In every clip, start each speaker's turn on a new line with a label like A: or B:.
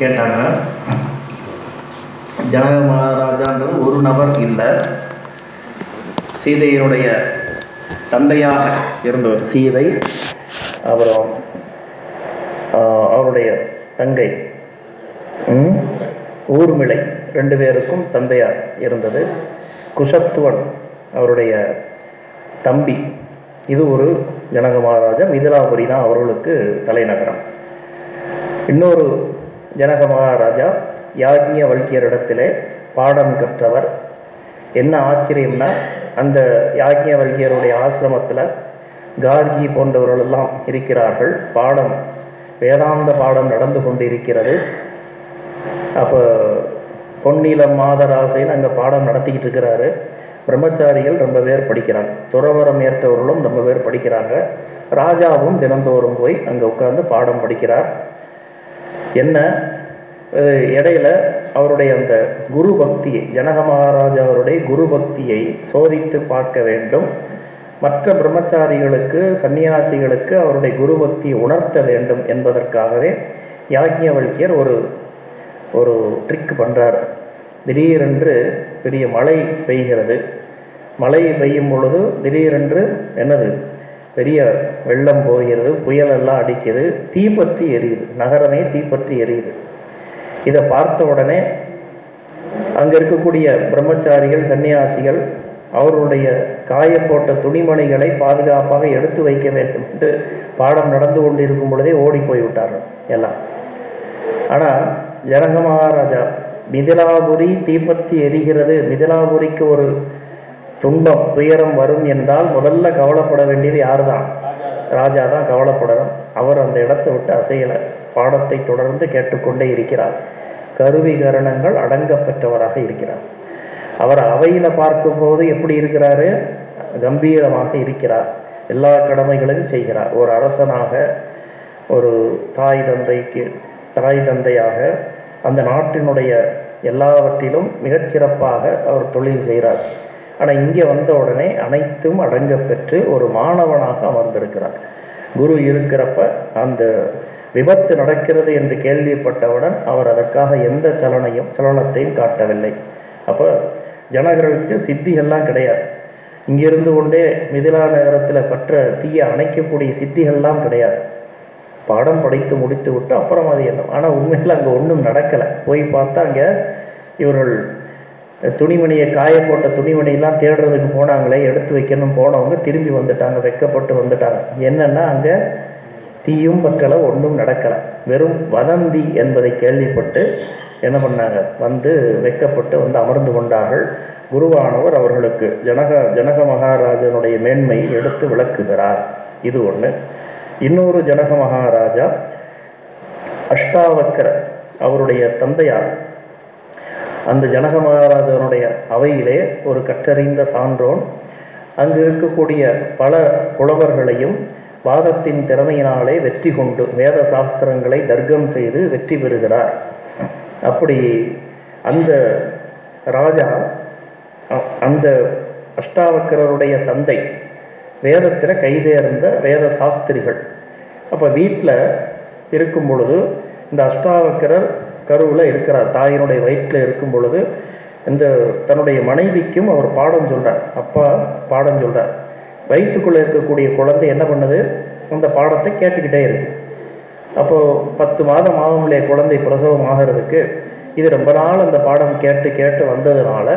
A: கேட்டாங்க. ஜனக மகாராஜான்றது ஒரு நபர் இல்லை. சீதையினுடைய தந்தையாக இருந்தவர் சீதை அப்புறம் அவருடைய தங்கை ஊர்மிளை ரெண்டு பேருக்கும் தந்தையார் இருந்தது. குஷத்துவன் அவருடைய தம்பி. இது ஒரு ஜனக மகாராஜா மிதிலாபுரி தான் அவர்களுக்கு தலைநகரம். இன்னொரு ஜனக மகாராஜா யாக்ஞவல்கியரிடத்திலே பாடம் கற்றவர். என்ன ஆச்சரியம்னா அந்த யாக்ஞவல்கியருடைய ஆசிரமத்தில் கார்கி போன்றவர்களெல்லாம் இருக்கிறார்கள். பாடம் வேதாந்த பாடம் நடந்து கொண்டு இருக்கிறது அப்போ பொன்னிலம் மாதராசைன்னு அங்கே பாடம் நடத்திக்கிட்டு இருக்கிறாரு. பிரம்மச்சாரிகள் ரொம்ப பேர் படிக்கிறாங்க. துறவரம் ஏற்றவர்களும் ரொம்ப பேர் படிக்கிறாங்க. ராஜாவும் தினந்தோறும் போய் அங்கே உட்கார்ந்து பாடம் படிக்கிறார். என்ன? இடையில அவருடைய அந்த குரு பக்தியை ஜனக மகாராஜா அவருடைய குரு பக்தியை சோதித்து பார்க்க வேண்டும். மற்ற பிரம்மச்சாரிகளுக்கு சன்னியாசிகளுக்கு அவருடைய குரு பக்தியை உணர்த்த வேண்டும் என்பதற்காகவே யாக்ஞவல்கியர் ஒரு ஒரு ட்ரிக் பண்ணுறார் திடீரென்று பெரிய மழை பெய்கிறது. மழை பெய்யும் பொழுது திடீரென்று என்னது? பெரிய வெள்ளம் போகிறது புயலெல்லாம் அடிக்குது தீப்பற்றி எரியுது நகரமே தீப்பற்றி எரியுது. இதை பார்த்த உடனே அங்கே இருக்கக்கூடிய பிரம்மச்சாரிகள் சன்னியாசிகள் அவருடைய காயப்போட்ட துணிமணிகளை பாதுகாப்பாக எடுத்து வைக்க வேண்டும் என்று பாடம் நடந்து கொண்டு இருக்கும் பொழுதே ஓடி போய்விட்டார்கள் எல்லாம். ஆனால் ஜனக மகாராஜா மிதிலாபுரி தீப்பற்றி எரிகிறது. மிதிலாபுரிக்கு ஒரு துன்பம் துயரம் வரும் என்றால் முதல்ல கவலைப்பட வேண்டியது யார் தான் ராஜா தான் கவலைப்படணும். அவர் அந்த இடத்தை விட்டு அசையலை. பாடத்தை தொடர்ந்து கேட்டுக்கொண்டே இருக்கிறார். கருவி கரணங்கள் அடங்க பெற்றவராக இருக்கிறார். அவர் அவையில் பார்க்கும்போது எப்படி இருக்கிறாரு? கம்பீரமாக இருக்கிறார். எல்லா கடமைகளையும் செய்கிறார். ஒரு அரசனாக ஒரு தாய் தந்தைக்கு தாய் தந்தையாக அந்த நாட்டினுடைய எல்லாவற்றிலும் மிகச்சிறப்பாக அவர் தொழில் செய்கிறார். ஆனால் இங்கே வந்த உடனே அனைத்தும் அடைஞ்ச பெற்று ஒரு மாணவனாக அமர்ந்திருக்கிறார். குரு இருக்கிறப்ப அந்த விபத்து நடக்கிறது என்று கேள்விப்பட்டவுடன் அவர் அதற்காக எந்த சலனையும் சலனத்தையும் காட்டவில்லை. அப்போ ஜனகர்களுக்கு சித்திகள்லாம் கிடையாது. இங்கிருந்து கொண்டே மிதிலா நகரத்தில் பற்ற தீயை அணைக்கக்கூடிய சித்திகள்லாம் கிடையாது. பாடம் படித்து முடித்து விட்டு அப்புறம் அது என்ன? ஆனால் உண்மையில் அங்கே ஒன்றும் நடக்கலை. போய் பார்த்தா அங்கே இவர்கள் துணிமணியை காய போட்ட துணிமணியெல்லாம் தேடுறதுக்கு போனாங்களே எடுத்து வைக்கணும் போனவங்க திரும்பி வந்துட்டாங்க வெக்கப்பட்டு வந்துட்டாங்க. என்னென்னா அங்கே தீயும் பற்றலை ஒன்றும் நடக்கலை. வெறும் வதந்தி என்பதை கேள்விப்பட்டு என்ன பண்ணாங்க? வந்து வெக்கப்பட்டு வந்து அமர்ந்து கொண்டார்கள். குருவானவர் அவர்களுக்கு ஜனக ஜனக மகாராஜனுடைய மேன்மையை எடுத்து விளக்குகிறார். இது ஒன்று இன்னொரு ஜனக மகாராஜா அஷ்டாவக்கர அவருடைய தந்தையார் அந்த ஜனக மகாராஜனுடைய அவையிலே ஒரு கற்றறிந்த சான்றோன் அங்கு இருக்கக்கூடிய பல புலவர்களையும் வாதத்தின் திறமையினாலே வெற்றி கொண்டு வேத சாஸ்திரங்களை தர்க்கம் செய்து வெற்றி பெறுகிறார். அப்படி அந்த ராஜா அ- அந்த அஷ்டாவக்கரருடைய தந்தை வேதத்தில் கைதேர்ந்த வேத சாஸ்திரிகள். அப்போ வீட்டில் இருக்கும் பொழுது இந்த அஷ்டாவக்கரர் கருவில் இருக்கிறார். தாயினுடைய வயிற்றில் இருக்கும் பொழுது இந்த தன்னுடைய மனைவிக்கும் அவர் பாடம் சொல்கிறார் அப்பா பாடம் சொல்கிறார் வயிற்றுக்குள்ளே இருக்கக்கூடிய குழந்தை என்ன பண்ணுது? அந்த பாடத்தை கேட்டுக்கிட்டே இருக்கு. அப்போது பத்து மாதம் ஆகும்லே குழந்தை பிரசவம் ஆகிறதுக்கு இது ரொம்ப நாள் அந்த பாடம் கேட்டு கேட்டு வந்ததுனால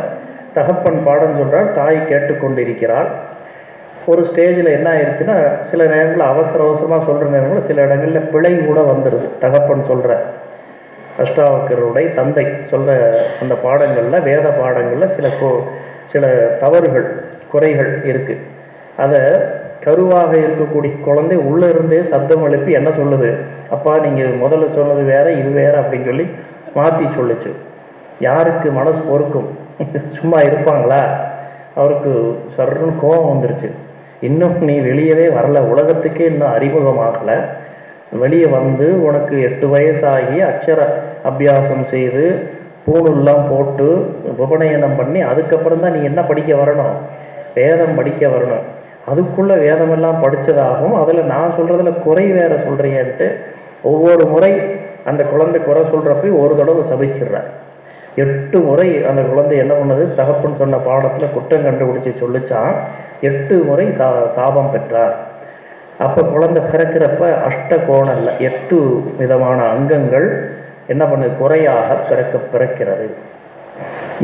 A: தகப்பன் பாடம் சொல்கிறார் தாய் கேட்டுக்கொண்டிருக்கிறாள். ஒரு ஸ்டேஜில் என்ன ஆயிடுச்சுன்னா சில நேரங்களில் அவசர அவசரமாக சொல்கிற நேரங்களில் சில இடங்களில் பிழை கூட வந்துடுது தகப்பன் சொல்கிற அஷ்டாவக்கருடைய தந்தை சொல்கிற அந்த பாடங்களில் வேத பாடங்களில் சில கோ சில தவறுகள் குறைகள் இருக்குது அதை கருவாக இருக்கக்கூடிய குழந்தை உள்ளே இருந்தே சப்தம் எழுப்பி என்ன சொல்லுது? அப்பா நீங்கள் முதல்ல சொன்னது வேற இது வேற அப்படின்னு சொல்லி மாற்றி சொல்லுச்சு. யாருக்கு மனசு பொறுக்கும்? சும்மா இருப்பாங்களா? அவருக்கு சர்ன்னு கோபம் வந்துருச்சு. இன்னும் நீ வெளியவே வரல. உலகத்துக்கே இன்னும் அறிமுகமாகலை. வெளியே வந்து உனக்கு எட்டு வயசாகி அக்ஷர அபியாசம் செய்து பூணூல்லாம் போட்டு உபநயனம் பண்ணி அதுக்கப்புறம் தான் நீ என்ன படிக்க வரணும்? வேதம் படிக்க வரணும். அதுக்குள்ளே வேதமெல்லாம் படித்ததாகவும் அதில் நான் சொல்கிறதுல குறை வேற சொல்கிறேன்ட்டு ஒவ்வொரு முறை அந்த குழந்தை குறை சொல்கிறப்ப ஒரு தடவை சபிச்சிடுறார் எட்டு முறை அந்த குழந்தை என்ன பண்ணுது? தகப்பன் சொன்ன பாடத்தில் குற்றம் கண்டுபிடிச்சி சொல்லிச்சான். எட்டு முறை சா சாபம் பெற்றார். அப்போ குழந்தை பிறக்கிறப்ப அஷ்ட கோணல்ல எட்டு விதமான அங்கங்கள் என்ன பண்ணுது குறையாக பிறக்க பிறக்கிறது.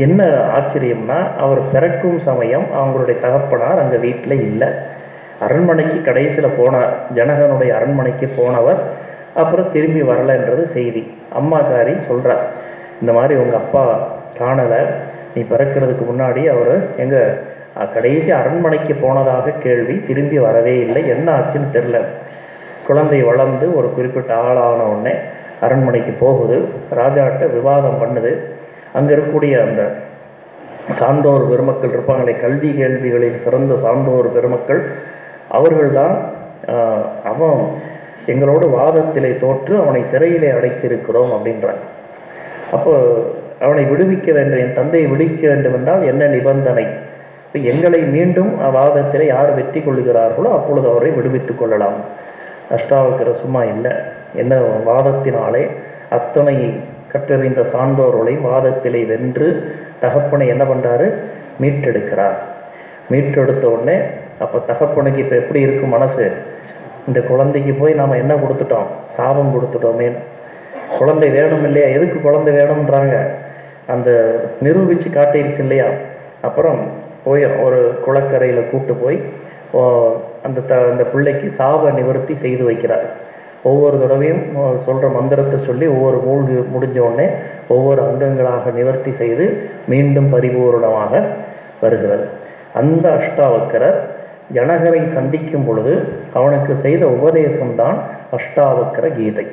A: என்ன ஆச்சரியம்னா அவர் பிறக்கும் சமயம் அவங்களுடைய தகப்பனார் அங்கே வீட்டில் இல்லை. அரண்மனைக்கு கடைசியில் போனார் ஜனகனுடைய அரண்மனைக்கு போனவர் அப்புறம் திரும்பி வரலைன்றது செய்தி. அம்மாக்காரி சொல்கிறார் இந்த மாதிரி உங்கள் அப்பா காணலை. நீ பிறக்கிறதுக்கு முன்னாடி அவர் எங்கள் கடைசி அரண்மனைக்கு போனதாக கேள்வி திரும்பி வரவே இல்லை. என்ன ஆச்சுன்னு தெரில குழந்தை வளர்ந்து ஒரு குறிப்பிட்ட ஆளான உடனே அரண்மனைக்கு போகுது. ராஜாட்ட விவாதம் பண்ணுது. அங்கே இருக்கக்கூடிய அந்த சான்றோர் பெருமக்கள் இருப்பாங்களே கல்வி கேள்விகளில் சிறந்த சான்றோர் பெருமக்கள் அவர்கள்தான் அவன் எங்களோட வாதத்திலே தோற்று அவனை சிறையிலே அடைத்திருக்கிறோம் அப்படின்றான். அப்போ அவனை விடுவிக்க வேண்டும் என் தந்தையை விடுவிக்க வேண்டும் என்றால் என்ன நிபந்தனை? இப்போ எங்களை மீண்டும் வாதத்தில் யார் வெற்றி கொள்கிறார்களோ அப்பொழுது அவரை விடுவித்துக் கொள்ளலாம். அஷ்டாவக்கர சும்மா இல்லை. என்ன வாதத்தினாலே அத்தனை கற்றறிந்த சான்றோர்களை வாதத்திலே வென்று தகப்பனை என்ன பண்ணுறாரு மீட்டெடுக்கிறார். மீட்டெடுத்த உடனே அப்போ தகப்பனுக்கு இப்போ எப்படி இருக்கும் மனசு? இந்த குழந்தைக்கு போய் நாம் என்ன கொடுத்துட்டோம்? சாபம் கொடுத்துட்டோமே. குழந்தை வேணும் இல்லையா? எதுக்கு குழந்தை வேணும்ன்றாங்க. அந்த நிரூபித்து காட்டிருச்சு இல்லையா? அப்புறம் போய் ஒரு குளக்கரையில் கூட்டு போய் அந்த த அந்த பிள்ளைக்கு சாப நிவர்த்தி செய்து வைக்கிறார். ஒவ்வொரு தடவையும் சொல்கிற மந்திரத்தை சொல்லி ஒவ்வொரு மூழ்கி முடிஞ்ச உடனே ஒவ்வொரு அங்கங்களாக நிவர்த்தி செய்து மீண்டும் பரிபூரணமாக வருகிறது அந்த அஷ்டாவக்கரர் ஜனகரை சந்திக்கும் பொழுது அவனுக்கு செய்த உபதேசம்தான் அஷ்டாவக்கர கீதை.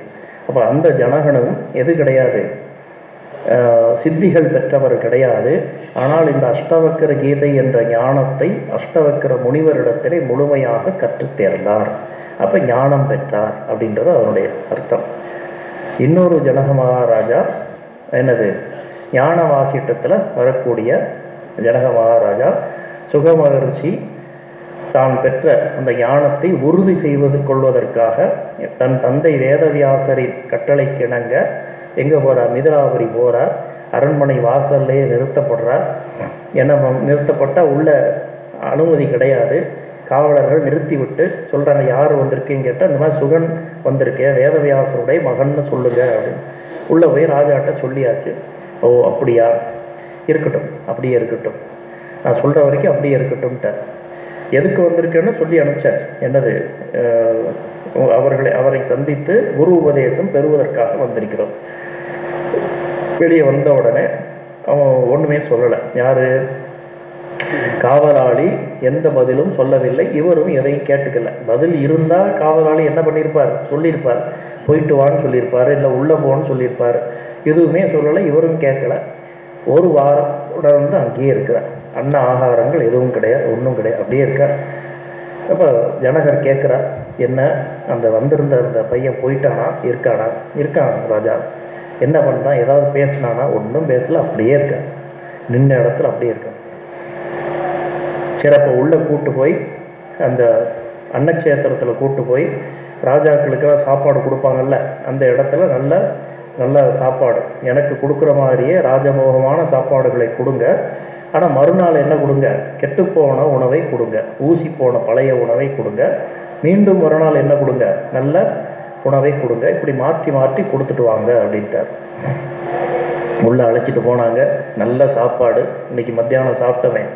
A: அப்போ அந்த ஜனகனும் எது கிடையாது? சித்திகள் பெற்றவர் கிடையாது. ஆனால் இந்த அஷ்டவக்கர கீதை என்ற ஞானத்தை அஷ்டவக்கர முனிவரிடத்திலே முழுமையாக கற்றுத் தேர்ந்தார். அப்போ ஞானம் பெற்றார் அப்படின்றது அவருடைய அர்த்தம். இன்னொரு ஜனக மகாராஜா என்னது? ஞான வாசிட்டத்தில் வரக்கூடிய ஜனக மகாராஜா சுக மகர்ஷி தான் பெற்ற அந்த ஞானத்தை உறுதி செய்வது கொள்வதற்காக தன் தந்தை வேதவியாசரின் கட்டளைக்கிணங்க எங்கே போகிறார் மிதிலாபுரி போகிறார் அரண்மனை வாசல்லையே நிறுத்தப்படுறார். என்ன நிறுத்தப்பட்டால் உள்ள அனுமதி கிடையாது. காவலர்கள் நிறுத்திவிட்டு சொல்கிறாங்க யார் வந்திருக்கேன்னு கேட்டால் இந்த மாதிரி சுகன் வந்திருக்கேன் வேதவியாசருடைய மகன்னு சொல்லுங்க அப்படின்னு. உள்ளே போய் ராஜாட்ட சொல்லியாச்சு. ஓ அப்படியா? இருக்கட்டும் அப்படியே இருக்கட்டும். நான் சொல்கிற வரைக்கும் அப்படியே இருக்கட்டும்ட்டார். எதுக்கு வந்திருக்கேன்னு சொல்லி அனுப்பிச்சாச்சு. என்னது? அவர்களை அவரை சந்தித்து குரு உபதேசம் பெறுவதற்காக வந்திருக்கிறோம். வெளியே வந்த உடனே அவன் ஒன்றுமே சொல்லலை. யார்? காவலாளி எந்த பதிலும் சொல்லவில்லை. இவரும் எதையும் கேட்டுக்கல. பதில் இருந்தால் காவலாளி என்ன பண்ணியிருப்பார் சொல்லியிருப்பார் போயிட்டு வான்னு சொல்லியிருப்பார் இல்லை உள்ளே போன்னு சொல்லியிருப்பார் எதுவுமே சொல்லலை. இவரும் கேட்கல. ஒரு வாரம் தொடர்ந்து அங்கேயே இருக்கிறார். அன்ன ஆகாரங்கள் எதுவும் கிடையாது. ஒன்றும் கிடையாது. அப்படியே இருக்கார். அப்போ ஜனகர் கேட்குறார் என்ன? அந்த வந்திருந்த அந்த பையன் போயிட்டானா? இருக்கானா? இருக்கான் ராஜா. என்ன பண்ணால் ஏதாவது பேசினானா ஒன்றும் பேசல அப்படியே இருக்க. நின்ன இடத்துல அப்படியே இருக்க. சிறப்பை உள்ளே கூட்டு போய் அந்த அன்னக்ஷேத்திரத்தில் கூட்டு போய் ராஜாக்களுக்கெல்லாம் சாப்பாடு கொடுப்பாங்கல்ல அந்த இடத்துல நல்ல நல்ல சாப்பாடு. எனக்கு கொடுக்குற மாதிரியே ராஜமோகமான சாப்பாடுகளை கொடுங்க. ஆனால் மறுநாள் என்ன கொடுங்க? கெட்டுப்போன உணவை கொடுங்க. ஊசி போன பழைய உணவை கொடுங்க. மீண்டும் மறுநாள் என்ன கொடுங்க? நல்ல உணவை கொடுங்க. இப்படி மாற்றி மாற்றி கொடுத்துட்டு வாங்க அப்படின்ட்டார். உள்ளே அழைச்சிட்டு போனாங்க. நல்ல சாப்பாடு. இன்னைக்கு மத்தியானம் சாப்பிட்டவன்.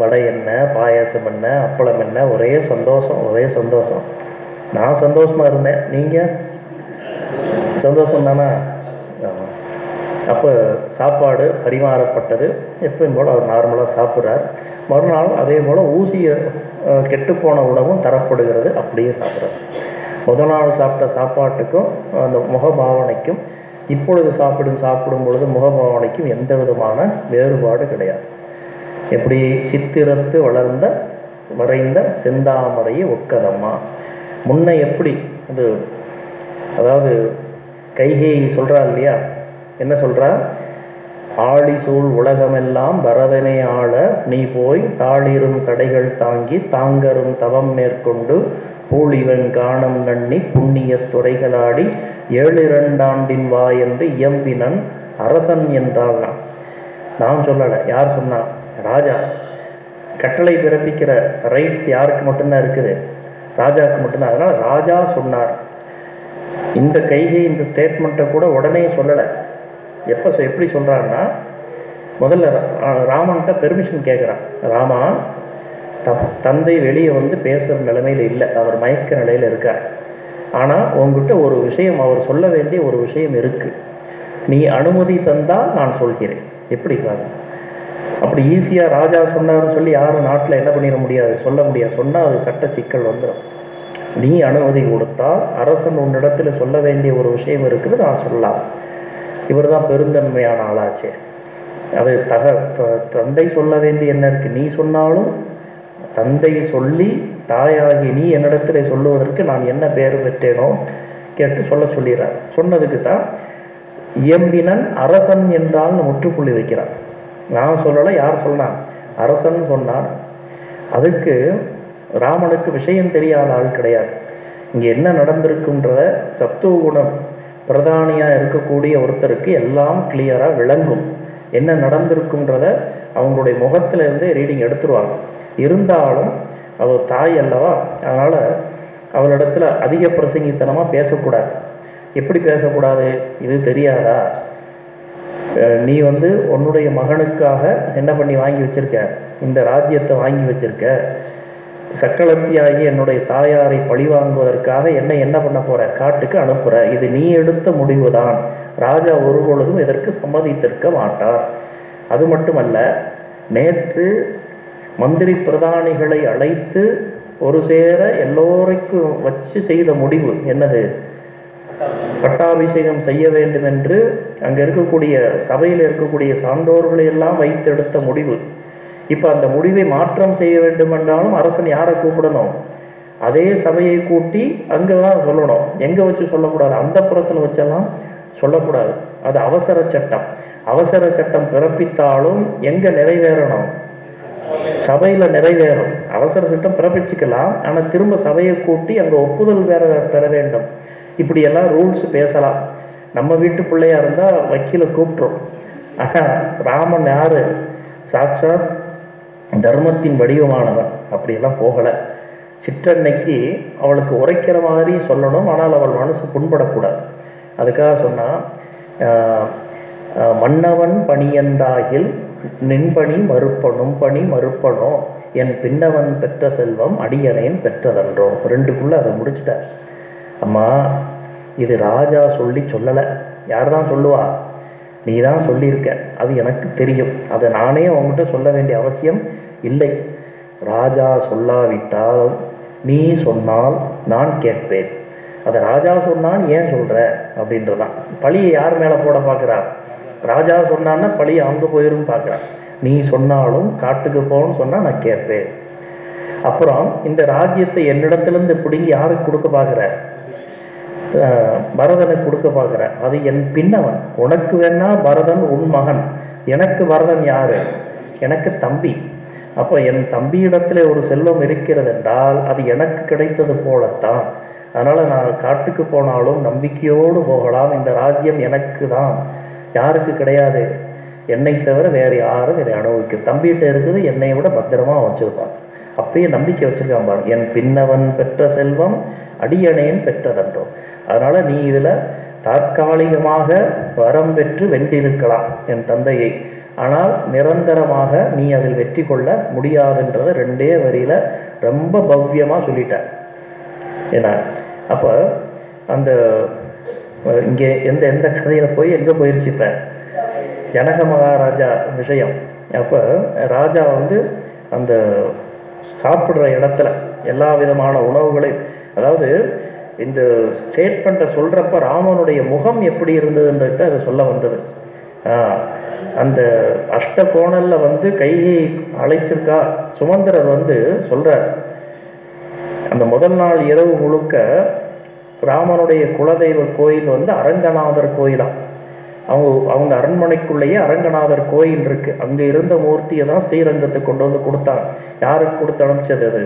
A: வடை என்ன பாயாசம் என்ன அப்பளம் என்ன? ஒரே சந்தோஷம் ஒரே சந்தோஷம். நான் சந்தோஷமாக இருந்தேன். நீங்கள் சந்தோஷம் தானே? அப்போ சாப்பாடு பரிமாறப்பட்டது. எப்பயும் போல் அவர் நார்மலாக சாப்பிட்றார். மறுநாள் அதே போல் ஊசியை கெட்டுப்போன உணவும் தரப்படுகிறது. அப்படியே சாப்பிட்றார். முத நாள் சாப்பிட்ட சாப்பாட்டுக்கும் அந்த முகபாவனைக்கும் இப்பொழுது சாப்பிடும் சாப்பிடும் பொழுது முகபாவனைக்கும் எந்த விதமான வேறுபாடு கிடையாது. எப்படி சித்திரத்து வளர்ந்த வரைந்த செந்தாமரையை ஒக்கதம்மா? முன்ன எப்படி அது அதாவது கைகை சொல்கிறா இல்லையா? என்ன சொல்கிறா ஆழி சூழ் உலகமெல்லாம் பரதனை ஆள நீ போய் தாளிரும் சடைகள் தாங்கி தாங்கரும் தவம் மேற்கொண்டு பூழிவன் காணம் நண்ணி புண்ணிய துறைகளாடி ஏழு இரண்டாண்டின் வா என்று இயம்பினன் அரசன் என்றால் நான். நான் சொல்லலை யார் சொன்னா? ராஜா. கட்டளை பிறப்பிக்கிற ரைட்ஸ் யாருக்கு மட்டும்தான் இருக்குது? ராஜாவுக்கு மட்டும்தான். அதனால் ராஜா சொன்னார். இந்த கைகை இந்த ஸ்டேட்மெண்ட்டை கூட உடனே சொல்லலை. எப்போ எப்படி சொல்கிறாருன்னா முதல்ல ரா- ராமன்கிட்ட பெர்மிஷன் கேட்குறான் ராமா தப் தந்தை வெளியே வந்து பேசுகிற நிலைமையில் இல்லை. அவர் மயக்க நிலையில் இருக்கார். ஆனால் உங்ககிட்ட ஒரு விஷயம் அவர் சொல்ல வேண்டிய ஒரு விஷயம் இருக்குது நீ அனுமதி தந்தால் நான் சொல்கிறேன். எப்படி பாருங்க அப்படி ஈஸியாக ராஜா சொன்னார்னு சொல்லி யாரும் நாட்டில் என்ன பண்ணிட முடியாது? சொல்ல முடியாது. சொன்னால் அது சட்ட சிக்கல் வந்துடும் நீ அனுமதி கொடுத்தால் அரசன் உன்னிடத்தில் சொல்ல வேண்டிய ஒரு விஷயம் இருக்குது நான் சொல்லலாம். இவர் தான் பெருந்தன்மையான ஆளாச்சே. அது தக த- தந்தை சொல்ல வேண்டிய என்ன இருக்குது நீ சொன்னாலும் தந்தை சொல்லி தாயாகி நீ என்னிடத்தில் சொல்லுவதற்கு நான் என்ன பெயர் பெற்றேனோ கேட்டு சொல்ல சொல்லிடுறார் சொன்னதுக்கு தான் இயம்பினன் அரசன் என்றால் முற்றுப்புள்ளி வைக்கிறான். நான் சொல்லலை யார் சொன்னான்? அரசன் சொன்னான். அதுக்கு ராமனுக்கு விஷயம் தெரியாத ஆள் கிடையாது. இங்கே என்ன நடந்திருக்குன்ற சத்துவ குணம் பிரதானியாக இருக்கக்கூடிய ஒருத்தருக்கு எல்லாம் கிளியராக விளங்கும். என்ன நடந்திருக்குன்றத அவங்களுடைய முகத்திலேருந்தே ரீடிங் எடுத்துருவாங்க. இருந்தாலும் அவள் தாய் அல்லவா? அதனால் அவளிடத்தில் அதிக பிரசங்கித்தனமாக பேசக்கூடாது. எப்படி பேசக்கூடாது? இது தெரியாதா? நீ வந்து உன்னுடைய மகனுக்காக என்ன பண்ணி வாங்கி வச்சிருக்க? இந்த ராஜ்யத்தை வாங்கி வச்சிருக்க. சக்களத்தியாகி என்னுடைய தாயாரை பழிவாங்குவதற்காக என்னை என்ன பண்ண போற? காட்டுக்கு அனுப்புற. இது நீ எடுத்த முடிவுதான். ராஜா ஒரு பொழுதும் இதற்கு சம்மதித்திருக்க மாட்டார். அது மட்டுமல்ல நேற்று மந்திரி பிரதானிகளை அழைத்து ஒரு சேர எல்லோரைக்கும் வச்சு செய்த முடிவு என்னது? பட்டாபிஷேகம் செய்ய வேண்டும் என்று அங்கே இருக்கக்கூடிய சபையில் இருக்கக்கூடிய சான்றோர்களை எல்லாம் வைத்தெடுத்த முடிவு. இப்போ அந்த முடிவை மாற்றம் செய்ய வேண்டும் என்றாலும் அரசன் யாரை கூப்பிடணும்? அதே சபையை கூட்டி அங்கே தான் சொல்லணும். எங்கே வச்சு சொல்லக்கூடாது? அந்த புறத்தில் வச்செல்லாம் சொல்லக்கூடாது. அது அவசர சட்டம். அவசர சட்டம் பிறப்பித்தாலும் எங்கே நிறைவேறணும்? சபையில் நிறைவேறும். அவசர சட்டம் பிறப்பிச்சுக்கலாம் ஆனால் திரும்ப சபையை கூட்டி அங்கே ஒப்புதல் வேற பெற வேண்டும். இப்படியெல்லாம் ரூல்ஸ் பேசலாம். நம்ம வீட்டு பிள்ளையா இருந்தால் வக்கீலை கூப்பிட்றோம் ஆனால் ராமன் யாரு? சாட்சாத் தர்மத்தின் வடிவமானவன். அப்படியெல்லாம் போகலை. சிற்றன்னைக்கு அவளுக்கு உரைக்கிற மாதிரி சொல்லணும் ஆனால் அவள் மனசு புண்படக்கூடாது. அதுக்காக சொன்னால் மன்னவன் பணியந்தாகில் நின்பணி மறுப்பனும் பணி மறுப்பனோ? என் பின்னவன் பெற்ற செல்வம் அடியனேன் பெற்றதன்றோ? ரெண்டுக்குள்ளே அதை முடிச்சிட்டார் அம்மா இது ராஜா சொல்லி சொல்லலை. யார் தான் சொல்லுவா? நீ தான் சொல்லியிருக்க. அது எனக்கு தெரியும். அதை நானே அவங்ககிட்ட சொல்ல வேண்டிய அவசியம் இல்லை. ராஜா சொல்லாவிட்டால் நீ சொன்னால் நான் கேட்பேன். அதை ராஜா சொன்னான் ஏன் சொல்கிற அப்படின்றதான். பழியை யார் மேலே போட பார்க்குறா ராஜா சொன்னான்னா பழி அங்கே போயிரும் பார்க்குறான். நீ சொன்னாலும் காட்டுக்கு போகணும்னு சொன்னால் நான் கேட்பேன். அப்புறம் இந்த ராஜ்யத்தை என்னிடத்துலேருந்து பிடுங்கி யாருக்கு கொடுக்க பார்க்குற பரதனை பரதனுக்கு கொடுக்க பார்க்குற அது என் பின்னவன். உனக்கு வேணா பரதன் உன் மகன். எனக்கு பரதன் யாரு? எனக்கு தம்பி. அப்போ என் தம்பியிடத்தில் ஒரு செல்வம் இருக்கிறது என்றால் அது எனக்கு கிடைத்தது போலத்தான். அதனால் நான் காட்டுக்கு போனாலும் நம்பிக்கையோடு போகலாம். இந்த ராஜ்யம் எனக்கு தான். யாருக்கு கிடையாது. என்னை தவிர வேறு யாரும் இதை அனுபவிக்கும் தம்பிகிட்ட இருக்குது என்னை விட பத்திரமா வச்சுருப்பான். அப்பயே நம்பிக்கை வச்சுருக்கான் பாரு என் பின்னவன் பெற்ற செல்வம் அடியணையன் பெற்றதன்றோம் அதனால் நீ இதில் தற்காலிகமாக வரம் பெற்று வென்றிருக்கலாம் என் தந்தையை. ஆனால் நிரந்தரமாக நீ அதில் வெற்றி கொள்ள முடியாதுன்றத ரெண்டே வரியில் ரொம்ப பவ்யமாக சொல்லிட்டார் ஏன்னா அப்போ அந்த இங்கே எந்த எந்த கதையில் போய் எங்கே போயிடுச்சு இப்போ? ஜனக மகாராஜா விஷயம் அப்போ ராஜா வந்து அந்த சாப்பிட்ற இடத்துல எல்லா விதமான உணவுகளையும் அதாவது இந்த ஸ்டேட்மெண்ட்டை சொல்கிறப்ப ராமனுடைய முகம் எப்படி இருந்ததுன்றது அதை சொல்ல வந்தது. அந்த அஷ்ட கோணலில் வந்து கையை அழைச்சிருக்கா சுமந்திரர் வந்து சொல்கிறார் அந்த முதல் நாள் இரவு முழுக்க ராமனுடைய குலதெய்வ கோயில் வந்து அரங்கநாதர் கோயிலாம் அவங்க அவங்க அரண்மனைக்குள்ளேயே அரங்கநாதர் கோயில் இருக்கு. அங்கே இருந்த மூர்த்தியை தான் ஸ்ரீரங்கத்துக்கு கொண்டு வந்து கொடுத்தாங்க. யாருக்கு கொடுத்து அனுப்பிச்சது அது?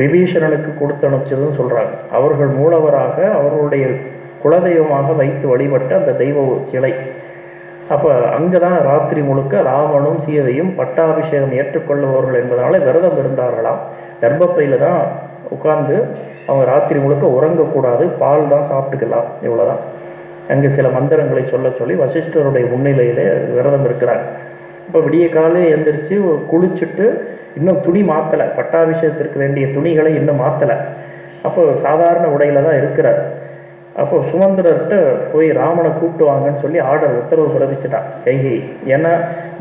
A: விபீஷணனுக்கு கொடுத்து அனுப்பிச்சதுன்னு சொல்கிறாங்க அவர்கள் மூலவராக அவர்களுடைய குலதெய்வமாக வைத்து வழிபட்ட அந்த தெய்வ சிலை. அப்போ அங்கே தான் ராத்திரி முழுக்க ராமனும் சீதையும் பட்டாபிஷேகம் ஏற்றுக்கொள்ளுபவர்கள் என்பதனால விரதம் இருந்தார்களாம். கர்ப்பப்பையில் தான் உட்கார்ந்து அவங்க ராத்திரி முழுக்க உறங்கக்கூடாது பால் தான் சாப்பிட்டுக்கலாம் இவ்வளோதான் அங்கே சில மந்திரங்களை சொல்ல சொல்லி வசிஷ்டருடைய முன்னிலையிலே விரதம் இருக்கிறாங்க இப்போ விடிய காலையில் எழுந்திரிச்சு குளிச்சுட்டு இன்னும் துணி மாற்றலை பட்டாபிஷேகத்திற்கு வேண்டிய துணிகளை இன்னும் மாற்றலை அப்போ சாதாரண உடையில தான் இருக்கிறார். அப்போ சுமந்திரர்கிட்ட போய் ராமனை கூப்பிட்டு வாங்கன்னு சொல்லி ஆர்டர் உத்தரவு பிறப்பிச்சிட்டான் கைகை ஏன்னா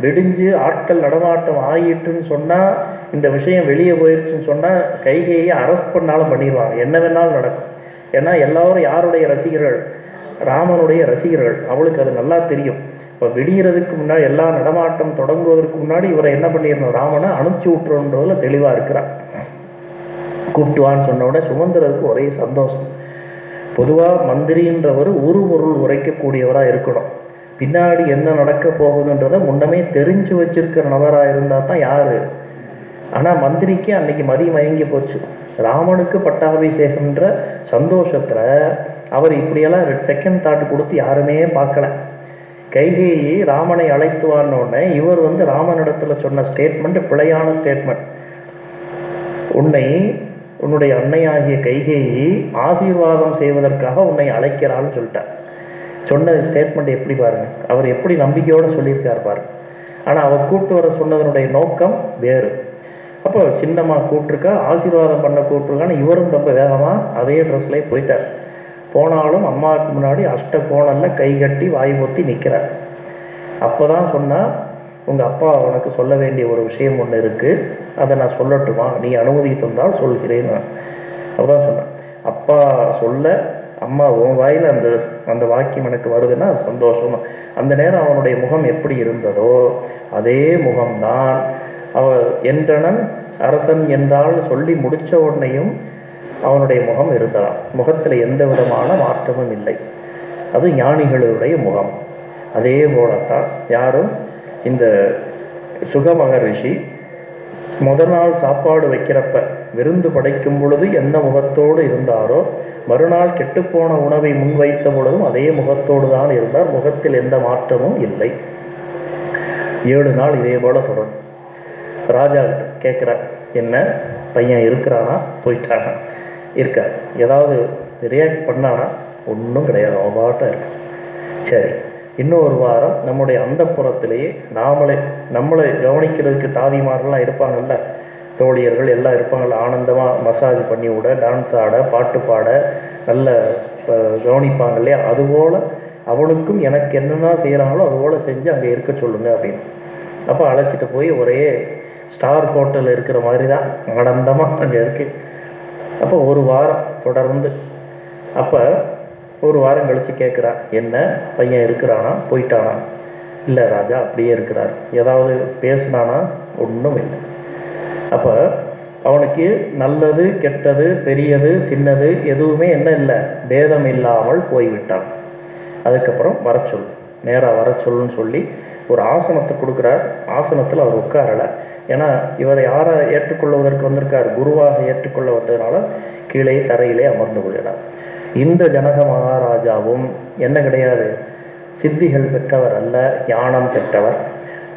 A: வெடிஞ்சு ஆட்கள் நடமாட்டம் ஆகிட்டுன்னு சொன்னால் இந்த விஷயம் வெளியே போயிடுச்சுன்னு சொன்னால் கைகையை அரெஸ்ட் பண்ணாலும் பண்ணிடுவாங்க என்ன வேணாலும் நடக்கும். ஏன்னா எல்லாரும் யாருடைய ரசிகர்கள்? ராமனுடைய ரசிகர்கள். அவளுக்கு அது நல்லா தெரியும். இப்போ விடியறதுக்கு முன்னாடி எல்லா நடமாட்டம் தொடங்குவதற்கு முன்னாடி இவரை என்ன பண்ணிடணும்? ராமனை அனுப்பிச்சி விட்டுறன்றதுல தெளிவாக இருக்கிறான் கூப்பிட்டு வான்னு சொன்ன உடனே சுமந்திரருக்கு ஒரே சந்தோஷம். பொதுவாக மந்திரின்றவர் ஒரு பொருள் உரைக்கக்கூடியவராக இருக்கணும். பின்னாடி என்ன நடக்க போகுதுன்றதை முன்னமே தெரிஞ்சு வச்சிருக்கிற நபராக இருந்தால் தான் யார்? ஆனால் மந்திரிக்கு அன்னைக்கு மதி மயங்கி போச்சு. ராமனுக்கு பட்டாபிஷேகம்ன்ற சந்தோஷத்தில் அவர் இப்படியெல்லாம் செகண்ட் தாட் கொடுத்து யாருமே பார்க்கல. கைகேயி ராமனை அழைத்து உடனே இவர் வந்து ராமனிடத்தில் சொன்ன ஸ்டேட்மெண்ட் பிழையான ஸ்டேட்மெண்ட் உன்னை உன்னுடைய அன்னையாகிய கைகேயி ஆசீர்வாதம் செய்வதற்காக உன்னை அழைக்கிறாள்னு சொல்லிட்டார். சொன்ன ஸ்டேட்மெண்ட் எப்படி பாருங்க? அவர் எப்படி நம்பிக்கையோடு சொல்லியிருக்கார் பாருங்க. ஆனால் அவர் கூப்பிட்டு வர சொன்னதனுடைய நோக்கம் வேறு. அப்போ சின்னமாக கூப்பிட்ருக்கா ஆசீர்வாதம் பண்ண கூப்பிட்ருக்கான்னு இவரும் ரொம்ப வேகமாக அதே ட்ரெஸ்லேயே போயிட்டார். போனாலும் அம்மாவுக்கு முன்னாடி அஷ்ட கோணலில் கை கட்டி வாய் பொத்தி நிற்கிறார் அப்போ தான் சொன்னால் உங்கள் அப்பா உனக்கு சொல்ல வேண்டிய ஒரு விஷயம் ஒன்று இருக்குது அதை நான் சொல்லட்டுமா? நீ அனுமதி தந்தால் சொல்கிறேன் அப்பதான் சொன்னேன். அப்பா சொல்ல அம்மா உன் வாயில் அந்த அந்த வாக்கியம் எனக்கு வருதுன்னா அது சந்தோஷம். அந்த நேரம் அவனுடைய முகம் எப்படி இருந்ததோ அதே முகம்தான். அவ என்றனன் அரசன் என்றால் சொல்லி முடித்த உடனேயும் அவனுடைய முகம் இருந்தான். முகத்தில் எந்த விதமான மாற்றமும் இல்லை. அது ஞானிகளுடைய முகம். அதே போலத்தான். யாரும் இந்த சுகமகரிஷி முதல் நாள் சாப்பாடு வைக்கிறப்ப விருந்து படைக்கும் பொழுது எந்த முகத்தோடு இருந்தாரோ மறுநாள் கெட்டுப்போன உணவை முன்வைத்த பொழுதும் அதே முகத்தோடு தான் இருந்தார். முகத்தில் எந்த மாற்றமும் இல்லை. ஏழு நாள் இதே போல தொடரும். ராஜா கேட்குற என்ன? பையன் இருக்கிறானா? போயிட்டானா? இருக்கார். ஏதாவது ரியாக்ட் பண்ணானா? ஒன்றும் கிடையாது. அவன் பாட்டாக இருக்கு. சரி. இன்னொரு வாரம் நம்முடைய அந்தப்புறத்திலேயே நாமளே நம்மளை கவனிக்கிறதுக்கு தாதிமார்கள்லாம் இருப்பாங்கல்ல? தோழியர்கள் எல்லாம் இருப்பாங்கள்ல ஆனந்தமாக மசாஜ் பண்ணி விட டான்ஸ் ஆட பாட்டு பாட நல்ல கவனிப்பாங்க இல்லையா? அதுபோல் அவளுக்கும் எனக்கு என்னென்ன செய்கிறாங்களோ அதுபோல் செஞ்சு அங்கே இருக்க சொல்லுங்கள் அப்படின்னு. அப்போ அழைச்சிட்டு போய் ஒரே ஸ்டார் ஹோட்டலில் இருக்கிற மாதிரி தான் ஆனந்தமாக அங்கே இருக்குது அப்போ ஒரு வாரம் தொடர்ந்து. அப்போ ஒரு வாரம் கழித்து கேட்குறா என்ன? பையன் இருக்கிறானா? போயிட்டானா? இல்லை ராஜா அப்படியே இருக்கிறார். ஏதாவது பேசினானா? ஒன்றும் இல்லை. அப்போ அவனுக்கு நல்லது கெட்டது பெரியது சின்னது எதுவுமே என்ன இல்லை. பேதம் இல்லாமல் போய்விட்டான். அதுக்கப்புறம் வர சொல். நேராக வர சொல்லுன்னு சொல்லி ஒரு ஆசனத்தை கொடுக்குறார். ஆசனத்தில் அவர் உட்காரலை. ஏன்னா இவரை யாரை ஏற்றுக்கொள்வதற்கு வந்திருக்கார்? குருவாக ஏற்றுக்கொள்ள வந்ததுனால கீழே தரையிலே அமர்ந்து கொள்கிறார். இந்த ஜனக மகாராஜாவும் என்ன கிடையாது? சித்திகள் பெற்றவர் அல்ல ஞானம் பெற்றவர்.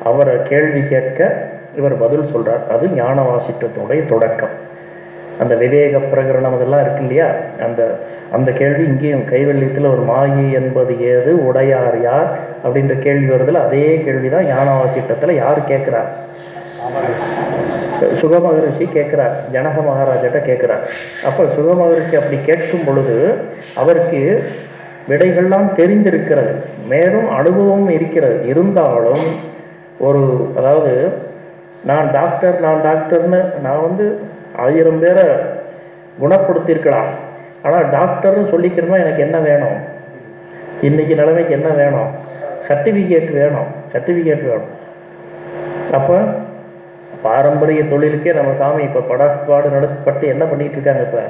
A: அவரை கேள்வி கேட்க இவர் பதில் சொல்கிறார் அது ஞான வாசிட்டத்தினுடைய தொடக்கம். அந்த விவேக பிரகரணம் அதெல்லாம் இருக்கு இல்லையா? அந்த அந்த கேள்வி இங்கேயும் கைவல்யத்தில் ஒரு மாயி என்பது ஏது? உடையார் யார்? அப்படின்ற கேள்வி வருதில் அதே கேள்வி தான் ஞான வாசிட்டத்தில் யார் கேட்குறார்? சுகமகரிஷி கேட்குறார் ஜனக மகாராஜாட்ட கேட்குறார். அப்போ சுகமகரிஷி அப்படி கேட்கும் பொழுது அவருக்கு விடைகள்லாம் தெரிந்திருக்கிறது. மேலும் அனுபவமும் இருக்கிறது. இருந்தாலும் ஒரு அதாவது நான் டாக்டர் நான் டாக்டர்னு நான் வந்து ஆயிரம் பேரை குணப்படுத்தியிருக்கலாம். ஆனால் டாக்டர்னு சொல்லிக்கிறமா எனக்கு என்ன வேணும்? இன்னைக்கு நிலைமைக்கு என்ன வேணும்? சர்டிஃபிகேட் வேணும். சர்டிஃபிகேட் வேணும். அப்போ பாரம்பரிய தொழிலுக்கே நம்ம சாமி இப்போ படாப்பாடு நடத்தப்பட்டு என்ன பண்ணிகிட்டு இருக்காங்க இப்போ?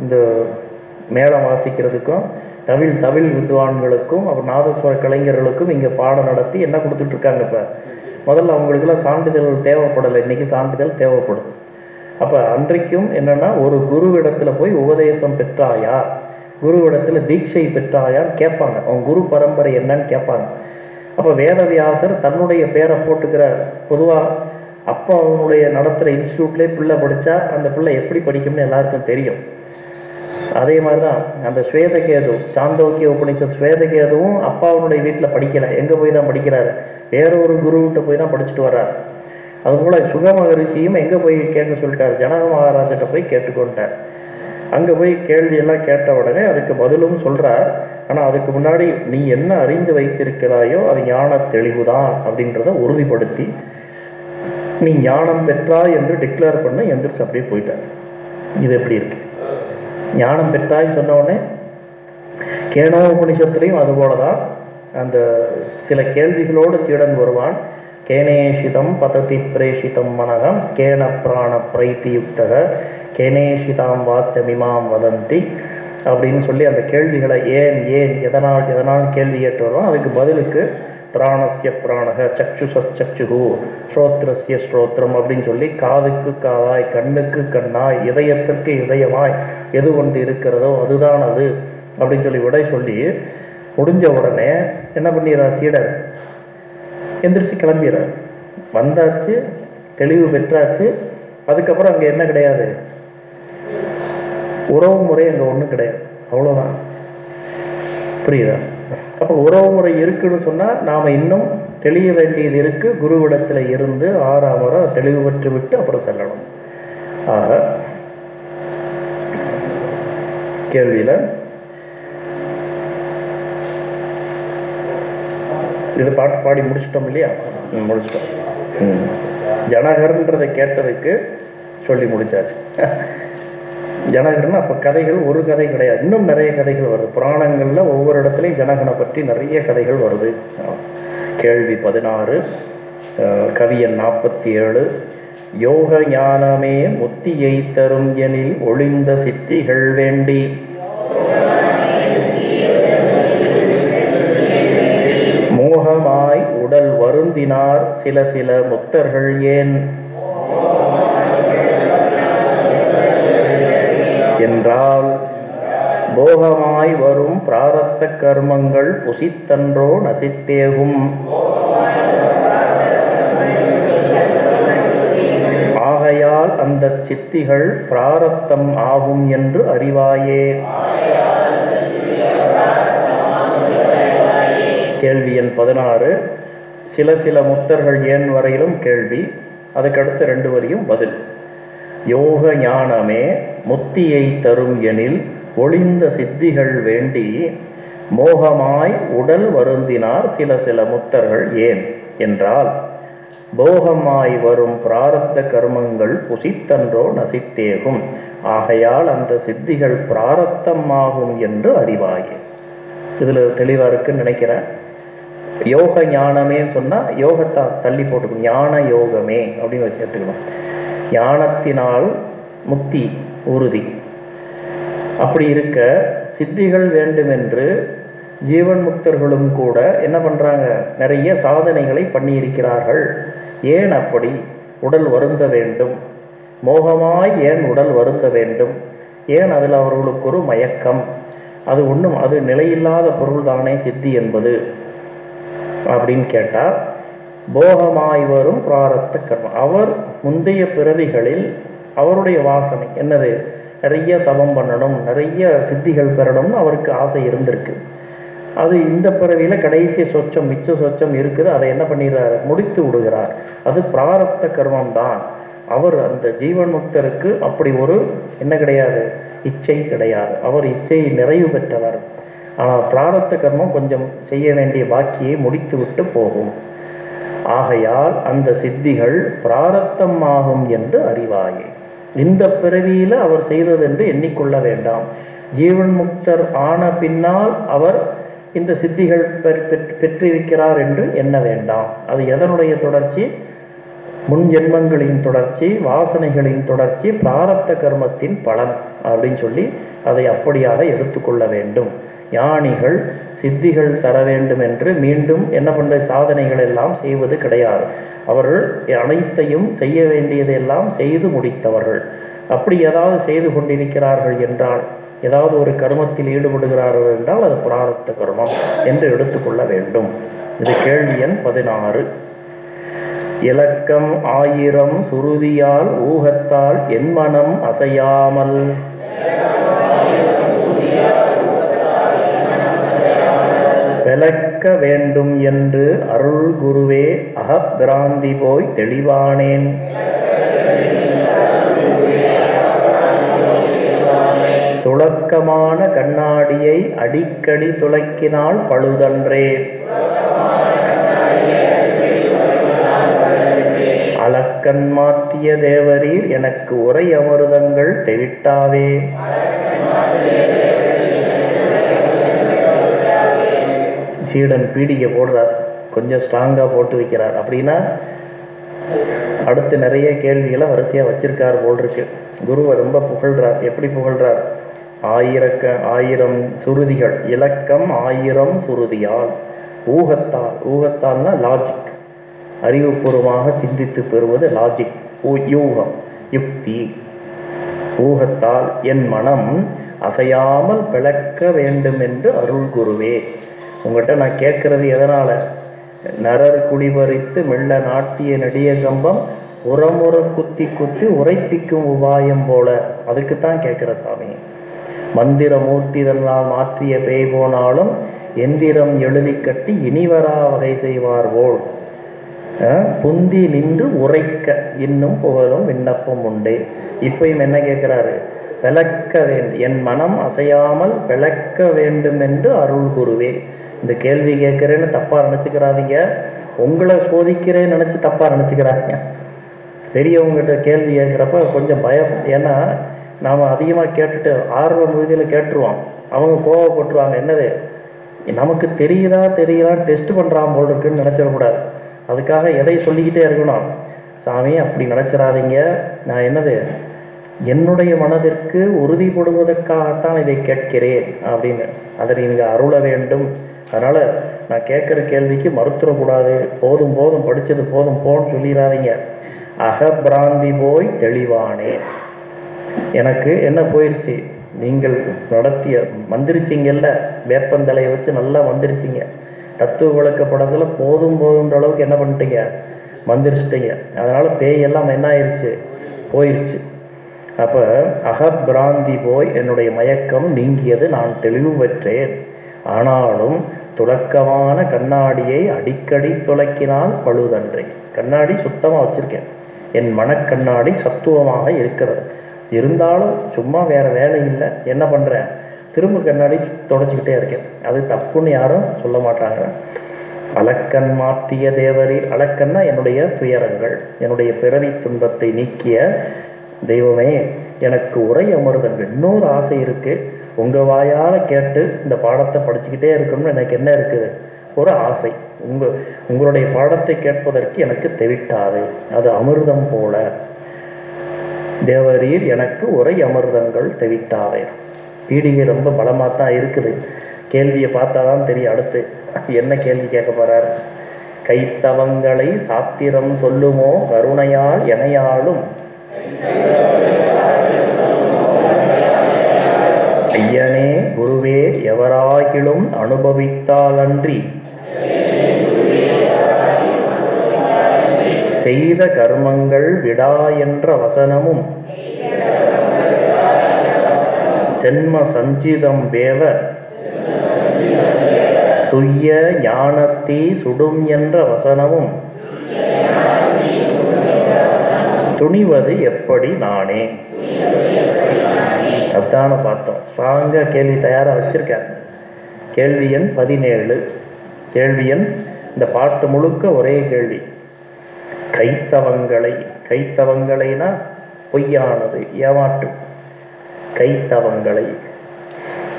A: இந்த மேளம் வாசிக்கிறதுக்கும் தமிழ் தமிழ் வித்வான்களுக்கும் அப்புறம் நாதஸ்வர கலைஞர்களுக்கும் இங்கே பாடம் நடத்தி என்ன கொடுத்துட்ருக்காங்க இப்போ? முதல்ல அவங்களுக்கெல்லாம் சான்றிதழ் தேவைப்படலை. இன்றைக்கி சான்றிதழ் தேவைப்படும். அப்போ அன்றைக்கும் என்னென்னா ஒரு குருவிடத்தில் போய் உபதேசம் பெற்றாயா? குருவிடத்தில் தீட்சை பெற்றாயான்னு கேட்பாங்க. அவங்க குரு பரம்பரை என்னன்னு கேட்பாங்க. அப்போ வேதவியாசர் தன்னுடைய பேரை போட்டுக்கிறார். பொதுவாக அப்போ அவனுடைய நடத்துகிற இன்ஸ்டியூட்லேயே பிள்ளை படித்தா அந்த பிள்ளை எப்படி படிக்கும்னு எல்லாருக்கும் தெரியும். அதே மாதிரி தான் அந்த ஸ்வேதகேது சாந்தோக்கிய உபநிஷத் ஸ்வேதகேதுவும் அப்பாவுடைய வீட்டில் படிக்கலை. எங்கே போய் தான் படிக்கிறாரு? வேற ஒரு குருவிட்ட போய் தான் படிச்சுட்டு வர்றார். அதுபோல் சுக மகரிஷியும் எங்கே போய் கேட்க சொல்லிட்டார்? ஜனக மகாராஜிட்ட போய் கேட்டுக்கொண்டார். அங்கே போய் கேள்வியெல்லாம் கேட்ட உடனே அதுக்கு பதிலும் சொல்கிறார் ஆனால் அதுக்கு முன்னாடி நீ என்ன அறிந்து வைத்திருக்கிறாயோ அது ஞான தெளிவுதான் அப்படின்றத உறுதிப்படுத்தி நீ ஞானம் பெற்றாய் என்று டிக்ளேர் பண்ண எந்திரிச்சு அப்படியே போயிட்டார். இது எப்படி இருக்கு? ஞானம் பெற்றாய் சொன்ன உடனே கேனோ உபனிஷத்துலையும் அதுபோல தான் அந்த சில கேள்விகளோடு சீடன் வருவான். கேனேஷிதம் பததி பிரேஷிதம் மனகம் கேன பிராண பிரைத்தியுக்தக கேனேஷிதாம் வாச்சமிமாம் வதந்தி அப்படின்னு சொல்லி அந்த கேள்விகளை ஏன் ஏன் எதனால் எதனால் கேள்வி கேட்டு வரும் அதுக்கு பதிலுக்கு பிராணஸ்ய பிராணக சக்ஷுசச்சுகு ஸ்ரோத்ரஸ்ய ஸ்ரோத்ரம் அப்படின்னு சொல்லி காதுக்கு காதாய் கண்ணுக்கு கண்ணாய் இதயத்திற்கு இதயமாய் எது கொண்டு இருக்கிறதோ அதுதான் அது அப்படின்னு சொல்லி விடை சொல்லி முடிஞ்ச உடனே என்ன பண்ணிடுறார் சீடர்? எந்திரிச்சு கிளம்பிடுறேன் வந்தாச்சு தெளிவு பெற்றாச்சு. அதுக்கப்புறம் அங்கே என்ன கிடையாது? உறவு முறை அங்கே ஒன்றும் கிடையாது. அவ்வளோதான் புரியுதா? அப்போ உறவு முறை இருக்குன்னு சொன்னால் நாம் இன்னும் தெளிய வேண்டியது இருக்குது குருவிடத்தில் இருந்து ஆறாம் முறை தெளிவு பெற்று விட்டு அப்புறம் செல்லணும். ஆக கேள்வியில் இது பாட்டு பாடி முடிச்சிட்டோம் இல்லையா? முடிச்சிட்டோம். ஜனகர்ன்றதை கேட்டதுக்கு சொல்லி முடிச்சாச்சு. ஜனகர்னா அப்போ கதைகள் ஒரு கதை கிடையாது. இன்னும் நிறைய கதைகள் வருது. புராணங்களில் ஒவ்வொரு இடத்துலையும் ஜனகனை பற்றி நிறைய கதைகள் வருது. கேள்வி பதினாறு கவியன் நாற்பத்தி ஏழு யோக ஞானமே முத்தியை தரும் எனில் ஒளிந்த சித்திகள் வேண்டி. வருந்தினார் சில சில புத்தர்கள் ஏன் என்றால் போகமாய் வரும் பிராரத்த கர்மங்கள் புசித்தன்றோ நசித்தேகும். ஆகையால் அந்த சித்திகள் பிராரத்தம் ஆகும் என்று அறிவாயே. கேள்வி எண் பதினாறு. சில சில முத்தர்கள் ஏன் வரையிலும் கேள்வி. அதுக்கடுத்து ரெண்டு வரியும் பதில். யோக ஞானமே முத்தியை தரும் எனில் ஒளிந்த சித்திகள் வேண்டி மோகமாய் உடல் வருந்தினார் சில சில முத்தர்கள் ஏன்? என்றால் போகமாய் வரும் பிராரத்த கர்மங்கள் புசித்தன்றோ நசித்தேகும். ஆகையால் அந்த சித்திகள் பிராரத்தமாகும் என்று அறிவாயே. இதில் தெளிவாக இருக்குன்னு நினைக்கிறேன். யோக ஞானமேன்னு சொன்னால் யோகத்தை தள்ளி போட்டுக்கணும். ஞான யோகமே அப்படின்னு சேர்த்துக்கணும். ஞானத்தினால் முக்தி உறுதி. அப்படி இருக்க சித்திகள் வேண்டுமென்று ஜீவன் முக்தர்களும் கூட என்ன பண்ணுறாங்க நிறைய சாதனைகளை பண்ணியிருக்கிறார்கள். ஏன் அப்படி? உடல் வருந்த வேண்டும். மோகமாய் ஏன் உடல் வருந்த வேண்டும்? ஏன் அதில் அவர்களுக்கு ஒரு மயக்கம்? அது ஒன்றும் அது நிலையில்லாத பொருள் தானே சித்தி என்பது. அப்படின்னு கேட்டால் போகமாய் வரும் பிராரத்த கர்மம் அவர் முந்தைய பிறவிகளில் அவருடைய வாசனை என்னது? நிறைய தவம் பண்ணணும் நிறைய சித்திகள் பெறணும்னு அவருக்கு ஆசை இருந்திருக்கு. அது இந்த பிறவியில் கடைசி சொச்சம் மிச்ச சொச்சம் இருக்குது அதை என்ன பண்ணிடுறார்? முடித்து விடுகிறார். அது பிராரத்த கர்மம் தான். அவர் அந்த ஜீவன் முக்தருக்கு அப்படி ஒரு என்ன கிடையாது? இச்சை கிடையாது. அவர் இச்சை நிறைவு பெற்றவர். ஆனால் பிராரத்த கர்மம் கொஞ்சம் செய்ய வேண்டிய பாக்கியை முடித்துவிட்டு போகும். ஆகையால் அந்த சித்திகள் பிராரத்தம் ஆகும் என்று அறிவாயே. இந்த பிறவியில் அவர் செய்ததென்று எண்ணிக்கொள்ள வேண்டாம். ஜீவன் முக்தர் ஆன பின்னால் அவர் இந்த சித்திகள் பெற்றிருக்கிறார் என்று எண்ண வேண்டாம். அது எதனுடைய தொடர்ச்சி? முன் ஜென்மங்களின் தொடர்ச்சி வாசனைகளின் தொடர்ச்சி பிராரத்த கர்மத்தின் பலன் அப்படின்னு சொல்லி அதை அப்படியாக எடுத்துக்கொள்ள வேண்டும். ஞானிகள் சித்திகள் தர வேண்டும் என்று மீண்டும் என்ன பண்ற சாதனைகள் எல்லாம் செய்வது கிடையாது. அவர்கள் அனைத்தையும் செய்ய வேண்டியதெல்லாம் செய்து முடித்தவர்கள். அப்படி ஏதாவது செய்து கொண்டிருக்கிறார்கள் என்றால் ஏதாவது ஒரு கர்மத்தில் ஈடுபடுகிறார்கள் என்றால் அது பிராரத்த கர்மம் என்று எடுத்துக்கொள்ள வேண்டும். இது கேள்வி எண் பதினாறு. இலக்கம் ஆயிரம் சுருதியால் ஊகத்தால் என் மனம் அசையாமல் விளக்க வேண்டும் என்று அருள் குருவே அகப்பிராந்தி போய் தெளிவானேன். துளக்கமான கண்ணாடியை அடிக்கடி துளக்கினால் பழுதன்றே. அலக்கன் மாற்றிய தேவரீர் எனக்கு உரை அமிர்தங்கள் தெவிட்டாவே சீடன் பீடிகை போடுறார். கொஞ்சம் ஸ்ட்ராங்காக போட்டு வைக்கிறார். அப்படின்னா அடுத்து நிறைய கேள்விகளை வரிசையாக வச்சிருக்கார் போல் இருக்கு குருவை ரொம்ப புகழ்றார். எப்படி புகழ்றார்? ஆயிரக்க ஆயிரம் சுருதிகள். இலக்கம் ஆயிரம் சுருதியால். ஊகத்தால். ஊகத்தால்னா லாஜிக் அறிவுபூர்வமாக சிந்தித்து பெறுவது லாஜிக் யூகம். யுக்தி. ஊகத்தால் என் மனம் அசையாமல் பிளக்க வேண்டும் என்று அருள் குருவே உங்கள்கிட்ட நான் கேட்கறது எதனால்? நரர் குடிபறித்து மெல்ல நாட்டிய நெடிய கம்பம் உரமுற குத்தி குத்தி உரைப்பிக்கும் உபாயம் போல. அதுக்குத்தான் கேட்குற சாமி. மந்திர மூர்த்திதனால் மாற்றிய பேய் போனாலும் எந்திரம் எழுதி கட்டி இனிவரா வகை செய்வார் போல். அஹ், புந்தி நின்று உரைக்க இன்னும் புகழும் விண்ணப்பம் உண்டு. இப்பயும் என்ன கேட்குறாரு? விளக்க வேண்டும் என் மனம் அசையாமல் விளக்க வேண்டும் என்று அருள் குருவே இந்த கேள்வி கேட்குறேன்னு தப்பாக நினச்சிக்கிறாதீங்க. உங்களை சோதிக்கிறேன்னு நினச்சி தப்பாக நினச்சிக்கிறாதீங்க. பெரியவங்ககிட்ட கேள்வி கேட்குறப்ப கொஞ்சம் பயம். ஏன்னா நாம் அதிகமாக கேட்டுட்டு ஆர்வ மிகுதியில் கேட்டுருவோம். அவங்க கோவப்பட்டுருவாங்க. என்னது? நமக்கு தெரியுதா தெரியுதா டெஸ்ட் பண்ணுறான் போல் இருக்குன்னு நினச்சிடக்கூடாது அதுக்காக எதை சொல்லிக்கிட்டே இருக்கணும். சாமி அப்படி நினச்சிடாதீங்க. நான் என்னது? என்னுடைய மனதிற்கு உறுதிப்படுவதற்காகத்தான் இதை கேட்கிறேன் அப்படின்னு. அதை நீங்கள் அருள வேண்டும். அதனால் நான் கேட்குற கேள்விக்கு மறுத்துடக்கூடாது போதும் போதும் படித்தது போதும் போன்னு சொல்லிடாதீங்க அகபிராந்தி போய் தெளிவானே. எனக்கு என்ன போயிடுச்சு நீங்கள் நடத்திய மந்திரிச்சிங்கல்ல? வேப்பந்தலையை வச்சு நல்லா மந்திரிச்சிங்க. தத்துவ விளக்க படத்தில் போதும் போதுன்ற அளவுக்கு என்ன பண்ணிட்டீங்க? மந்திரிச்சிட்டீங்க. அதனால் பேய் எல்லாம் என்ன ஆயிடுச்சு போயிடுச்சு அப்போ அகபிராந்தி போய் என்னுடைய மயக்கம் நீங்கியது நான் தெளிவு பெற்றேன் ஆனாலும் துலக்கமான கண்ணாடியை அடிக்கடி துலக்கினால் பழுதன்றே. கண்ணாடி சுத்தமாக வச்சுருக்கேன். என் மனக்கண்ணாடி சத்துவமாக இருக்கிறது. இருந்தாலும் சும்மா வேறு வேலை இல்லை. என்ன பண்ணுறேன் திரும்ப கண்ணாடி தொடச்சிக்கிட்டே இருக்கேன். அது தப்புன்னு யாரும் சொல்ல மாட்டாங்க. அலக்கன் மாற்றிய தேவரி அலக்கன்னா என்னுடைய துயரங்கள். என்னுடைய பிறவி துன்பத்தை நீக்கிய தெய்வமே எனக்கு உரை அமர்தங்கள் இன்னொரு ஆசை இருக்குது உங்கள் வாயால் கேட்டு இந்த பாடத்தை படிச்சுக்கிட்டே இருக்கணும்னு எனக்கு என்ன இருக்குது? ஒரு ஆசை. உங்கள் உங்களுடைய பாடத்தை கேட்பதற்கு எனக்கு தெவிட்டாது. அது அமிர்தம் போல. தேவரீர் எனக்கு உரை அமிர்தங்கள் தெவிட்டாவே பீடிகை ரொம்ப பலமாக தான் இருக்குது. கேள்வியை பார்த்தா தான் தெரியும் அடுத்து. என்ன கேள்வி கேட்க போறார்? கைத்தவங்களை சாத்திரம் சொல்லுமோ கருணையால் எனையாலும் ஐயனே குருவே எவராகிலும் அனுபவித்தாலன்றி. செய்த கர்மங்கள் விடா என்ற வசனமும். சென்ம சஞ்சிதம் வேவ. துய்ய ஞானத்தி சுடும் என்ற வசனமும். துணிவது எப்படி நானே? அதான பார்த்தோம் ஸ்ட்ராங்காக கேள்வி தயாராக வச்சிருக்கார் கேள்வி எண் பதினேழு. கேள்வி எண் இந்த பாட்டு முழுக்க ஒரே கேள்வி. கைத்தவங்களை கைத்தவங்களைனா பொய்யானது ஏமாற்று. கைத்தவங்களை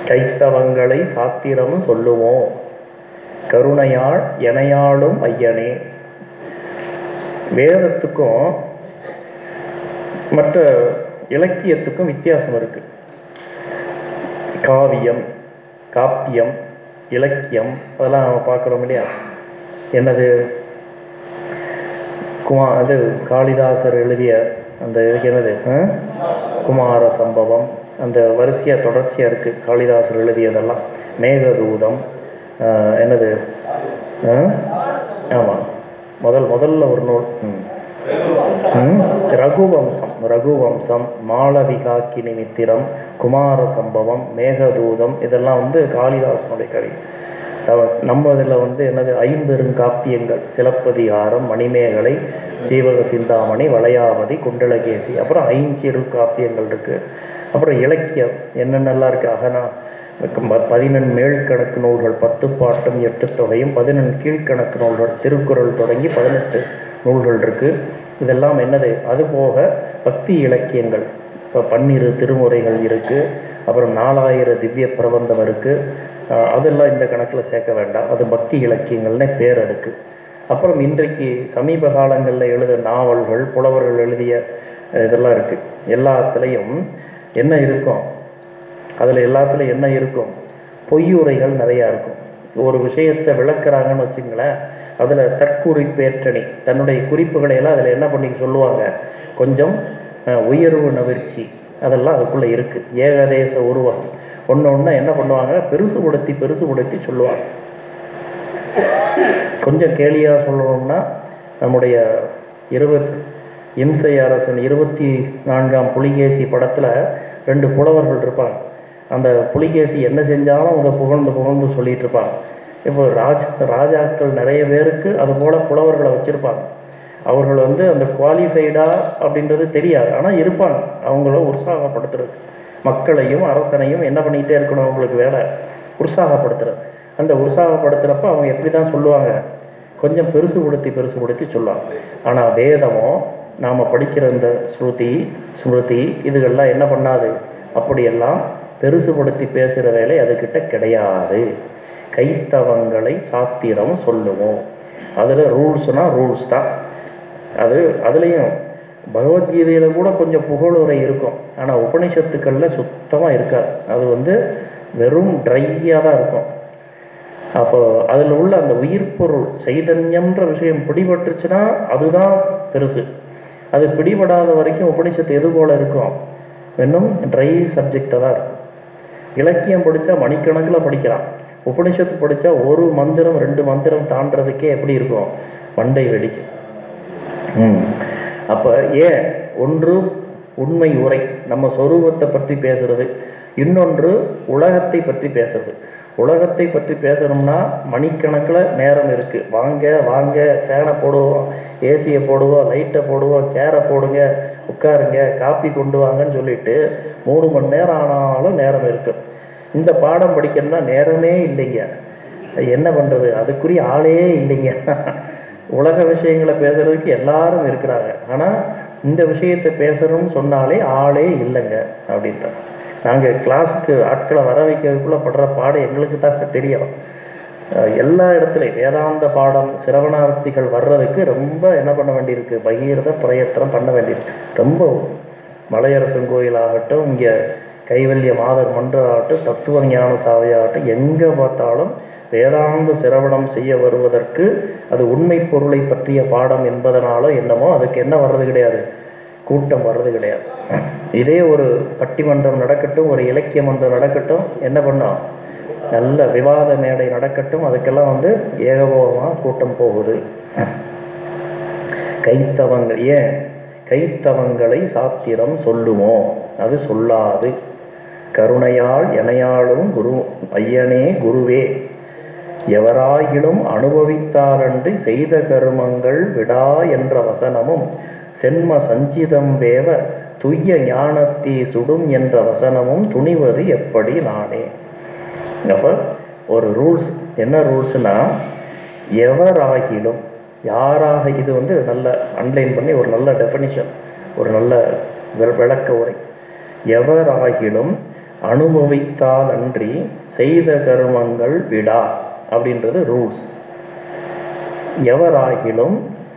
A: கைத்தவங்களை சாத்திரம் சொல்லுவோம் கருணையாள் எனையாளும் ஐயனே. வேதத்துக்கும் மற்ற இலக்கியத்துக்கும் வித்தியாசம் இருக்கு. காவியம் காப்பியம் இலக்கியம் அதெல்லாம் நம்ம பார்க்குறோம் இல்லையா? என்னது? குமா அது காளிதாசர் எழுதிய அந்த என்னது? குமார சம்பவம் அந்த வரிசையாக தொடர்ச்சியாக இருக்குது காளிதாசர் எழுதியதெல்லாம். மேகதூதம் என்னது? ஆமாம் முதல் முதல்ல ஒரு நூல். ம். ரகுவம்சம் ரகுவம்சம் மாளவிகாக்கினி நிமித்திரம் குமார சம்பவம் மேகதூதம் இதெல்லாம் வந்து காளிதாசனுடைய கவி தவ- நம்ம இதில் வந்து என்னது ஐம்பெருங்காப்பியங்கள் சிலப்பதிகாரம் மணிமேகலை சீவக சிந்தாமணி வளையாவதி குண்டலகேசி அப்புறம் ஐஞ்சிறு காப்பியங்கள் இருக்குது அப்புறம் இலக்கியம் என்னென்னலாம் இருக்குது அகனா பதினெண் மேல்கணக்கு நூல்கள் பத்து பாட்டும் எட்டு தொகையும் பதினெண் கீழ்கணக்கு நூல்கள் திருக்குறள் தொடங்கி பதினெட்டு நூல்கள் இருக்குது இதெல்லாம் என்னது? அதுபோக பக்தி இலக்கியங்கள். இப்போ பன்னிரு திருமுறைகள் இருக்குது அப்புறம் நாலாயிர திவ்ய பிரபந்தம் இருக்குது அதெல்லாம் இந்த கணக்கில் சேர்க்க வேண்டாம். அது பக்தி இலக்கியங்கள்னே பேர் அதுக்கு. அப்புறம் இன்றைக்கு சமீப காலங்களில் எழுத நாவல்கள் புலவர்கள் எழுதிய இதெல்லாம் இருக்குது எல்லாத்துலேயும் என்ன இருக்கும்? அதில் எல்லாத்துலையும் என்ன இருக்கும்? பொய்யுரைகள் நிறையா இருக்கும். ஒரு விஷயத்தை விளக்குறாங்கன்னு வச்சுங்களேன் அதில் தற்குறிப்பேற்றணி தன்னுடைய குறிப்புகளை எல்லாம் அதில் என்ன பண்ணி சொல்லுவாங்க? கொஞ்சம் உயர்வு நவிர்ச்சி அதெல்லாம் அதுக்குள்ளே இருக்குது ஏகதேச உருவம். ஒன்று ஒன்று என்ன பண்ணுவாங்க? பெருசுபடுத்தி பெருசுபடுத்தி சொல்லுவாங்க. கொஞ்சம் கேலியாக சொல்லணும்னா நம்முடைய இருபத் இம்சை அரசன் இருபத்தி நான்காம் புலிகேசி படத்தில் ரெண்டு புலவர்கள் இருப்பாங்க. அந்த புலிகேசி என்ன செஞ்சாலும் அவங்க புகழ்ந்து புகழ்ந்து சொல்லிட்டு இருப்பாங்க இப்போ ராஜ ராஜாக்கள் நிறைய பேருக்கு அது போல் புலவர்களை வச்சுருப்பாங்க. அவர்கள் வந்து அந்த குவாலிஃபைடா அப்படின்றது தெரியாது. ஆனால் இருப்பாங்க. அவங்கள உற்சாகப்படுத்துறது மக்களையும் அரசனையும் என்ன பண்ணிக்கிட்டே இருக்கணும்? அவங்களுக்கு வேலை. உற்சாகப்படுத்துறது. அந்த உற்சாகப்படுத்துகிறப்ப அவங்க எப்படி தான் சொல்லுவாங்க? கொஞ்சம் பெருசுபடுத்தி பெருசுபடுத்தி சொல்லுவாங்க. ஆனால் வேதமோ நாம் படிக்கிற இந்த ஸ்ருதி ஸ்மிருதி இதுகள்லாம் என்ன பண்ணாது? அப்படியெல்லாம் பெருசுபடுத்தி பேசுகிற வேலை அதுக்கிட்ட கிடையாது. கைத்தவங்களை சாத்திரம் சொல்லுவோம் அதில் ரூல்ஸ்னால் ரூல்ஸ் தான். அது அதுலேயும் பகவத்கீதையில் கூட கொஞ்சம் புகழுரை இருக்கும். ஆனால் உபனிஷத்துக்களில் சுத்தமாக இருக்காது. அது வந்து வெறும் ட்ரையாக தான் இருக்கும். அப்போ அதில் உள்ள அந்த உயிர்ப்பொருள் சைதன்யம்ன்ற விஷயம் பிடிபட்டுருச்சுன்னா அதுதான் பெருசு. அது பிடிபடாத வரைக்கும் உபனிஷத்து எது போல் இருக்கும்? இன்னும் ட்ரை சப்ஜெக்டாக தான் இருக்கும். இலக்கியம் படித்தா மணிக்கணக்கில் படிக்கலாம். உபனிஷத்து படித்தா ஒரு மந்திரம் ரெண்டு மந்திரம் தாண்டதுக்கே எப்படி இருக்கும்? மண்டை வெடிக்கு ம். அப்போ ஏன் ஒன்று உண்மை உரை. நம்ம சொரூபத்தை பற்றி பேசுறது. இன்னொன்று உலகத்தை பற்றி பேசுறது. உலகத்தை பற்றி பேசணும்னா மணிக்கணக்கில் நேரம் இருக்குது வாங்க வாங்க ஃபேனை போடுவோம் ஏசியை போடுவோம் லைட்டை போடுவோம் சேரை போடுங்க உட்காருங்க காப்பி கொண்டு வாங்கன்னு சொல்லிட்டு மூணு மணி நேரம் ஆனாலும் நேரம் இருக்குது இந்த பாடம் படிக்கணும்னா நேரமே இல்லைங்க. என்ன பண்ணுறது அதுக்குரிய ஆளே இல்லைங்க. உலக விஷயங்களை பேசுறதுக்கு எல்லாரும் இருக்கிறாங்க. ஆனால் இந்த விஷயத்தை பேசணும்னு சொன்னாலே ஆளே இல்லைங்க அப்படின்றாங்க. நாங்கள் கிளாஸுக்கு ஆட்களை வர வைக்கிறதுக்குள்ளே படுற பாடம் எங்களுக்கு தான் தெரியும். எல்லா இடத்துலையும் வேதாந்த பாடம் சிரவணார்த்திகள் வர்றதுக்கு ரொம்ப என்ன பண்ண வேண்டியிருக்கு? பகீரத பிரயத்தனம் பண்ண வேண்டியிருக்கு. ரொம்ப மலையரசன் கோயில் ஆகட்டும் இங்கே கைவல்ய மாதர் மன்றம் ஆகட்டும் தத்துவ ஞான சாவையாகட்டும் எங்கே பார்த்தாலும் வேதாந்த சிரவணம் செய்ய வருவதற்கு அது உண்மை பொருளை பற்றிய பாடம் என்பதனாலோ என்னமோ அதுக்கு என்ன வர்றது கிடையாது. கூட்டம் வர்றது கிடையாது. இதே ஒரு பட்டிமன்றம் நடக்கட்டும் ஒரு இலக்கிய மன்றம் நடக்கட்டும் என்ன பண்ணோம்? நல்ல விவாத மேடை நடக்கட்டும் அதுக்கெல்லாம் வந்து ஏகபோகமாக கூட்டம் போகுது. கைத்தவங்கள் ஏன்? கைத்தவங்களை சாத்திரம் சொல்லுமோ? அது சொல்லாது. கருணையால் எனையாளும் குரு ஐயனே குருவே. எவராயிலும் அனுபவித்தாரன்றி செய்த கருமங்கள் விடா என்ற வசனமும் சென்ம சஞ்சிதம் வேவ துய்ய ஞானத்தை சுடும் என்ற வசனமும் துணிவது எப்படி நானே? அப்போ ஒரு ரூல்ஸ் என்ன ரூல்ஸ்னா எவராகிலும் யாராக இது வந்து நல்ல அன்லைன் பண்ணி ஒரு நல்ல டெஃபினிஷன் ஒரு நல்ல விளக்க உரை. எவராகிலும் அனுபவித்தால் அன்றி செய்த கருமங்கள் விடா அப்படின்றது ரூல்ஸ். எவராகிலும்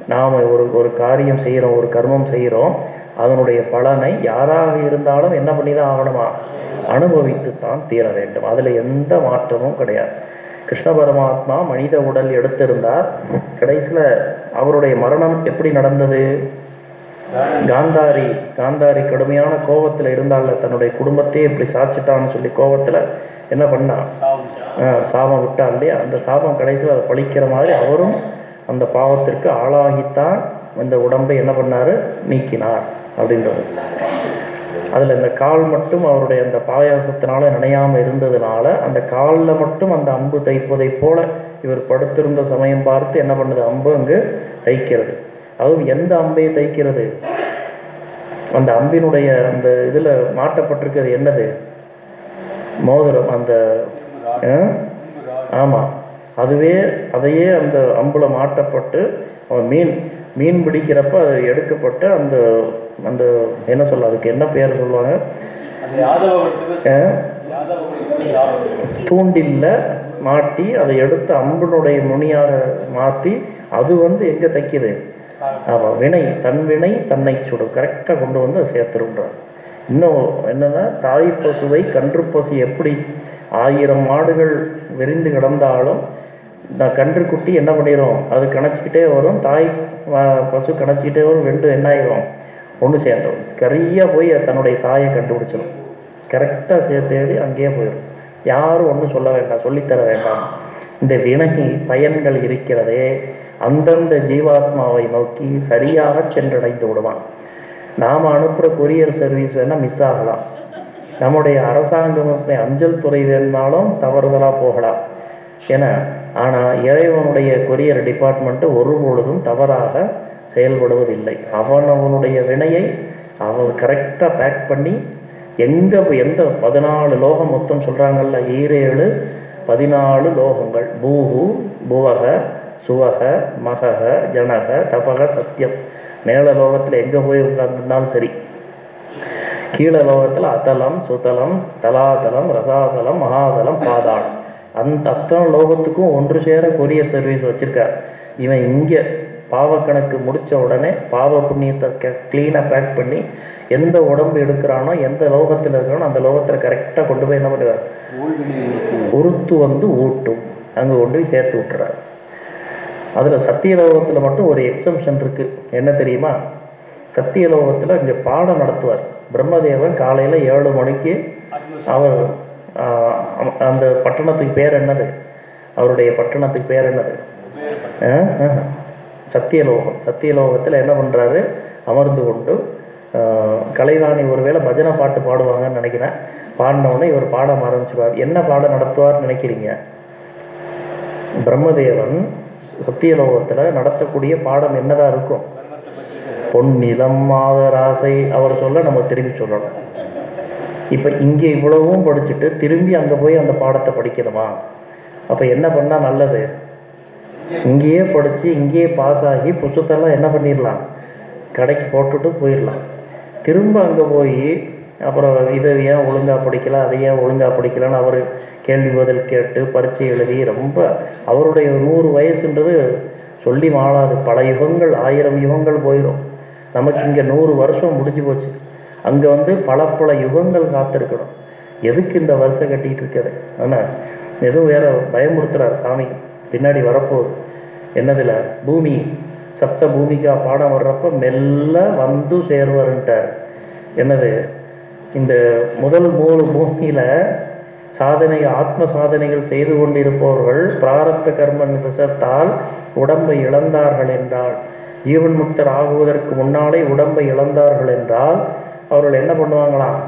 A: நாம் ஒரு ஒரு காரியம் செய்கிறோம் ஒரு கர்மம் செய்கிறோம் அதனுடைய பலனை யாராக இருந்தாலும் என்ன பண்ணி தான் ஆகணுமா? அனுபவித்து தான் தீர வேண்டும். அதில் எந்த மாற்றமும் கிடையாது. கிருஷ்ண பரமாத்மா மனித உடல் எடுத்திருந்தார். கடைசியில் அவருடைய மரணம் எப்படி நடந்தது? காந்தாரி காந்தாரி கடுமையான கோபத்தில் இருந்தால தன்னுடைய குடும்பத்தையே இப்படி சாச்சிட்டான்னு சொல்லி கோபத்தில் என்ன பண்ணா? சாபம். விட்டா இல்லையா? அந்த சாபம் கடைசியில் அதை பழிக்கிற மாதிரி அவரும் அந்த பாவத்திற்கு ஆளாகித்தான் இந்த உடம்பை என்ன பண்ணாரு? நீக்கினார் அப்படின்றது. அதில் இந்த கால் மட்டும் அவருடைய அந்த பாயாசத்தினால நினையாமல் இருந்ததுனால அந்த காலில் மட்டும் அந்த அம்பு தைப்பதைப் போல இவர் படுத்திருந்த சமயம் பார்த்து என்ன பண்ணுது? அம்பு அங்கு தைக்கிறது. அதுவும் எந்த அம்பையை தைக்கிறது? அந்த அம்பினுடைய அந்த இதில் மாட்டப்பட்டிருக்கிறது என்னது? மோதிரம் அந்த ஆமாம் அதுவே அதையே அந்த அம்புல மாட்டப்பட்டு அவன் மீன் மீன் பிடிக்கிறப்ப அது எடுக்கப்பட்டு அந்த அந்த என்ன சொல்ல அதுக்கு என்ன பேர் சொல்லுவாங்க? தூண்டில்ல மாட்டி அதை எடுத்து அம்பினுடைய நுனியாக மாற்றி அது வந்து எங்கே தைக்குது? ஆமாம் வினை தன் வினை தன்னை சுடும் கரெக்டாக கொண்டு வந்து அதை சேர்த்துருன்றார் இன்னும் என்னன்னா தாய் பசுவை கன்று பசு எப்படி ஆயிரம் மாடுகள் விரிந்து கிடந்தாலும் இந்த கன்றுக்குட்டி என்ன பண்ணிடும் அது கணச்சிக்கிட்டே வரும் தாய் பசு கணச்சிக்கிட்டே வரும் ரெண்டும் என்ன ஆகிடும் ஒன்று சேர்ந்துடும் கரியாக போய் அது தன்னுடைய தாயை கண்டுபிடிச்சிடும் கரெக்டாக சேர்த்தேடி அங்கேயே போயிடும் யாரும் ஒன்றும் சொல்ல வேண்டாம் சொல்லித்தர வேண்டாம். இந்த வினை பயன்கள் இருக்கிறதே அந்தந்த ஜீவாத்மாவை நோக்கி சரியாக சென்றடைந்து விடுவான். நாம் அனுப்புகிற கொரியர் சர்வீஸ் வேணால் மிஸ் ஆகலாம். நம்முடைய அரசாங்கம் அஞ்சல் துறை வேணுனாலும் தவறுதலாக போகலாம். என ஆனால் இறைவனுடைய கொரியர் டிபார்ட்மெண்ட்டு ஒரு பொழுதும் தவறாக செயல்படுவதில்லை. அவன் அவனுடைய வினையை அவன் கரெக்டாக பேக் பண்ணி எங்கே எந்த பதினாலு லோகம் மொத்தம் சொல்கிறாங்கல்ல ஈரேழு பதினாலு லோகங்கள். பூஹு புவக சுவக மகக ஜனக தபக சத்தியம் மேல லோகத்தில் எங்கே போய் உட்கார்ந்துருந்தாலும் சரி. கீழே லோகத்தில் அத்தலம் சுத்தலம் தலாதலம் ரசாதலம் மகாதலம் பாதாளம். அந்த அத்தனை லோகத்துக்கும் ஒன்று சேர கொரியர் சர்வீஸ் வச்சுருக்கார். இவன் இங்கே பாவக்கணக்கு முடித்த உடனே பாவ புண்ணியத்தை க்ளீனாக பேக் பண்ணி எந்த உடம்பு எடுக்கிறானோ எந்த லோகத்தில் இருக்கிறானோ அந்த லோகத்தில் கரெக்டாக கொண்டு போய் என்ன பண்ணுவார்?
B: பொறுத்து
A: உருத்து வந்து ஊட்டும். அங்கே கொண்டு போய் சேர்த்து விட்டுறார். அதில் சத்தியலோகத்தில் மட்டும் ஒரு எக்ஸம்ஷன் இருக்குது என்ன தெரியுமா? சத்தியலோகத்தில் இங்கே பாடம் நடத்துவார். பிரம்மதேவன் காலையில் ஏழு மணிக்கு அவர் அந்த பட்டணத்துக்கு பேர் என்னது? அவருடைய பட்டணத்துக்கு பேர் என்னது? சத்தியலோகம். சத்தியலோகத்தில் என்ன பண்ணுறாரு அமர்ந்து கொண்டு கலைவாணி ஒருவேளை பஜனை பாட்டு பாடுவாங்கன்னு நினைக்கிறேன். பாடினவுடனே இவர் பாடம் ஆரம்பிச்சுவார் என்ன பாடம் நடத்துவார்னு நினைக்கிறீங்க? பிரம்மதேவன் சத்தியலோகத்தில் நடத்தக்கூடிய பாடம் என்னதான் இருக்கும்? பொன்னிலம் மாதராசை அவர் சொல்ல நம்ம திரும்பி சொல்லணும். இப்போ இங்கே இவ்வளவும் படிச்சுட்டு திரும்பி அங்கே போய் அந்த பாடத்தை படிக்கணுமா? அப்போ என்ன பண்ணால் நல்லது? இங்கேயே படித்து இங்கேயே பாஸ் ஆகி புத்தகத்தெல்லாம் என்ன பண்ணிடலாம்? கடைக்கு போட்டுட்டு போயிடலாம். திரும்ப அங்கே போய் அப்புறம் இதை ஏன் ஒழுங்காக படிக்கல அதை ஏன் ஒழுங்காக படிக்கலன்னு அவர் கேள்வி பதில் கேட்டு பரீட்சை எழுதி ரொம்ப அவருடைய நூறு வயசுன்றது சொல்லி மாளாது பல யுகங்கள் ஆயிரம் யுகங்கள் போயிடும். நமக்கு இங்கே நூறு வருஷம் முடிஞ்சு போச்சு. அங்கே வந்து பல பல யுகங்கள் காத்திருக்கணும். எதுக்கு இந்த வருஷம் கட்டிகிட்டு இருக்கிறது ஆனால் எதுவும் வேற பயமுறுத்துறார் சாமி. பின்னாடி வரப்போகுது. என்னதில்? பூமி. சப்த பூமிக்கா பாடம் வர்றப்ப மெல்ல வந்து சேர்வருன்ட்டார். என்னது? இந்த முதல் மூணு பூமியில் சாதனை ஆத்ம சாதனைகள் செய்து கொண்டிருப்பவர்கள் பிராரத்த கர்ம விஷத்தால் உடம்பை இழந்தார்கள் என்றால் ஜீவன் முக்தர் ஆகுவதற்கு முன்னாலே உடம்பை இழந்தார்கள் என்றால் அவர்கள் என்ன பண்ணுவாங்களாம்?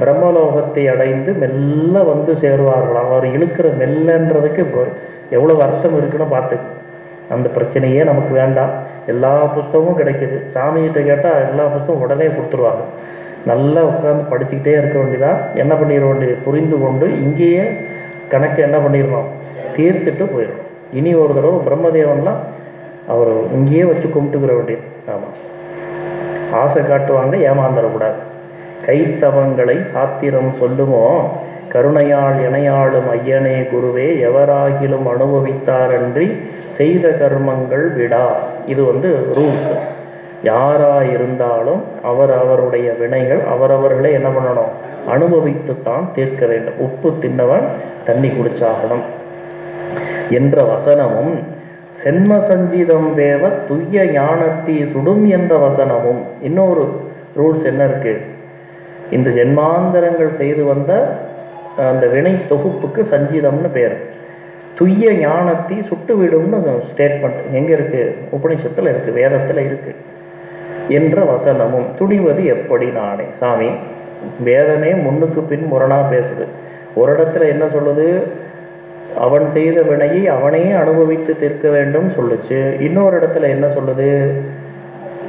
A: பிரம்மலோகத்தை அடைந்து மெல்ல வந்து சேருவார்களாம். அவர் இழுக்கிற மெல்லன்றதுக்கு இப்போ எவ்வளவு அர்த்தம் இருக்குன்னு பார்த்து. அந்த பிரச்சனையே நமக்கு வேண்டாம். எல்லா புஸ்தகமும் கிடைக்குது. சாமிகிட்ட கேட்டால் எல்லா புஸ்தகம் உடனே கொடுத்துருவாங்க. நல்லா உட்காந்து படிச்சுக்கிட்டே இருக்க வேண்டியதான் என்ன பண்ணிட வேண்டியது? புரிந்து கொண்டு இங்கேயே கணக்கு என்ன பண்ணிடணும்? தீர்த்துட்டு போயிடும் இனி ஒரு தடவை பிரம்மதேவன்லாம் அவர் இங்கேயே வச்சு கும்பிட்டுக்கிற வேண்டியது. ஆமாம் ஆசை காட்டுவாங்க ஏமாந்துடக்கூடாது. கைத்தவங்களை சாத்திரம் சொல்லுமோ? கருணையால் இணையாளும் ஐயனே குருவே எவராகிலும் அனுபவித்தாரன்றி செய்த கர்மங்கள் விடா. இது வந்து ரூல்ஸ் யாராயிருந்தாலும் அவர் அவருடைய வினைகள் அவரவர்களே என்ன பண்ணணும்? அனுபவித்துத்தான் தீர்க்க வேண்டும். உப்பு தின்னவன் தண்ணி குடிச்சாகணும். என்ற வசனமும் சென்ம சஞ்சீதம் தேவ துய்ய ஞானத்தி சுடும் என்ற வசனமும். இன்னொரு ரூல்ஸ் என்ன இருக்கு? இந்த ஜென்மாந்தரங்கள் செய்து வந்த அந்த வினை தொகுப்புக்கு சஞ்சீதம்னு பேர். துய்ய ஞானத்தை சுட்டு விடும்னு ஸ்டேட்மெண்ட் எங்கே இருக்கு? உபனிஷத்தில் இருக்கு வேதத்தில் இருக்கு என்ற வசனமும். துணிவது எப்படி நானே? சாமி வேதமே முன்னுக்கு பின் முரணா பேசுது. ஒரு இடத்துல என்ன சொல்லுது? அவன் செய்த வினையை அவனே அனுபவித்து தீர்க்க வேண்டும் சொல்லுச்சு. இன்னொரு இடத்துல என்ன சொல்லுது?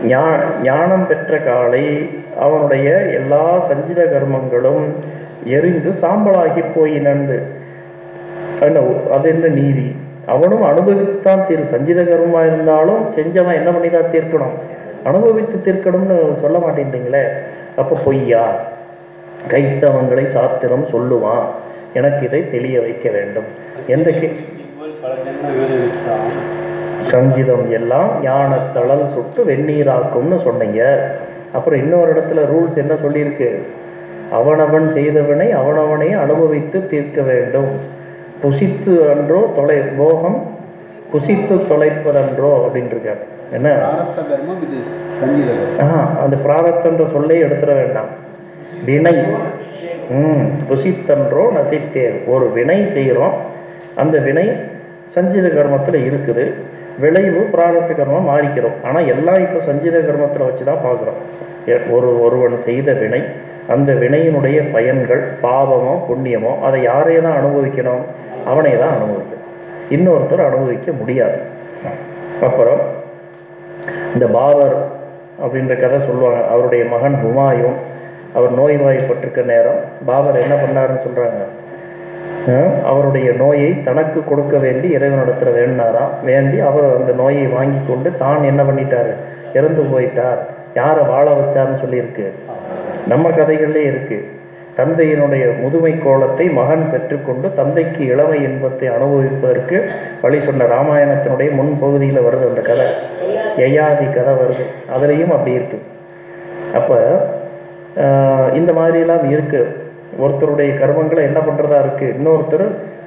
A: ஞா ஞானம் பெற்ற காலை அவனுடைய எல்லா சஞ்சித கர்மங்களும் எரிந்து சாம்பலாகி போயினந்து என்ன அது என்ன நீதி? அவனும் அனுபவித்துத்தான் தீர் சஞ்சித கர்மமாக இருந்தாலும் செஞ்சவன் என்ன பண்ணி தான் தீர்க்கணும்? அனுபவித்து தீர்க்கணும்னு சொல்ல மாட்டேன்றீங்களே. அப்போ பொய்யா? கைத்தவங்களை சாத்திரம் சொல்லுவான். எனக்கு இதை தெளிய வைக்க வேண்டும். எந்த சஞ்சிதம் எல்லாம் ஞானத்தளல் சுட்டு வெந்நீராக்கும்னு சொன்னீங்க. அப்புறம் இன்னொரு இடத்துல ரூல்ஸ் என்ன சொல்லியிருக்கு? அவனவன் செய்தவனை அவனவனே அனுபவித்து தீர்க்க வேண்டும். புசித்து அன்றோ தொலை போகம் புசித்து தொலைப்பதன்றோ இருக்காரு என்ன? ஆஹா அந்த பிராரத்தன்ற சொல்லே எடுத்துட வேண்டாம். வினை. ம் புசித்தன்றோ நசித்தேன். ஒரு வினை செய்கிறோம். அந்த வினை சஞ்சித கர்மத்தில் இருக்குது. விளைவு பிராரத்த கர்மம் மாறிக்கிறோம். ஆனால் எல்லாம் இப்போ சஞ்சித கர்மத்தில் வச்சு தான் பார்க்குறோம். எ- ஒரு ஒருவன் செய்த வினை அந்த வினையினுடைய பயன்கள் பாவமோ புண்ணியமோ அதை யாரையே தான் அனுபவிக்கணும்? அவனை தான் அனுபவிக்கணும். இன்னொருத்தர் அனுபவிக்க முடியாது. அப்புறம் இந்த பாபர் அப்படின்ற கதை சொல்லுவாங்க. அவருடைய மகன் ஹுமாயும் அவர் நோய்வாய்ப்பட்டிருக்க நேரம். பாபர் என்ன பண்ணாருன்னு சொல்கிறாங்க அவருடைய நோயை தனக்கு கொடுக்க வேண்டி இறைவனிடத்துல வேண்டினாராம். வேண்டி அவர் அந்த நோயை வாங்கி கொண்டு தான் என்ன பண்ணிட்டாரு? இறந்து போயிட்டார். யாரை வாழ வச்சார்னு சொல்லியிருக்கு. நம்ம கதைகள்லே இருக்கு. தந்தையினுடைய முதுமை கோலத்தை மகன் பெற்றுக்கொண்டு தந்தைக்கு இளமை இன்பத்தை அனுபவிப்பதற்கு வழி சொன்ன ராமாயணத்தினுடைய முன் பகுதியில் வருது அந்த கதை. யயாதி கதை வருது. அதுலேயும் அப்படி இருக்கு. அப்போ இந்த மாதிரிலாம் இருக்குது ஒருத்தருடைய கர்மங்களை என்ன பண்ணுறதா இருக்குது இன்னொருத்தர்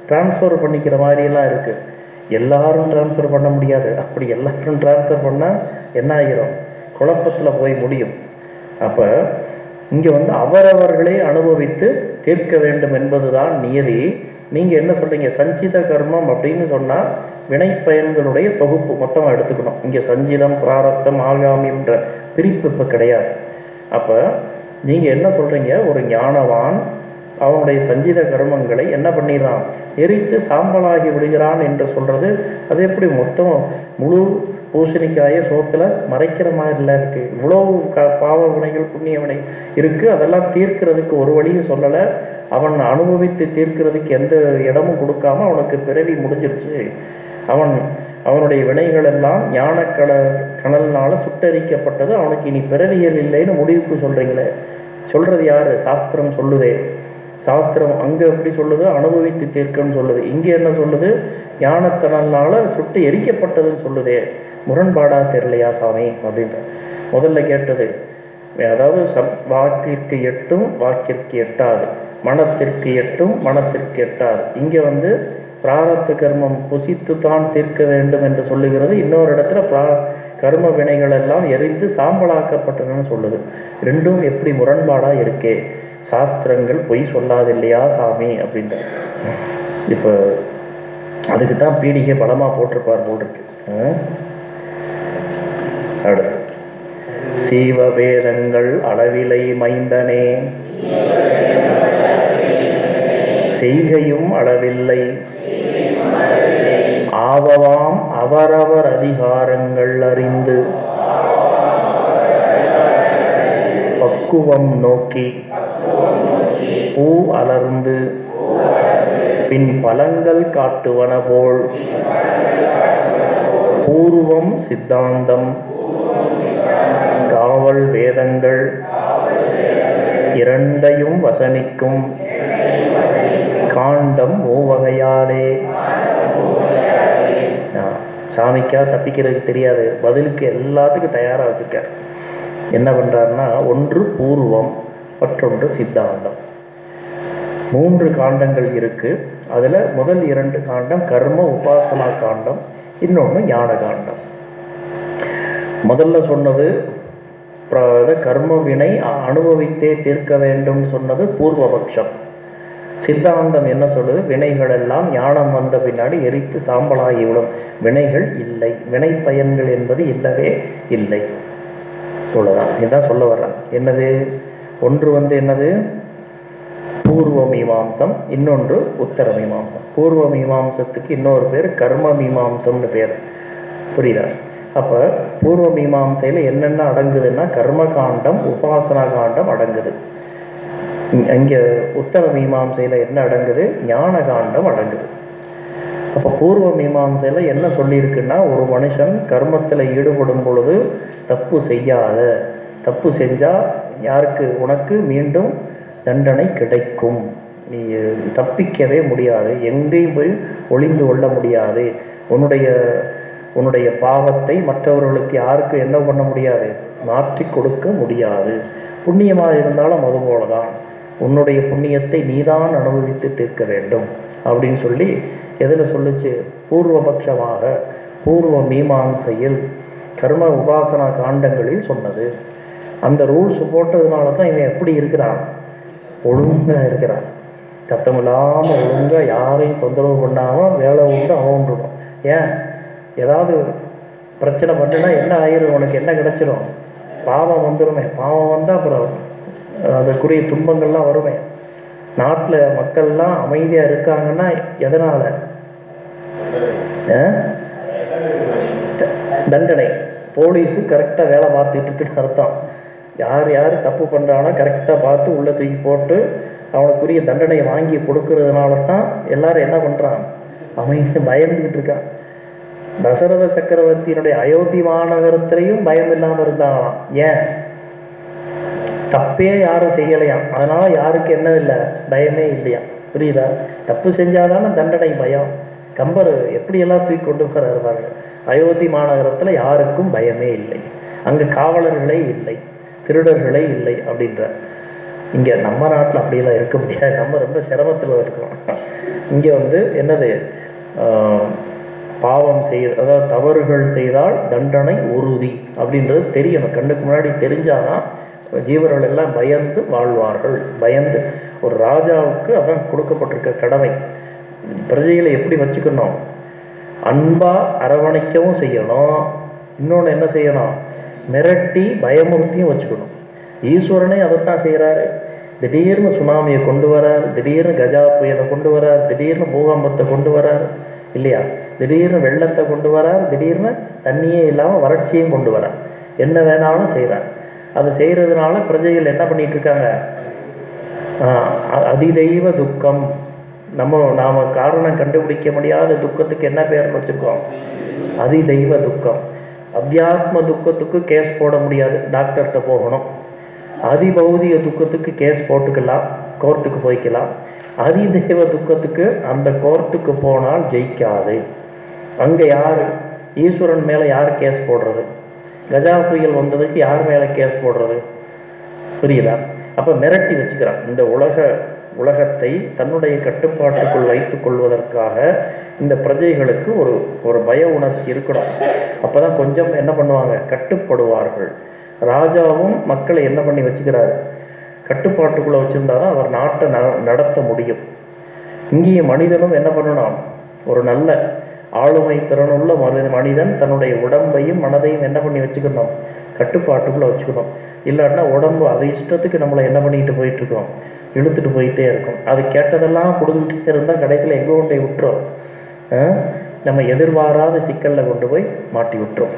A: டிரான்ஸ்ஃபர் பண்ணிக்கிற மாதிரியெல்லாம் இருக்குது எல்லாரும் டிரான்ஸ்ஃபர் பண்ண முடியாது. அப்படி எல்லாரும் டிரான்ஸ்ஃபர் பண்ணால் என்ன ஆகிரும்? குழப்பத்தில் போய் முடியும். அப்போ இங்கே வந்து அவரவர்களே அனுபவித்து தீர்க்க வேண்டும் என்பதுதான் நியதி. நீங்கள் என்ன சொல்கிறீங்க சஞ்சித கர்மம் அப்படின்னு சொன்னால் வினை பயன்களுடைய தொகுப்பு. மொத்தமாக எடுத்துக்கணும். இங்கே சஞ்சிதம் பிராரத்தம் ஆகாமின்ற பிரிப்பு இப்போ கிடையாது. அப்போ நீங்கள் என்ன சொல்கிறீங்க ஒரு ஞானவான் அவனுடைய சஞ்சீத கர்மங்களை என்ன பண்ணிடுறான்? எரித்து சாம்பலாகி விடுகிறான் என்று சொல்கிறது அது எப்படி மொத்தம் முழு பூசணிக்காயை சோத்தில் மறைக்கிற மாதிரிலாம் இருக்குது இவ்வளோ க பாவ வினைகள் புண்ணிய வினை அதெல்லாம் தீர்க்கிறதுக்கு ஒரு வழியும் சொல்லலை. அவன் அனுபவித்து தீர்க்கிறதுக்கு எந்த இடமும் கொடுக்காம அவனுக்கு பிறவி முடிஞ்சிருச்சு. அவன் அவனுடைய வினைகள் எல்லாம் ஞானக்கட கணல்னால சுட்டரிக்கப்பட்டது. அவனுக்கு இனி பிறவியல் இல்லைன்னு முடிவுக்கு சொல்றீங்களே. சொல்றது யாரு? சாஸ்திரம் சொல்லுதே. சாஸ்திரம் அங்க எப்படி சொல்லுது? அனுபவித்து தீர்க்கன்னு சொல்லுது. இங்க என்ன சொல்லுது? ஞானத்தனல்னால சுட்டு எரிக்கப்பட்டதுன்னு சொல்லுதே. முரண்பாடா தெரியலையா சாமி? அப்படின்ற. முதல்ல கேட்டது அதாவது சப் வாக்கிற்கு எட்டும் வாக்கிற்கு எட்டாது. மனத்திற்கு எட்டும் மனத்திற்கு எட்டாது. இங்கே வந்து பிராரத்த கர்மம் புசித்து தான் தீர்க்க வேண்டும் என்று சொல்லுகிறது. இன்னொரு இடத்துல பிரா கர்ம வினைகள் எல்லாம் எரிந்து சாம்பலாக்கப்பட்டதுன்னு சொல்லுது. ரெண்டும் எப்படி முரண்பாடாக இருக்கே? சாஸ்திரங்கள் பொய் சொல்லாது இல்லையா சாமி? அப்படின்ற இப்போ அதுக்கு தான் பீடிகை பலமாக போட்டிருப்பார் போட்டிருக்கு. அடுத்து. சீவவேதங்கள் அளவிலை மைந்தனே. செய்கையும் அளவில்லை. ஆவவாம் அவரவர் அதிகாரங்கள் அறிந்து. பக்குவம் நோக்கி பூ அலர்ந்து பின் பலங்கள் காட்டுவன போல். பூர்வம் சித்தாந்தம் காவல் வேதங்கள் இரண்டையும் வசனிக்கும் காண்டம் மூவகையாலே ஆ, சாமிக்கா தப்பிக்கிறதுக்கு தெரியாது. பதிலுக்கு எல்லாத்துக்கும் தயாராக வச்சுருக்கார். என்ன பண்ணுறாருன்னா ஒன்று பூர்வம் மற்றொன்று சித்தாந்தம். மூன்று காண்டங்கள் இருக்குது அதில் முதல் இரண்டு காண்டம் கர்ம உபாசனா காண்டம் இன்னொன்று ஞான காண்டம். முதல்ல சொன்னது பிர- கர்ம வினை அனுபவித்தே தீர்க்க வேண்டும் சொன்னது பூர்வபக்ஷம். சித்தாந்தம் என்ன சொல்லுது? வினைகள் எல்லாம் ஞானம் வந்த பின்னாடி எரித்து சாம்பலாகிவிடும். வினைகள் இல்லை. வினை பயன்கள் என்பது இல்லவே இல்லை. இவ்வளோதான் இதுதான் சொல்ல வர்றேன். என்னது? ஒன்று வந்து என்னது? பூர்வ மீமாம்சம் இன்னொன்று உத்தர மீமாம்சம் பூர்வ மீமாம்சத்துக்கு இன்னொரு பேர் கர்ம மீமாம்சம்னு பேர். புரியுதா? அப்போ பூர்வ மீமாம்சையில் என்னென்ன அடங்குதுன்னா கர்ம காண்டம் உபாசனா காண்டம் அடங்குது. இங்கே உத்தர மீமாம்சையில் என்ன அடங்குது? ஞான காண்டம் அடங்குது. அப்போ பூர்வ மீமாம்சையில் என்ன சொல்லியிருக்குன்னா ஒரு மனுஷன் கர்மத்தில் ஈடுபடும் பொழுது தப்பு செய்யாத. தப்பு செஞ்சால் யாருக்கு? உனக்கு மீண்டும் தண்டனை கிடைக்கும். நீ தப்பிக்கவே முடியாது. எங்கேயும் போய் ஒளிந்து கொள்ள முடியாது. உன்னுடைய உன்னுடைய பாவத்தை மற்றவர்களுக்கு யாருக்கு என்ன பண்ண முடியாது? மாற்றி கொடுக்க முடியாது. புண்ணியமாக இருந்தாலும் அது போல தான் உன்னுடைய புண்ணியத்தை நீதான் அனுபவித்து தீர்க்க வேண்டும். அப்படின்னு சொல்லி எதில் சொல்லுச்சு? பூர்வபட்சமாக பூர்வ மீமாம்சையில் கர்ம உபாசனா காண்டங்களில் சொன்னது. அந்த ரூல்ஸ் போட்டதுனால தான் இவன் எப்படி இருக்கிறான்? ஒழுங்காக இருக்கிறான். தத்தமில்லாமல் ஒழுங்காக யாரையும் தொந்தரவு பண்ணாமல் வேலை உண்டு அவன் உண்டுடும் ஏன்? ஏதாவது பிரச்சனை பண்ணுனா என்ன ஆயிரும்? உனக்கு என்ன கிடச்சிரும்? பாவம் வந்துருமே. பாவம் வந்தால் அப்புறம் அதுக்குரிய துன்பங்கள்லாம் வருமே. நாட்டில் மக்கள்லாம் அமைதியாக இருக்காங்கன்னா எதனால்? தண்டனை. போலீஸு கரெக்டாக வேலை பார்த்துட்டு இருக்குன்னு அர்த்தம். யார் யார் தப்பு பண்ணுறானோ கரெக்டாக பார்த்து உள்ள தூக்கி போட்டு அவனுக்குரிய தண்டனையை வாங்கி கொடுக்கறதுனால தான் எல்லாரும் என்ன பண்ணுறான் அமைதி பயந்துக்கிட்டு இருக்கான். தசரத சக்கரவர்த்தியினுடைய அயோத்தி மாநகரத்திலையும் பயம் இல்லாமல் இருந்தாங்களாம். ஏன்? தப்பே யாரும் செய்யலையாம் அதனால யாருக்கு என்ன இல்லை? பயமே இல்லையா? புரியுதா? தப்பு செஞ்சாதான தண்டனை பயம். கம்பர் எப்படியெல்லாம் தூக்கி கொண்டு வர்றாரு பாருங்க. அயோத்தி மாநகரத்தில் யாருக்கும் பயமே இல்லை. அங்கே காவலர்களே இல்லை. திருடர்களே இல்லை அப்படின்ற இங்கே நம்ம நாட்டில் அப்படியெல்லாம் இருக்க முடியாது. நம்ம ரொம்ப சிரமத்தில் இருக்கோம் இங்கே வந்து என்னது? பாவம் செய்ய அதாவது தவறுகள் செய்தால் தண்டனை உறுதி அப்படின்றது தெரியணும் கண்ணுக்கு முன்னாடி தெரிஞ்சாதான் ஜீவர்கள் எல்லாம் பயந்து வாழ்வார்கள். பயந்து ஒரு ராஜாவுக்கு அதான் கொடுக்கப்பட்டிருக்க கடமை. பிரஜைகளை எப்படி வச்சுக்கணும்? அன்பா அரவணைக்கவும் செய்யணும். இன்னொன்று என்ன செய்யணும்? மிரட்டி பயமுறுத்தியும் வச்சுக்கணும். ஈஸ்வரனே அதைத்தான் செய்கிறாரு திடீர்னு சுனாமியை கொண்டு வரார். திடீர்னு கஜா புயலை கொண்டு வரார். திடீர்னு பூகம்பத்தை கொண்டு வரார். இல்லையா? திடீர்னு வெள்ளத்தை கொண்டு வரார். திடீர்னு தண்ணியே இல்லாமல் வறட்சியும் கொண்டு வரார். என்ன வேணாலும் செய்கிறார் அதை செய்கிறதுனால பிரஜைகள் என்ன பண்ணிட்டு இருக்காங்க அ- அதிதெய்வ துக்கம். நம்ம நாம் காரணம் கண்டுபிடிக்க முடியாத துக்கத்துக்கு என்ன பேர்னு வச்சுருக்கோம்? அதிதெய்வ துக்கம். அத்தியாத்ம துக்கத்துக்கு கேஸ் போட முடியாது. டாக்டர்கிட்ட போகணும். அதிபௌதிக துக்கத்துக்கு கேஸ் போட்டுக்கலாம். கோர்ட்டுக்கு போய்க்கலாம். அதிதெய்வ துக்கத்துக்கு அந்த கோர்ட்டுக்கு போனால் ஜெயிக்காது. அங்கே யார்? ஈஸ்வரன் மேலே யார் கேஸ் போடுறது? கஜா புயல் வந்ததுக்கு யார் மேலே கேஸ் போடுறது? புரியுதா? அப்போ மிரட்டி வச்சுக்கிறான். இந்த உலக உலகத்தை தன்னுடைய கட்டுப்பாட்டுக்குள் வைத்து கொள்வதற்காக இந்த பிரஜைகளுக்கு ஒரு ஒரு பய உணர்ச்சி இருக்கணும். அப்போ தான் கொஞ்சம் என்ன பண்ணுவாங்க? கட்டுப்படுவார்கள். ராஜாவும் மக்களை என்ன பண்ணி வச்சுக்கிறாரு? கட்டுப்பாட்டுக்குள்ளே வச்சுருந்தாதான் அவர் நாட்டை ந நடத்த முடியும். இங்கேயே மனிதனும் என்ன பண்ணணும்? ஒரு நல்ல ஆளுமை திறனுள்ள மனித மனிதன் தன்னுடைய உடம்பையும் மனதையும் என்ன பண்ணி வச்சுக்கணும்? கட்டுப்பாட்டுக்குள்ளே வச்சுக்கணும். இல்லாட்டினா உடம்பு அது இஷ்டத்துக்கு நம்மளை என்ன பண்ணிட்டு போயிட்டு இருக்கோம் இழுத்துட்டு போயிட்டே இருக்கும். அது கேட்டதெல்லாம் கொடுத்துக்கிட்டே இருந்தால் கடைசியில் எங்கே கொண்டு போய் விட்டுரும் நம்ம எதிர்பாராத சிக்கலில் கொண்டு போய் மாட்டி விட்டுரும்.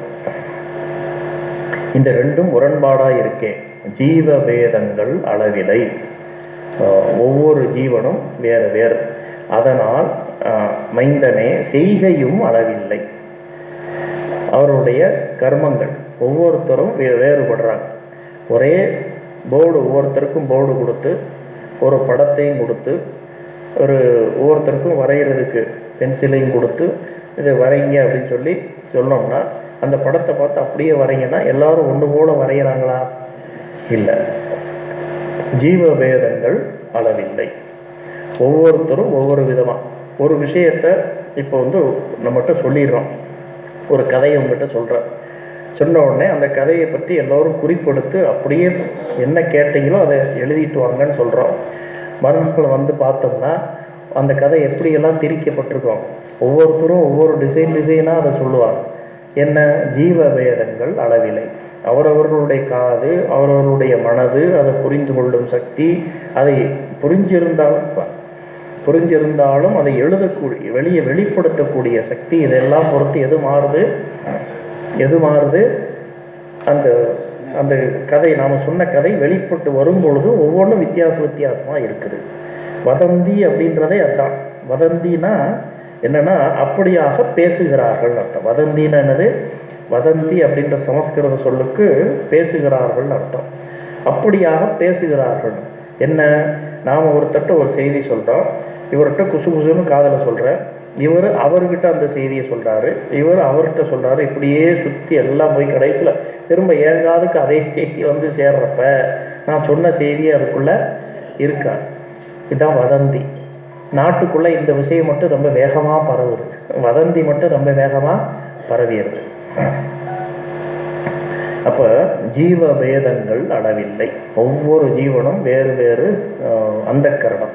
A: இந்த ரெண்டும் முரண்பாடாக இருக்கே. ஜீவ வேதங்கள் அளவிலை ஒவ்வொரு ஜீவனும் வேறு வேறு. அதனால் மைந்தனே செய்கையும் அளவில்லை. அவருடைய கர்மங்கள் ஒவ்வொருத்தரும் வே வேறுபடுறாங்க. ஒரே போர்டு ஒவ்வொருத்தருக்கும் போர்டு கொடுத்து ஒரு படத்தையும் கொடுத்து ஒரு ஒவ்வொருத்தருக்கும் வரைகிறதுக்கு பென்சிலையும் கொடுத்து இதை வரைங்க அப்படின்னு சொல்லி சொன்னோம்னா அந்த படத்தை பார்த்து அப்படியே வரைங்கன்னா எல்லாரும் ஒன்று போல வரைகிறாங்களா இல்லை. ஜீவபேதங்கள் அளவில்லை. ஒவ்வொருத்தரும் ஒவ்வொரு விதமாக ஒரு விஷயத்தை இப்போ வந்து நம்மகிட்ட சொல்லிடுறோம். ஒரு கதையை உங்ககிட்ட சொல்கிறேன் சொன்ன உடனே அந்த கதையை பற்றி எல்லோரும் குறிப்பெடுத்து அப்படியே என்ன கேட்டீங்களோ அதை எழுதிட்டு வாங்கன்னு சொல்கிறோம் மருமக்களை வந்து பார்த்தோம்னா அந்த கதை எப்படியெல்லாம் திரிக்கப்பட்டிருக்கோம் ஒவ்வொருத்தரும் ஒவ்வொரு டிசைன் டிசைனாக அதை சொல்லுவாங்க. என்ன? ஜீவ வேதங்கள் அளவில்லை அவரவர்களுடைய காது அவரவர்களுடைய மனது அதை புரிந்து கொள்ளும் சக்தி அதை புரிஞ்சிருந்தாலும் புரிஞ்சிருந்தாலும் அதை எழுதக்கூடிய வெளியே வெளிப்படுத்தக்கூடிய சக்தி இதெல்லாம் பொறுத்து எது மாறுது? எது மாறுது? அந்த அந்த கதை நாம் சொன்ன கதை வெளிப்பட்டு வரும் பொழுது ஒவ்வொன்றும் வித்தியாச வித்தியாசமாக இருக்குது. வதந்தி அப்படின்றதே அதுதான். வதந்தினா என்னன்னா அப்படியாக பேசுகிறார்கள் அர்த்தம். வதந்தின்னா என்னது? வதந்தி அப்படின்ற சமஸ்கிருத சொல்லுக்கு பேசுகிறார்கள் அர்த்தம். அப்படியாக பேசுகிறார்கள். என்ன? நாம் ஒருத்தட்ட ஒரு செய்தி சொல்கிறோம் இவர்கிட்ட குசு குசுன்னு காதலை சொல்கிறேன் இவர் அவர்கிட்ட அந்த செய்தியை சொல்கிறாரு இவர் அவர்கிட்ட சொல்கிறாரு இப்படியே சுற்றி எல்லாம் போய் கடைசியில் திரும்ப ஏங்காதுக்கு அதே செய்தி வந்து சேர்றப்ப நான் சொன்ன செய்தியை அதுக்குள்ளே இருக்கா இதுதான் வதந்தி. நாட்டுக்குள்ளே இந்த விஷயம் மட்டும் ரொம்ப வேகமாக பரவுது. வதந்தி மட்டும் ரொம்ப வேகமாக பரவிடுது. அப்போ ஜீவ வேதங்கள் அளவில்லை ஒவ்வொரு ஜீவனும் வேறு வேறு அந்த கரணம்.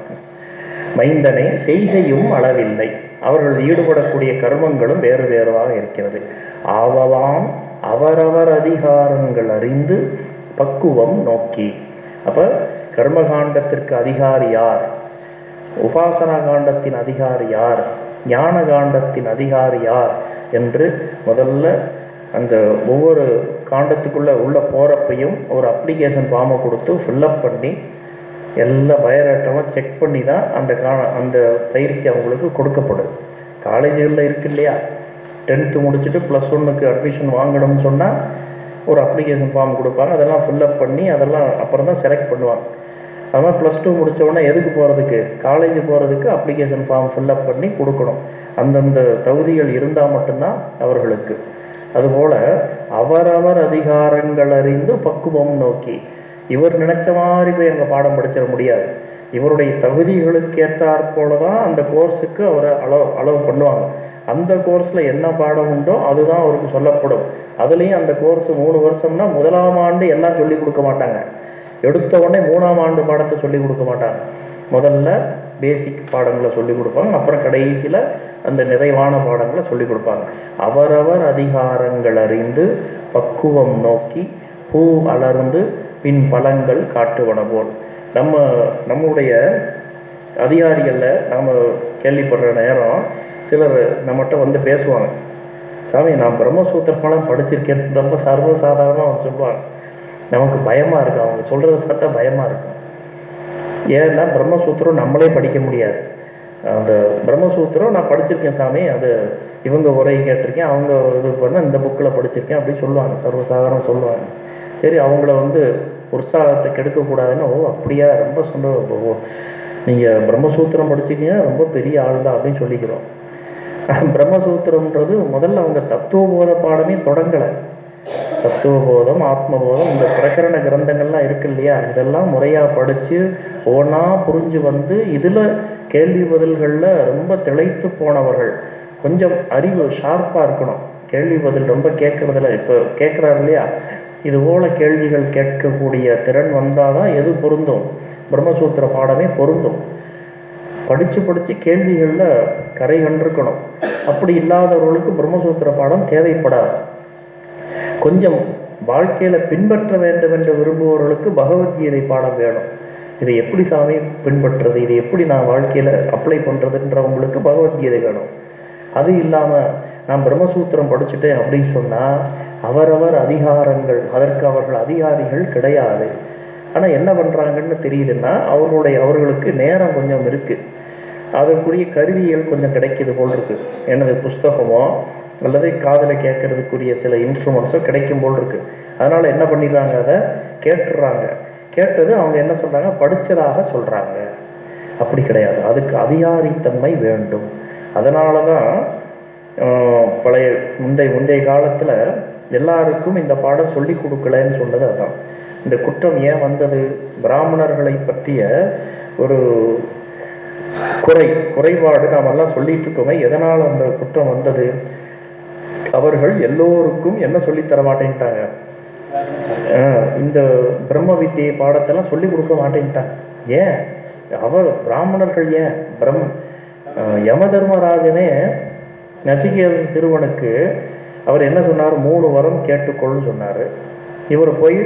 A: மைந்தனை செய்கையும் அளவில்லை. அவர்கள் ஈடுபடக்கூடிய கர்மங்களும் வேறு வேறுவாக இருக்கிறது. ஆவவாம் அவரவர் அதிகாரங்கள் அறிந்து பக்குவம் நோக்கி. அப்போ கர்மகாண்டத்திற்கு அதிகாரி யார்? உபாசனா காண்டத்தின் அதிகாரி யார்? ஞான காண்டத்தின் அதிகாரி யார்? என்று முதல்ல அந்த ஒவ்வொரு காண்டத்துக்குள்ளே உள்ள போகிறப்பையும் ஒரு அப்ளிகேஷன் ஃபார்மை கொடுத்து ஃபில்லப் பண்ணி எல்லா பயோடேட்டாவும் செக் பண்ணி தான் அந்த கா அந்த பயிற்சி அவங்களுக்கு கொடுக்கப்படும் காலேஜுகளில் இருக்கு இல்லையா? டென்த்து முடிச்சுட்டு ப்ளஸ் ஒன்னுக்கு அட்மிஷன் வாங்கணும்னு சொன்னால் ஒரு அப்ளிகேஷன் ஃபார்ம் கொடுப்பாங்க. அதெல்லாம் ஃபில்லப் பண்ணி அதெல்லாம் அப்புறம் தான் செலக்ட் பண்ணுவாங்க. அது மாதிரி ப்ளஸ் டூ முடித்தோடனே எதுக்கு போகிறதுக்கு காலேஜ் போகிறதுக்கு அப்ளிகேஷன் ஃபார்ம் ஃபில்லப் பண்ணி கொடுக்கணும். அந்தந்த தகுதிகள் இருந்தால் மட்டும்தான் அவர்களுக்கு. அதுபோல் அவரவர் அதிகாரங்கள் அறிந்து பக்குவம் நோக்கி இவர் நினச்ச மாதிரி போய் அங்கே பாடம் படிச்சிட முடியாது. இவருடைய தகுதிகளுக்கு ஏற்றாற் போல தான் அந்த கோர்ஸுக்கு அவரை அலோவ் அலோவ் பண்ணுவாங்க. அந்த கோர்ஸில் என்ன பாடம் உண்டோ அதுதான் அவருக்கு சொல்லப்படும். அதுலேயும் அந்த கோர்ஸ் மூணு வருஷம்னா முதலாம் ஆண்டு எல்லாம் சொல்லி கொடுக்க மாட்டாங்க. எடுத்த உடனே மூணாம் ஆண்டு பாடத்தை சொல்லி கொடுக்க மாட்டாங்க. முதல்ல பேசிக் பாடங்களை சொல்லி கொடுப்பாங்க. அப்புறம் கடைசியில் அந்த நிறைவான பாடங்களை சொல்லி கொடுப்பாங்க. அவரவர் அதிகாரங்கள் அறிந்து பக்குவம் நோக்கி பூ அலர்ந்து பின் பலங்கள் காட்டுவன போல் நம்ம நம்முடைய அதிகாரிகளில் நாம் கேள்விப்படுற நேரம் சிலர் நம்மகிட்ட வந்து பேசுவாங்க. சாமி நான் பிரம்மசூத்திரமெல்லாம் படிச்சிருக்கேன். ரொம்ப சர்வசாதாரணமாக சொல்லுவாங்க. நமக்கு பயமாக இருக்கும் அவங்க சொல்கிறத பார்த்தா பயமாக இருக்கும் ஏன்னா பிரம்மசூத்திரம் நம்மளே படிக்க முடியாது. அந்த பிரம்மசூத்திரம் நான் படிச்சிருக்கேன் சாமி. அது இவங்க உரை கேட்டிருக்கேன். அவங்க இது பண்ண இந்த புக்கில் படிச்சிருக்கேன் அப்படின்னு சொல்லுவாங்க. சர்வசாதாரணம் சொல்லுவாங்க. சரி அவங்கள வந்து உற்சாகத்தை கெடுக்கக்கூடாதுன்னு ஓ அப்படியா ரொம்ப சந்தோஷம் நீங்கள் பிரம்மசூத்திரம் படிச்சிக்கிங்க ரொம்ப பெரிய ஆள் தான் அப்படின்னு சொல்லிக்கிறோம். பிரம்மசூத்திரம்ன்றது முதல்ல அவங்க தத்துவபோத பாடமே தொடங்கலை. தத்துவபோதம் ஆத்மபோதம் இந்த பிரகரண கிரந்தங்கள்லாம் இருக்கு இல்லையா? இதெல்லாம் முறையாக படித்து ஒவ்வொன்றா புரிஞ்சு வந்து இதில் கேள்வி பதில்களில் ரொம்ப திளைத்து போனவர்கள். கொஞ்சம் அறிவு ஷார்ப்பாக இருக்கணும். கேள்வி பதில் ரொம்ப கேட்குறதில்ல இப்போ கேட்குறாரு இல்லையா? இது போல கேள்விகள் கேட்கக்கூடிய திறன் வந்தால் தான் எது பொருந்தும்? பிரம்மசூத்திர பாடமே பொருந்தும். படித்து படித்து கேள்விகளில் கரை கண்டிருக்கணும். அப்படி இல்லாதவர்களுக்கு பிரம்மசூத்திர பாடம் தேவைப்படாது. கொஞ்சம் வாழ்க்கையில் பின்பற்ற வேண்டும் என்று விரும்புபவர்களுக்கு பகவத்கீதை பாடம் வேணும். இதை எப்படி சாமி பின்பற்றுறது இதை எப்படி நான் வாழ்க்கையில் அப்ளை பண்ணுறதுன்றவங்களுக்கு பகவத்கீதை வேணும். அது இல்லாமல் நான் பிரம்மசூத்திரம் படிச்சுட்டேன் அப்படின்னு சொன்னால் அவரவர் அதிகாரங்கள் அதற்கு அவர்கள் அதிகாரிகள் கிடையாது. ஆனால் என்ன பண்ணுறாங்கன்னு தெரியுதுன்னா அவர்களுடைய அவர்களுக்கு நேரம் கொஞ்சம் இருக்குது அதற்குரிய கருவிகள் கொஞ்சம் கிடைக்கிது போல் இருக்குது எனது புஸ்தகமோ அல்லது காதில் கேட்கறதுக்குரிய சில இன்ஸ்ட்ருமெண்ட்ஸோ கிடைக்கும் போல் இருக்குது அதனால் என்ன பண்ணிடுறாங்க? அதை கேட்டுடுறாங்க கேட்டது அவங்க என்ன சொல்கிறாங்க படித்ததாக சொல்கிறாங்க அப்படி கிடையாது. அதுக்கு அதிகாரித்தன்மை வேண்டும். அதனால தான் பழைய முந்தைய முந்தைய காலத்தில் எல்லாருக்கும் இந்த பாடம் சொல்லி கொடுக்கலன்னு சொன்னது அதான். இந்த குற்றம் ஏன் வந்தது? பிராமணர்களை பற்றிய ஒரு குறை குறைபாடு நாம் எல்லாம் சொல்லிட்டு இருக்கோமே எதனால் அந்த குற்றம் வந்தது? அவர்கள் எல்லோருக்கும் என்ன சொல்லித்தர மாட்டேன்ட்டாங்க. இந்த பிரம்ம வித்தியை பாடத்தெல்லாம் சொல்லி கொடுக்க மாட்டேன்ட்டாங்க. ஏன்? அவர் பிராமணர்கள் ஏன்? பிரம் யம தர்மராஜனே நசிகேத சிறுவனுக்கு அவர் என்ன சொன்னார்? மூணு வரம் கேட்டுக்கொள்னு சொன்னார். இவர் போய்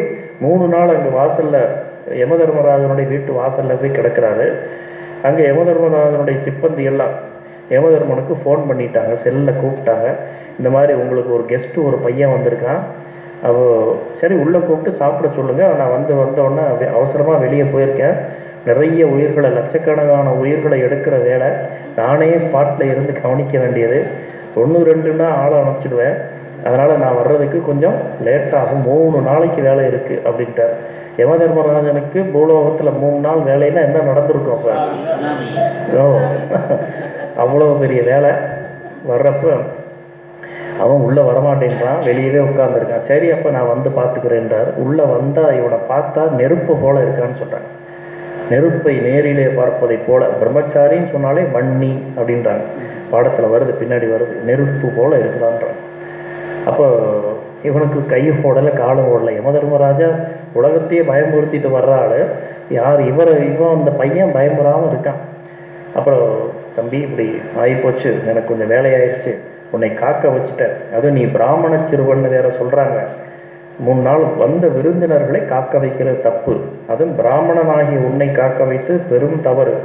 A: மூணு நாள் அங்கே வாசலில் யம தர்மராஜனுடைய வீட்டு வாசலில் போய் கிடக்கிறாரு. அங்கே யம தர்மராஜனுடைய சிப்பந்தி எல்லாம் யமதர்மனுக்கு ஃபோன் பண்ணிட்டாங்க செல்லில் கூப்பிட்டாங்க. இந்த மாதிரி உங்களுக்கு ஒரு கெஸ்ட்டு ஒரு பையன் வந்திருக்கான். அவ சரி உள்ளே கூப்பிட்டு சாப்பிட சொல்லுங்கள் நான் வந்து வந்தோடனே அவசரமாக வெளியே போயிருக்கேன். நிறைய உயிர்களை லட்சக்கணக்கான உயிர்களை எடுக்கிற வேலை நானே ஸ்பாட்டில் இருந்து கவனிக்க வேண்டியது. ஒன்று ரெண்டுன்னா ஆளை அனுப்பிச்சிடுவேன். அதனால் நான் வர்றதுக்கு கொஞ்சம் லேட்டாகும் மூணு நாளைக்கு வேலை இருக்குது அப்படின்ட்டார் யம தர்மராஜனுக்கு பூலோகத்தில் மூணு நாள் வேலைன்னா என்ன நடந்திருக்கும் அப்போ? ஓ அவ்வளோ பெரிய வேலை. வர்றப்போ அவன் உள்ளே வரமாட்டேன்றான். வெளியவே உட்காந்துருக்கான் சரி அப்போ நான் வந்து பார்த்துக்கிறேன்றார். உள்ளே வந்தால் இவனை பார்த்தா நெருப்பு போல இருக்கான்னு சொல்கிறான் நெருப்பை நேரிலே பார்ப்பதை போல பிரம்மச்சாரின்னு சொன்னாலே வன்னி அப்படின்றாங்க. பாடத்தில் வருது பின்னாடி வருது நெருப்பு போல இருக்கிறான்றான் அப்போ இவனுக்கு கை ஓடலை காலம் ஓடலை. யம தர்மராஜா உலகத்தையே பயமுறுத்திட்டு வர்ற யார் இவர் இவன் அந்த பையன் பயமுறாமல் இருக்கான். அப்புறம் தம்பி இப்படி ஆகிப்போச்சு எனக்கு கொஞ்சம் வேலையாயிடுச்சு உன்னை காக்க வச்சுட்டேன். அதுவும் நீ பிராமண சிறுவன் வேற சொல்கிறாங்க மூணு நாள் வந்த விருந்தினர்களை காக்க வைக்கிறது தப்பு. அதுவும் பிராமணனாகிய உன்னை காக்க வைத்து பெரும் தவறு.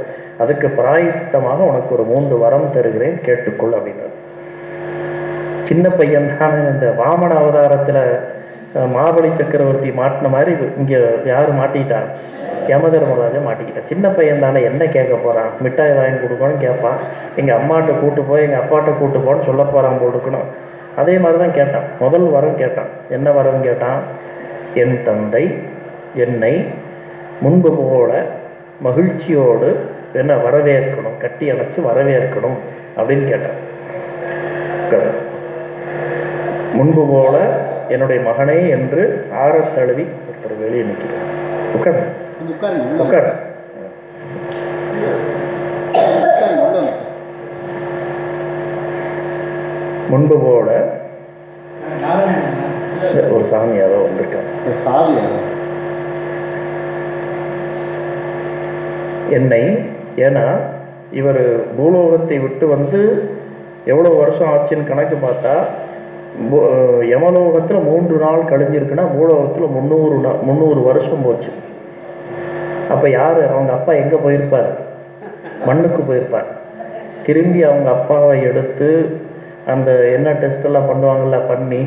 A: அதுக்கு பிராயசித்தமாக உனக்கு ஒரு மூன்று வரம் தருகிறேன். கேட்டுக்கொள் அப்படின்னார். சின்ன பையன் தானே இந்த வாமன அவதாரத்தில் மாபலி சக்கரவர்த்தி மாட்டின மாதிரி இங்கே யார் மாட்டிக்கிட்டான் யமதர்மராஜா மாட்டிக்கிட்டான் சின்ன பையன் தானே என்ன கேட்க போகிறான் மிட்டாய் வாங்கி கொடுக்கணும்னு கேட்பான். எங்கள் அம்மாட்ட கூட்டு போய் எங்கள் அப்பாட்ட கூட்டு போன்னு சொல்ல போகிறான் போல் இருக்கணும். அதே மாதிரி தான் கேட்டான். முதல் வரம் கேட்டான். என்ன வரம் கேட்டான்? என் தந்தை என்னை முன்பு போல மகிழ்ச்சியோடு என்ன வரவேற்கணும் கட்டி அணைச்சு வரவேற்கணும் அப்படின்னு கேட்டான். முன்பு போல என்னுடைய மகனே என்று ஆறத் தழுவி ஒருத்தர் வெளியே நிற்கிறார். உட்கார் உட்கார்
C: உட்காருங்க உள்ள வாங்க.
A: முன்பு போல ஒரு சாமி யாரோ வந்திருக்கார்.
C: இது சாவியா
A: என்னை ஏன்னா இவர் பூலோகத்தை விட்டு வந்து எவ்வளோ வருஷம் ஆச்சுன்னு கணக்கு பார்த்தா யமலோகத்தில் மூன்று நாள் கழிஞ்சிருக்குன்னா பூலோகத்தில் முந்நூறு நா முந்நூறு வருஷம் போச்சு. அப்போ யார்? அவங்க அப்பா எங்கே போயிருப்பார்? மண்ணுக்கு போயிருப்பார். திரும்பி அவங்க அப்பாவை எடுத்து அந்த என்ன டெஸ்ட்டெல்லாம் பண்ணுவாங்கல்ல பண்ணி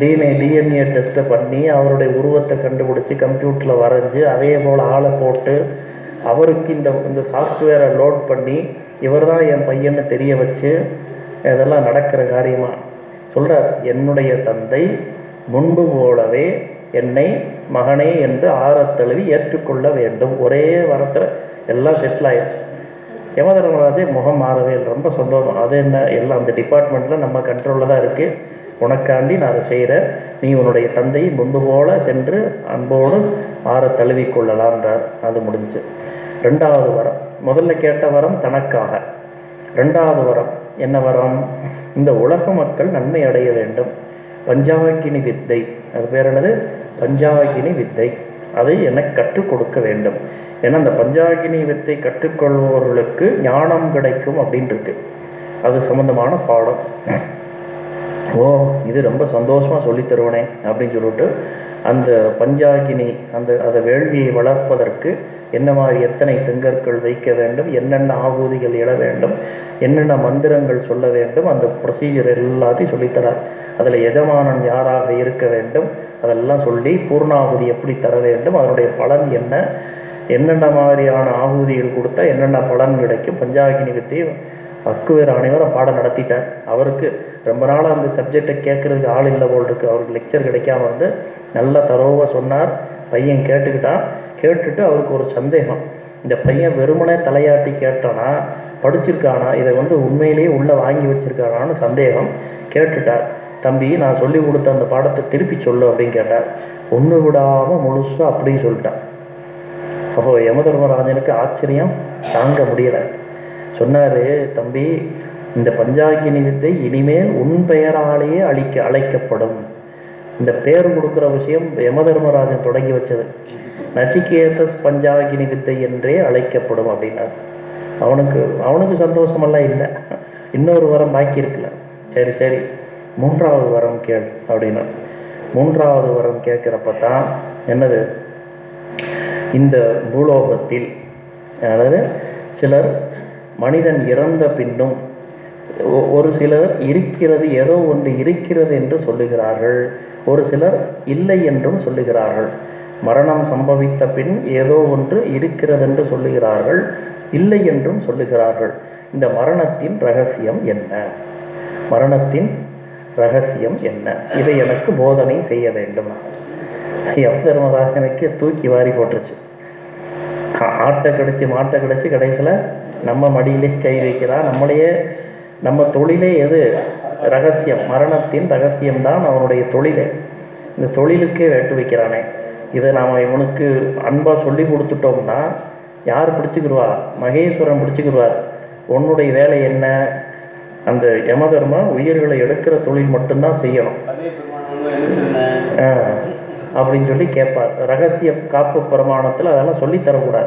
A: டிஎன்ஏ டிஎன்ஏ டெஸ்ட்டை பண்ணி அவருடைய உருவத்தை கண்டுபிடிச்சி கம்ப்யூட்டரில் வரைஞ்சி அதே போல் ஆளை போட்டு அவருக்கு இந்த இந்த சாஃப்ட்வேரை லோட் பண்ணி இவர் தான் என் பையனை தெரிய வச்சு இதெல்லாம் நடக்கிற காரியமாக சொல்கிறார் என்னுடைய தந்தை முன்பு போலவே என்னை மகனே என்று ஆரத்தழுவி ஏற்றுக்கொள்ள வேண்டும். ஒரே வரத்தில் எல்லாம் செட்டில் ஆயிடுச்சு. யமதர்மராஜே முகம் மாறவே இல்லை. ரொம்ப சந்தோஷம் அது என்ன? எல்லாம் அந்த டிபார்ட்மெண்ட்டில் நம்ம கண்ட்ரோலில் தான் இருக்குது உனக்காண்டி நான் அதை செய்கிறேன் நீ உன்னுடைய தந்தையை முன்பு போல சென்று அன்போடு மாற தழுவிக்கொள்ளலான்றார் அது முடிஞ்சு. ரெண்டாவது வரம். முதல்ல கேட்ட வரம் தனக்காக. ரெண்டாவது வரம். என்ன வரம்? இந்த உலக மக்கள் நன்மை அடைய வேண்டும். பஞ்சாகினி வித்தை. அது பேர் என்னது? பஞ்சாகினி வித்தை. அதை எனக்கு கற்றுக் கொடுக்க வேண்டும். ஏன்னா அந்த பஞ்சாகினி வித்தை கற்றுக்கொள்பவர்களுக்கு ஞானம் கிடைக்கும் அப்படின்னு இருக்கு அது சம்பந்தமான பாடம். ஓ இது ரொம்ப சந்தோஷமாக சொல்லித் தருவனே அப்படின்னு சொல்லிட்டு அந்த பஞ்சாகினி அந்த அதை வேள்வியை வளர்ப்பதற்கு என்ன மாதிரி எத்தனை செங்கற்கள் வைக்க வேண்டும் என்னென்ன ஆகூதிகள் இட வேண்டும் என்னென்ன மந்திரங்கள் சொல்ல வேண்டும் அந்த ப்ரொசீஜர் எல்லாத்தையும் சொல்லித்தரார். அதில் எஜமானன் யாராக இருக்க வேண்டும் அதெல்லாம் சொல்லி பூர்ணாகுதி எப்படி தர வேண்டும் அதனுடைய பலன் என்ன என்னென்ன மாதிரியான ஆகுதிகள் கொடுத்தா என்னென்ன பலன் கிடைக்கும். பஞ்சாகினி வித்தை அக்குவேர் அனைவரும் பாடம் நடத்திட்டார். அவருக்கு ரொம்ப நாளாக அந்த சப்ஜெக்டை கேட்குறதுக்கு ஆள் இல்லை போல் இருக்கு. அவருக்கு லெக்சர் கிடைக்காம வந்து நல்லா தரோவாக சொன்னார். பையன் கேட்டுக்கிட்டான். கேட்டுட்டு அவருக்கு ஒரு சந்தேகம். இந்த பையன் வெறுமனே தலையாட்டி கேட்டானா படிச்சிருக்கானா இதை வந்து உண்மையிலேயே உள்ளே வாங்கி வச்சுருக்கானான்னு சந்தேகம். கேட்டுட்டார். தம்பி நான் சொல்லி கொடுத்த அந்த பாடத்தை திருப்பி சொல்லு அப்படின்னு கேட்டார். ஒன்று விடாமல் முழுசாக அப்படின்னு சொல்லிட்டான். அப்போ யமதர்மராஜனுக்கு ஆச்சரியம் தாங்க முடியலை. சொன்னார் தம்பி இந்த பஞ்சாகினி வித்தை இனிமேல் உன் பெயராலேயே அழிக்க அழைக்கப்படும். இந்த பேர் கொடுக்குற விஷயம் யமதர்மராஜன் தொடங்கி வச்சது. நச்சிகேதஸ் பஞ்சாகினி வித்தை என்றே அழைக்கப்படும் அப்படின்னா அவனுக்கு அவனுக்கு சந்தோஷமெல்லாம் இல்லை. இன்னொரு வரம் பாக்கி இருக்குல்ல. சரி சரி. மூன்றாவது வரம் கேள் அப்படின்னா. மூன்றாவது வரம் கேட்குறப்ப தான் என்னது? இந்த பூலோகத்தில் அதாவது சிலர் மனிதன் இறந்த பின்னும் ஒ- ஒரு சிலர் இருக்கிறது ஏதோ ஒன்று இருக்கிறது என்று சொல்லுகிறார்கள். ஒரு சிலர் இல்லை என்றும் சொல்லுகிறார்கள். மரணம் சம்பவித்த பின் ஏதோ ஒன்று இருக்கிறதென்று சொல்லுகிறார்கள் இல்லை என்றும் சொல்லுகிறார்கள். இந்த மரணத்தின் ரகசியம் என்ன? மரணத்தின் ரகசியம் என்ன? இதை எனக்கு போதனை செய்ய வேண்டும். தர்மதாசனுக்கு தூக்கி வாரி போட்டுருச்சு. ஆட்டை கடிச்சு மாட்டை கடிச்சு கடைசியில் நம்ம மடியிலே கை வைக்கிறா. நம்மளையே நம்ம தொழிலே எது? ரகசியம். மரணத்தின் ரகசியம்தான் அவனுடைய தொழிலே. இந்த தொழிலுக்கே வேட்டு வைக்கிறானே. இதை நாம் இவனுக்கு அன்பாக சொல்லி கொடுத்துட்டோம்னா யார் பிடிச்சிக்கிடுவா மகேஸ்வரன் பிடிச்சிக்கிடுவார் உன்னுடைய வேலை என்ன? அந்த யமதர்மா உயிர்களை எடுக்கிற தொழில் மட்டும்தான் செய்யணும். அப்படின்னு சொல்லி கேட்பார். ரகசிய காப்பு பிரமாணத்தில் அதெல்லாம் சொல்லித் தரக்கூடாது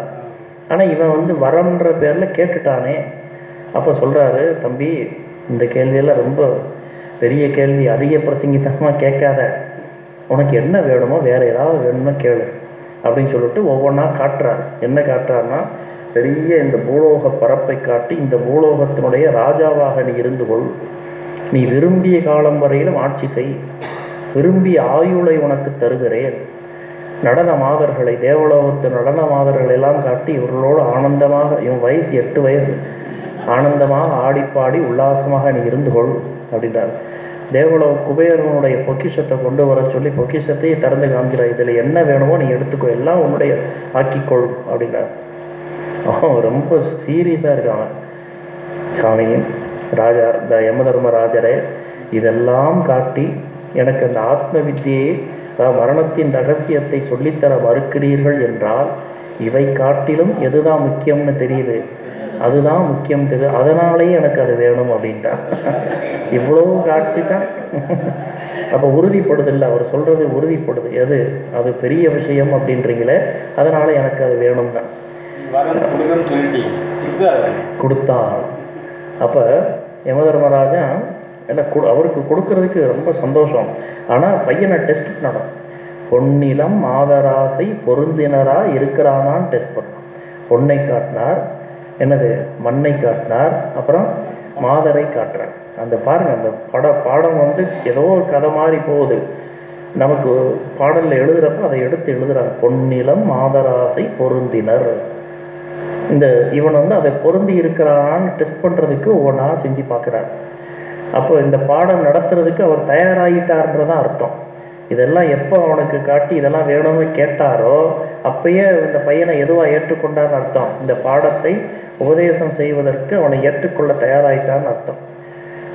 A: ஆனால் இவன் வந்து வரம்ன்ற பேரில் கேட்டுட்டானே. அப்போ சொல்கிறாரு தம்பி இந்த கேள்வியெல்லாம் ரொம்ப பெரிய கேள்வி. அதிக பிரசங்கித்தனமாக கேட்காத. உனக்கு என்ன வேணுமோ வேறு ஏதாவது வேணுமோ கேளு அப்படின்னு சொல்லிட்டு ஒவ்வொன்றா காட்டுறார். என்ன காட்டுறாருன்னா பெரிய இந்த பூலோக பரப்பை காட்டி இந்த பூலோகத்தினுடைய ராஜாவாக நீ இருந்து கொள். நீ விரும்பிய காலம் வரையிலும் ஆட்சி செய். விரும்பிய ஆயுளை உனக்கு தருகிறேன். நடன மாதர்களை தேவலோகத்து நடன மாதர்களை எல்லாம் காட்டி இவர்களோடு ஆனந்தமாக இவன் வயசு எட்டு வயசு ஆனந்தமாக ஆடிப்பாடி உல்லாசமாக நீ இருந்து கொள் அப்படின்றார். தேவலோக குபேரனுடைய பொக்கிஷத்தை கொண்டு வர சொல்லி பொக்கிஷத்தையே திறந்து காமிக்கிறார் இதில் என்ன வேணுமோ நீ எடுத்துக்கோ எல்லாம் உன்னுடைய ஆக்கிக்கொள் அப்படின்னார். அவன் ரொம்ப சீரியஸாக இருக்கான் சாமியும் ராஜா இந்த யமதர்மராஜரே இதெல்லாம் காட்டி எனக்கு அந்த ஆத்ம வித்தியை மரணத்தின் ரகசியத்தை சொல்லித்தர மறுக்கிறீர்கள் என்றால் இவை காட்டிலும் எதுதான் முக்கியம்னு தெரியுது. அதுதான் முக்கியம் தெரியுது. அதனாலேயே எனக்கு அது வேணும் அப்படின்ட்டா. இவ்வளோ காட்டி தான் அப்போ உறுதிப்படுதில்லை. அவர் சொல்கிறது உறுதிப்படுது. எது? அது பெரிய விஷயம் அப்படின்றீங்களே அதனால எனக்கு அது வேணும். தான் கொடுத்தான். அப்போ யமதர்மராஜன் என்ன கொடு அவருக்கு கொடுக்கறதுக்கு ரொம்ப சந்தோஷம். ஆனால் பையனை டெஸ்ட் பண்ணணும். பொன்னிலம் மாதராசை பொருந்தினரா இருக்கிறானான்னு டெஸ்ட் பண்ணணும். பொன்னை காட்டினார் என்னது? மண்ணை காட்டினார். அப்புறம் மாதரை காட்டுறார். அந்த பாருங்க அந்த பட பாடம் வந்து ஏதோ ஒரு கதை மாதிரி போகுது. நமக்கு பாடலில் எழுதுறப்ப அதை எடுத்து எழுதுறாங்க பொன்னிலம் மாதராசை பொருந்தினர். இந்த இவன் வந்து அதை பொருந்தி இருக்கிறானான்னு டெஸ்ட் பண்ணுறதுக்கு ஒவ்வொன்றா செஞ்சு பார்க்குறார். அப்போ இந்த பாடம் நடத்துறதுக்கு அவர் தயாராகிட்டார்ன்றதான் அர்த்தம். இதெல்லாம் எப்போ அவனுக்கு காட்டி இதெல்லாம் வேணும்னு கேட்டாரோ அப்பயே இந்த பையனை எதுவாக ஏற்றுக்கொண்டார்னு அர்த்தம். இந்த பாடத்தை உபதேசம் செய்வதற்கு அவனை ஏற்றுக்கொள்ள தயாராகிட்டார்னு அர்த்தம்.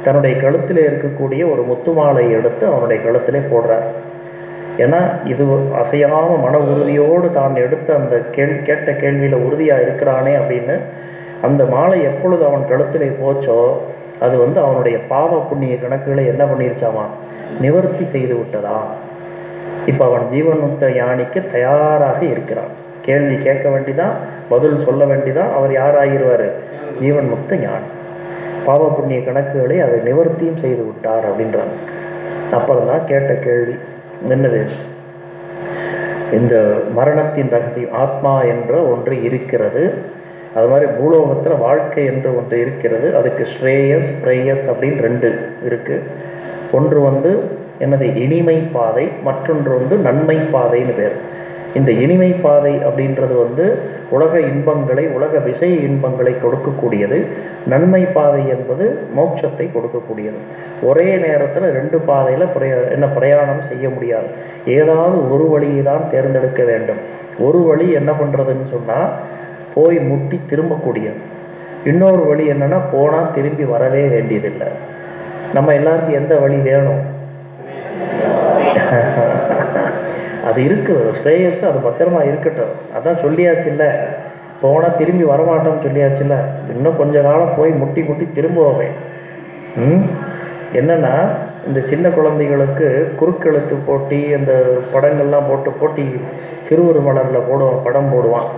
A: தன்னுடைய கழுத்தில் இருக்கக்கூடிய ஒரு முத்துமாலை எடுத்து அவனுடைய கழுத்திலே போடுறார். ஏன்னா இது அசையாம மன உறுதியோடு தான் எடுத்த அந்த கேள் கேட்ட கேள்வியில் உறுதியாக இருக்கிறானே அப்படின்னு அந்த மாலை எப்பொழுது அவன் கழுத்திலே போச்சோ அது வந்து அவனுடைய பாவ புண்ணிய கணக்குகளை என்ன பண்ணிருச்சாமா? நிவர்த்தி செய்து விட்டதா? இப்போ அவன் ஜீவன்முக்த யானிக்கு தயாராக இருக்கிறான். கேள்வி கேட்க வேண்டிதான் பதில் சொல்ல வேண்டிதான் அவர் யாராகிடுவார் ஜீவன் முக்த ஞானி. பாவ புண்ணிய கணக்குகளை அதை நிவர்த்தியும் செய்து விட்டார் அப்படின்றாங்க. அப்புறம் தான் கேட்ட கேள்வி என்னது? இந்த மரணத்தின் ரகசியம் ஆத்மா என்ற ஒன்று இருக்கிறது. அது மாதிரி பூலோகத்தில் வாழ்க்கை என்று ஒன்று இருக்கிறது. அதுக்கு ஸ்ரேயஸ் பிரேயஸ் அப்படின்னு ரெண்டு இருக்குது ஒன்று வந்து என்னது? இனிமை பாதை மற்றொன்று வந்து நன்மை பாதைன்னு பேர். இந்த இனிமை பாதை அப்படின்றது வந்து உலக இன்பங்களை உலக விஷய இன்பங்களை கொடுக்கக்கூடியது. நன்மை பாதை என்பது மோட்சத்தை கொடுக்கக்கூடியது. ஒரே நேரத்தில் ரெண்டு பாதையில் பிரய என்ன பிரயாணம் செய்ய முடியாது. ஏதாவது ஒரு வழியை தான் தேர்ந்தெடுக்க வேண்டும். ஒரு வழி என்ன பண்ணுறதுன்னு சொன்னால் போய் முட்டி திரும்பக்கூடியது. இன்னொரு வழி என்னென்னா போனால் திரும்பி வரவே வேண்டியதில்லை. நம்ம எல்லாருக்கும் எந்த வழி வேணும்? அது இருக்குது ஸ்ரேயஸ் அது பத்திரமா இருக்கட்டும். அதான் சொல்லியாச்சுல்ல. போனால் திரும்பி வரமாட்டோம்னு சொல்லியாச்சுல்ல. இன்னும் கொஞ்ச காலம் போய் முட்டி முட்டி திரும்புவேன் என்னென்னா இந்த சின்ன குழந்தைகளுக்கு குறுக்கெழுத்து போட்டி அந்த படங்கள்லாம் போட்டு போட்டி சிறுவர் மலரில் போடுவான் படம் போடுவான்.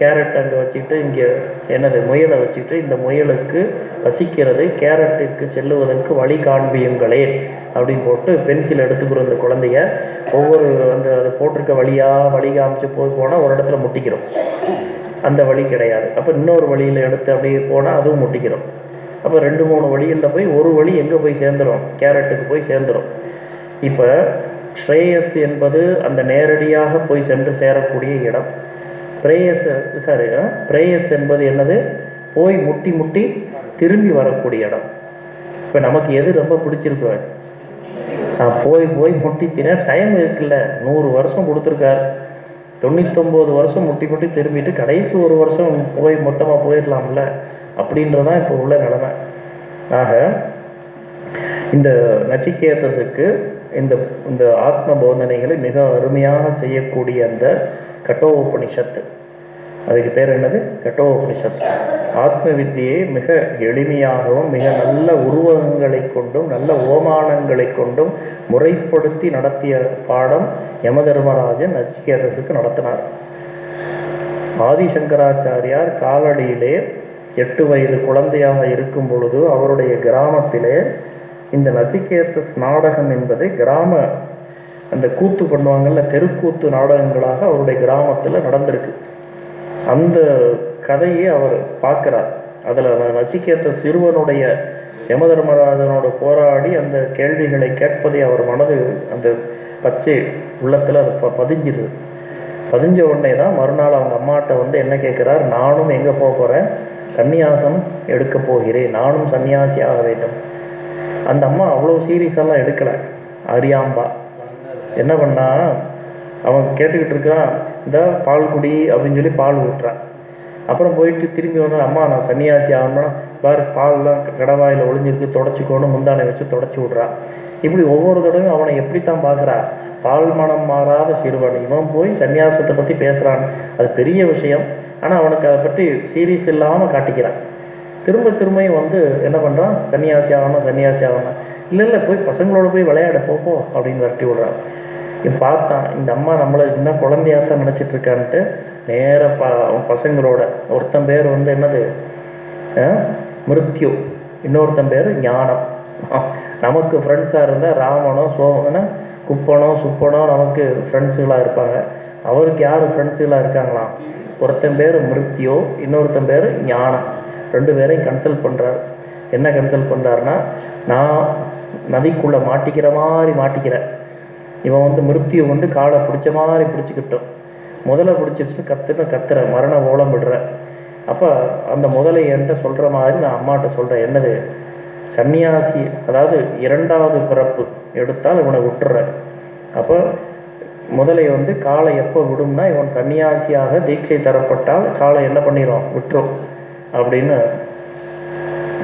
A: கேரட் அங்கே வச்சுக்கிட்டு இங்கே என்னது முயலை வச்சுக்கிட்டு இந்த முயலுக்கு வசிக்கிறது கேரட்டுக்கு செல்லுவதற்கு வழி காண்பியுங்களே. அப்படின்னு போட்டு பென்சில் எடுத்துக்கிறோம் இந்த குழந்தைய ஒவ்வொரு அந்த அது போட்டிருக்க வழியாக வழி காமிச்சு போய் போனால் ஒரு இடத்துல முட்டிக்கிறோம். அந்த வழி கிடையாது. அப்போ இன்னொரு வழியில் எடுத்து அப்படியே போனால் அதுவும் முட்டிக்கிறோம். அப்போ ரெண்டு மூணு வழிகளில் போய் ஒரு வழி எங்கே போய் சேர்ந்துரும்? கேரட்டுக்கு போய் சேர்ந்துடும் இப்போ ஸ்ரேயஸ் என்பது அந்த நேரடியாக போய் சென்று சேரக்கூடிய இடம். பிரேயஸ் சாரி பிரேயஸ் என்பது என்னது? போய் முட்டி முட்டி திரும்பி வரக்கூடிய இடம். இப்போ நமக்கு எது ரொம்ப பிடிச்சிருக்கு? நான் போய் போய் முட்டி தின டைம் இருக்குல்ல. நூறு வருஷம் கொடுத்துருக்காரு. தொண்ணூத்தொம்பது வருஷம் முட்டி முட்டி திரும்பிட்டு கடைசி ஒரு வருஷம் போய் மொத்தமாக போயிடலாம்ல அப்படின்றதான் இப்போ உள்ள நிலைமை. ஆக இந்த நச்சிகேதஸுக்கு இந்த இந்த ஆத்ம போதனைகளை மிக அருமையாக செய்யக்கூடிய அந்த கட்டோபனிஷத்து. அதுக்கு பேர் என்னது? கட்டோபனிஷத். ஆத்ம வித்தியை மிக எளிமையாகவும் மிக நல்ல உருவகங்களை கொண்டும் நல்ல ஓமானங்களை கொண்டும் முறைப்படுத்தி நடத்திய பாடம் யமதர்மராஜன் நச்சிகேதசுக்கு நடத்தினார். ஆதிசங்கராச்சாரியார் காலடியிலே எட்டு வயது குழந்தையாக இருக்கும் பொழுது அவருடைய கிராமத்திலே இந்த நச்சிகேதஸ் நாடகம் என்பது கிராம அந்த கூத்து பண்ணுவாங்கள்ல தெருக்கூத்து நாடகங்களாக அவருடைய கிராமத்தில் நடந்திருக்கு. அந்த கதையை அவர் பார்க்குறார். அதில் நச்சிகேத்த சிறுவனுடைய யமதர்மராஜனோடு போராடி அந்த கேள்விகளை கேட்பதை அவர் மனது அந்த பச்சை உள்ளத்தில் அது ப பதிஞ்சிருது பதிஞ்ச உடனே தான் மறுநாள் அவங்க அம்மாட்ட வந்து என்ன கேட்குறார்? நானும் எங்கே போக போகிறேன்? சந்நியாசம் எடுக்க போகிறேன். நானும் சன்னியாசி ஆக வேண்டும். அந்த அம்மா அவ்வளோ சீரியஸெல்லாம் எடுக்கலை. அரியாம்பா என்ன பண்ணா? அவன் கேட்டுக்கிட்டு இருக்கான் இந்த பால் குடி அப்படின்னு சொல்லி பால் ஊட்டுறான் அப்புறம் போயிட்டு திரும்பி வந்து அம்மா நான் சன்னியாசி ஆகணும்னா பாரு பால்லாம் கடவாயில் ஒளிஞ்சிருக்கு தொடச்சிக்கோன்னு முந்தானை வச்சு தொடச்சி விட்றான். இப்படி ஒவ்வொரு தடவையும் அவனை எப்படித்தான் பார்க்குறா? பால் மனம் மாறாத சிறுவன். இவன் போய் சன்னியாசத்தை பற்றி பேசுகிறான் அது பெரிய விஷயம். ஆனால் அவனுக்கு அதை பற்றி சீரியஸ் இல்லாமல் காட்டிக்கிறான். திரும்ப திரும்பியும் வந்து என்ன பண்ணுறான் சன்னியாசி ஆகணும் சன்னியாசி ஆகணும். இல்லை இல்லை போய் பசங்களோட போய் விளையாட போப்போ அப்படின்னு விரட்டி விடுறான். பார்த்தான் இந்த அம்மா நம்மளை இன்னும் குழந்தையாத்தான் நினச்சிட்டு இருக்கான்ட்டு நேராக ப அவன் பசங்களோட ஒருத்தன் பேர் வந்து என்னது? மிருத்யு. இன்னொருத்தன் பேர் ஞானம். நமக்கு ஃப்ரெண்ட்ஸாக இருந்தால் ராமனோ சோமனோ குப்பனோ சுப்பனோ நமக்கு ஃப்ரெண்ட்ஸுகளாக இருப்பாங்க. அவருக்கு யார் ஃப்ரெண்ட்ஸுகளாக இருக்காங்களாம்? ஒருத்தன் பேர் மிருத்யோ இன்னொருத்தன் பேர் ஞானம். ரெண்டு பேரையும் கன்சல்ட் பண்ணுறாரு என்ன கன்சல்ட் பண்ணுறாருன்னா நான் நதிக்குள்ளே மாட்டிக்கிற மாதிரி மாட்டிக்கிறேன். இவன் வந்து மிருத்தியை வந்து காலை பிடிச்ச மாதிரி பிடிச்சிக்கிட்டோம் முதலை பிடிச்சிட்டு கத்துன்னு கத்துற மரண ஓலம் விடுற. அப்போ அந்த முதலை என்கிட்ட சொல்கிற மாதிரி நான் அம்மாட்ட சொல்கிறேன் என்னது? சன்னியாசி அதாவது இரண்டாவது பிறப்பு எடுத்தால் இவனை விட்டுற. அப்போ முதலை வந்து காலை எப்போ விடும்னா இவன் சன்னியாசியாக தீட்சை தரப்பட்டால் காலை என்ன பண்ணிடும் விட்டுரும். அப்படின்னு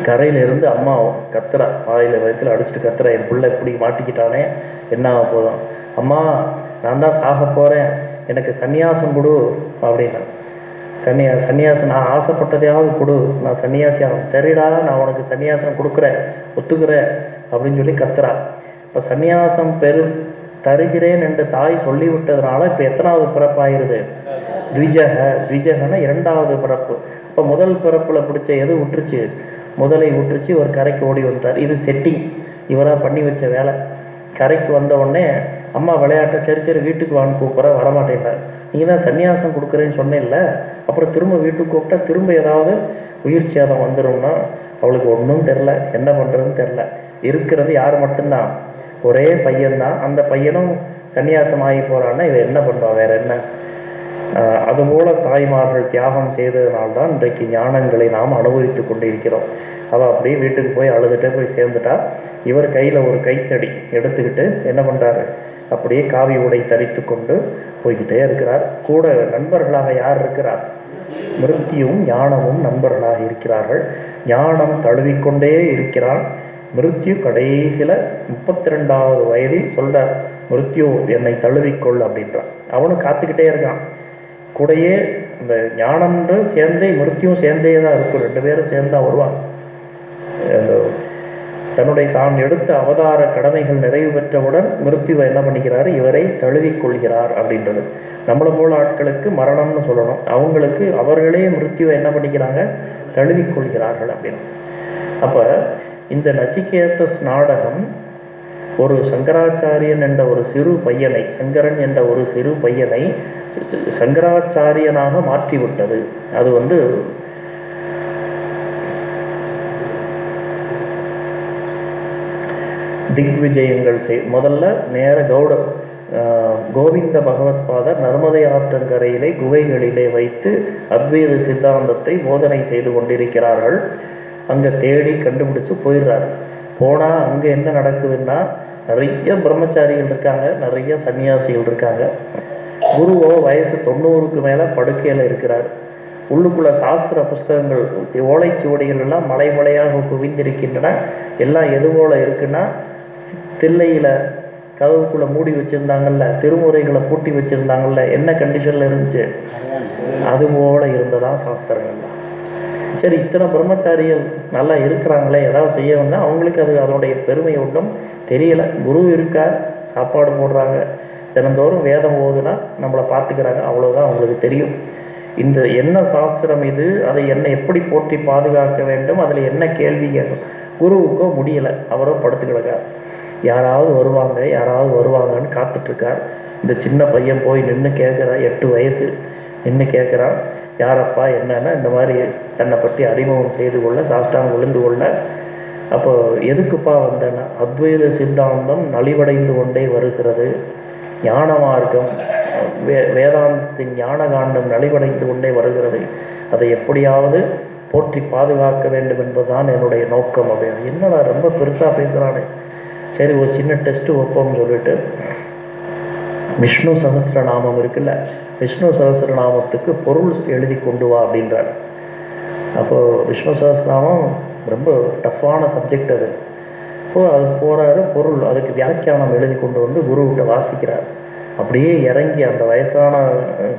A: கரையில இருந்து அம்மா கத்துறா. வாயில் வயிற்றுல அடிச்சுட்டு கத்துறா என் பிள்ளை இப்படி மாட்டிக்கிட்டானே என்ன ஆக போதும் அம்மா நான் தான் சாக போகிறேன் எனக்கு சந்நியாசம் கொடு அப்படின்னா. சன்னியா சன்னியாசம் நான் ஆசைப்பட்டதையாவது கொடு. நான் சன்னியாசி ஆகும் சரிடா நான் உனக்கு சன்னியாசம் கொடுக்குறேன் ஒத்துக்கிறேன் அப்படின்னு சொல்லி கத்துறா. இப்போ சன்னியாசம் பெரு தருகிறேன் என்று தாய் சொல்லிவிட்டதுனால இப்போ எத்தனாவது பிறப்பாயிருது? த்விஜக. த்விஜகன்னா இரண்டாவது பிறப்பு. இப்போ முதல் பிறப்பில் பிடிச்ச எது விட்டுருச்சு முதலை விட்டுருச்சு ஒரு கரைக்கு ஓடி வந்துட்டார். இது செட்டிங் இவராக பண்ணி வச்ச வேலை. கரைக்கு வந்த உடனே அம்மா விளையாட்ட சரி சரி வீட்டுக்கு வான்னு கூப்பிட்ற வரமாட்டேன்னார் நீங்கள் தான் சன்னியாசம் கொடுக்குறேன்னு சொன்னேன்ல. அப்புறம் திரும்ப வீட்டுக்கு கூப்பிட்டா திரும்ப ஏதாவது உயிர் சேதம் வந்துடும்னா அவளுக்கு ஒன்றும் தெரில என்ன பண்ணுறதுன்னு தெரில இருக்கிறது யார் மட்டும்தான். ஒரே பையன்தான். அந்த பையனும் சன்னியாசம் ஆகி போகிறான்னா இவன் என்ன பண்ணுவான் வேறு என்ன? அதுபோல தாய்மார்கள் தியாகம் செய்ததினால்தான் இன்றைக்கு ஞானங்களை நாம் அனுபவித்து கொண்டிருக்கிறோம். அவள் அப்படியே வீட்டுக்கு போய் அழுதுகிட்டே போய் சேர்ந்துட்டா இவர் கையில் ஒரு கைத்தடி எடுத்துக்கிட்டு என்ன பண்ணுறாரு அப்படியே காவி உடை தரித்து கொண்டு போய்கிட்டே இருக்கிறார். கூட நண்பர்களாக யார் இருக்கிறார்? மிருத்தியும் ஞானமும் நண்பர்களாக இருக்கிறார்கள். ஞானம் தழுவிக்கொண்டே இருக்கிறான். மிருத்யு கடைசியில் முப்பத்தி ரெண்டாவது வயதில் சொல்கிறார் மிருத்யு என்னை தழுவிக்கொள் அப்படின்றான். அவனும் காத்துக்கிட்டே இருக்கான். கூடயே இந்த ஞானம்ன்ற சேர்ந்தே மிருத்தியும் சேர்ந்தே தான் இருக்கும். ரெண்டு பேரும் சேர்ந்தா வருவாங்க. தன்னுடைய தான் எடுத்த அவதார கடமைகள் நிறைவு பெற்றவுடன் மிருத்யுவை என்ன பண்ணிக்கிறாரு? இவரை தழுவிக்கொள்கிறார் அப்படின்றது. நம்மளை போல ஆட்களுக்கு மரணம்னு சொல்லணும். அவங்களுக்கு அவர்களே மிருத்யுவை என்ன பண்ணிக்கிறாங்க? தழுவிக்கொள்கிறார்கள் அப்படின்னு. அப்போ இந்த நச்சிகேதஸ் நாடகம் ஒரு சங்கராச்சாரியன் என்ற ஒரு சிறு பையனை சங்கரன் என்ற ஒரு சிறு பையனை சங்கராச்சாரியனாக மாற்றிவிட்டது. அது வந்து திக்விஜயங்கள் செய் முதல்ல நேர கௌட கோவிந்த பகவத் பாதர் நர்மதை ஆற்றங்கரையிலே குகைகளிலே வைத்து அத்வைத சித்தாந்தத்தை போதனை செய்து கொண்டிருக்கிறார்கள். அங்கே தேடி கண்டுபிடிச்சு போயிடுறாரு. போனால் அங்கே என்ன நடக்குதுன்னா நிறைய பிரம்மச்சாரிகள் இருக்காங்க நிறைய சன்னியாசிகள் இருக்காங்க. குருவோ வயசு தொண்ணூறுக்கு மேலே படுக்கையில் இருக்கிறார். உள்ளுக்குள்ள சாஸ்திர புஸ்தகங்கள் ஓலைச்சுவடிகள் எல்லாம் மலை மலையாக குவிந்திருக்கின்றன. எல்லாம் எது போல் இருக்குன்னா தில்லையில் கதவுக்குள்ளே கதவுக்குள்ள மூடி வச்சுருந்தாங்கல்ல திருமுறைகளை பூட்டி வச்சுருந்தாங்கல்ல என்ன கண்டிஷனில் இருந்துச்சு? அது போல் இருந்ததான் சாஸ்திரங்கள்லாம் சரி இத்தனை பிரம்மச்சாரிகள் நல்லா இருக்கிறாங்களே ஏதாவது செய்ய வந்தால் அவங்களுக்கு அது அதனுடைய பெருமை ஒன்றும் தெரியலை. குரு இருக்கார் சாப்பாடு போடுறாங்க. தினந்தோறும் வேதம் ஓதுனா நம்மளை பார்த்துக்கிறாங்க. அவ்வளோதான் அவங்களுக்கு தெரியும். இந்த என்ன சாஸ்திரம் இது? அதை என்ன எப்படி போற்றி பாதுகாக்க வேண்டும்? அதில் என்ன கேள்வி கேட்கும்? குருவுக்கோ முடியலை. அவரோ படுத்து கிடக்கார். யாராவது வருவாங்க யாராவது வருவாங்கன்னு காத்துட்ருக்கார். இந்த சின்ன பையன் போய் நின்று கேட்குறான். எட்டு வயசு. நின்று கேட்குறான். யாரப்பா என்னன்னா இந்த மாதிரி தன்னை பற்றி அறிமுகம் செய்து கொள்ள சாஷ்டாங்க விழுந்து கொள்ள. அப்போ எதுக்குப்பா வந்தேன்னா அத்வைத சித்தாந்தம் நலிவடைந்து கொண்டே வருகிறது. ஞான மார்க்கம் வே வேதாந்தத்தின் ஞான காண்டம் நலிவடைந்து கொண்டே வருகிறது. அதை எப்படியாவது போற்றி பாதுகாக்க வேண்டும் என்பதுதான் என்னுடைய நோக்கம் அப்படின்னு என்னடா ரொம்ப பெருசாக பேசுகிறானே சரி ஒரு சின்ன டெஸ்ட்டு வைப்போம்னு சொல்லிட்டு விஷ்ணு சகஸ்ரநாமம் இருக்குல்ல விஷ்ணு சகஸ்ரநாமத்துக்கு பொருள் எழுதி கொண்டு வா அப்படின்றார். அப்போது விஷ்ணு சகஸ்ரநாமம் ரொம்ப டஃப்பான சப்ஜெக்ட் அது. அப்போது அது போகிறாரு பொருள் அதுக்கு வியாக்கியானம் எழுதி கொண்டு வந்து குருவுக்கு வாசிக்கிறார். அப்படியே இறங்கி அந்த வயசான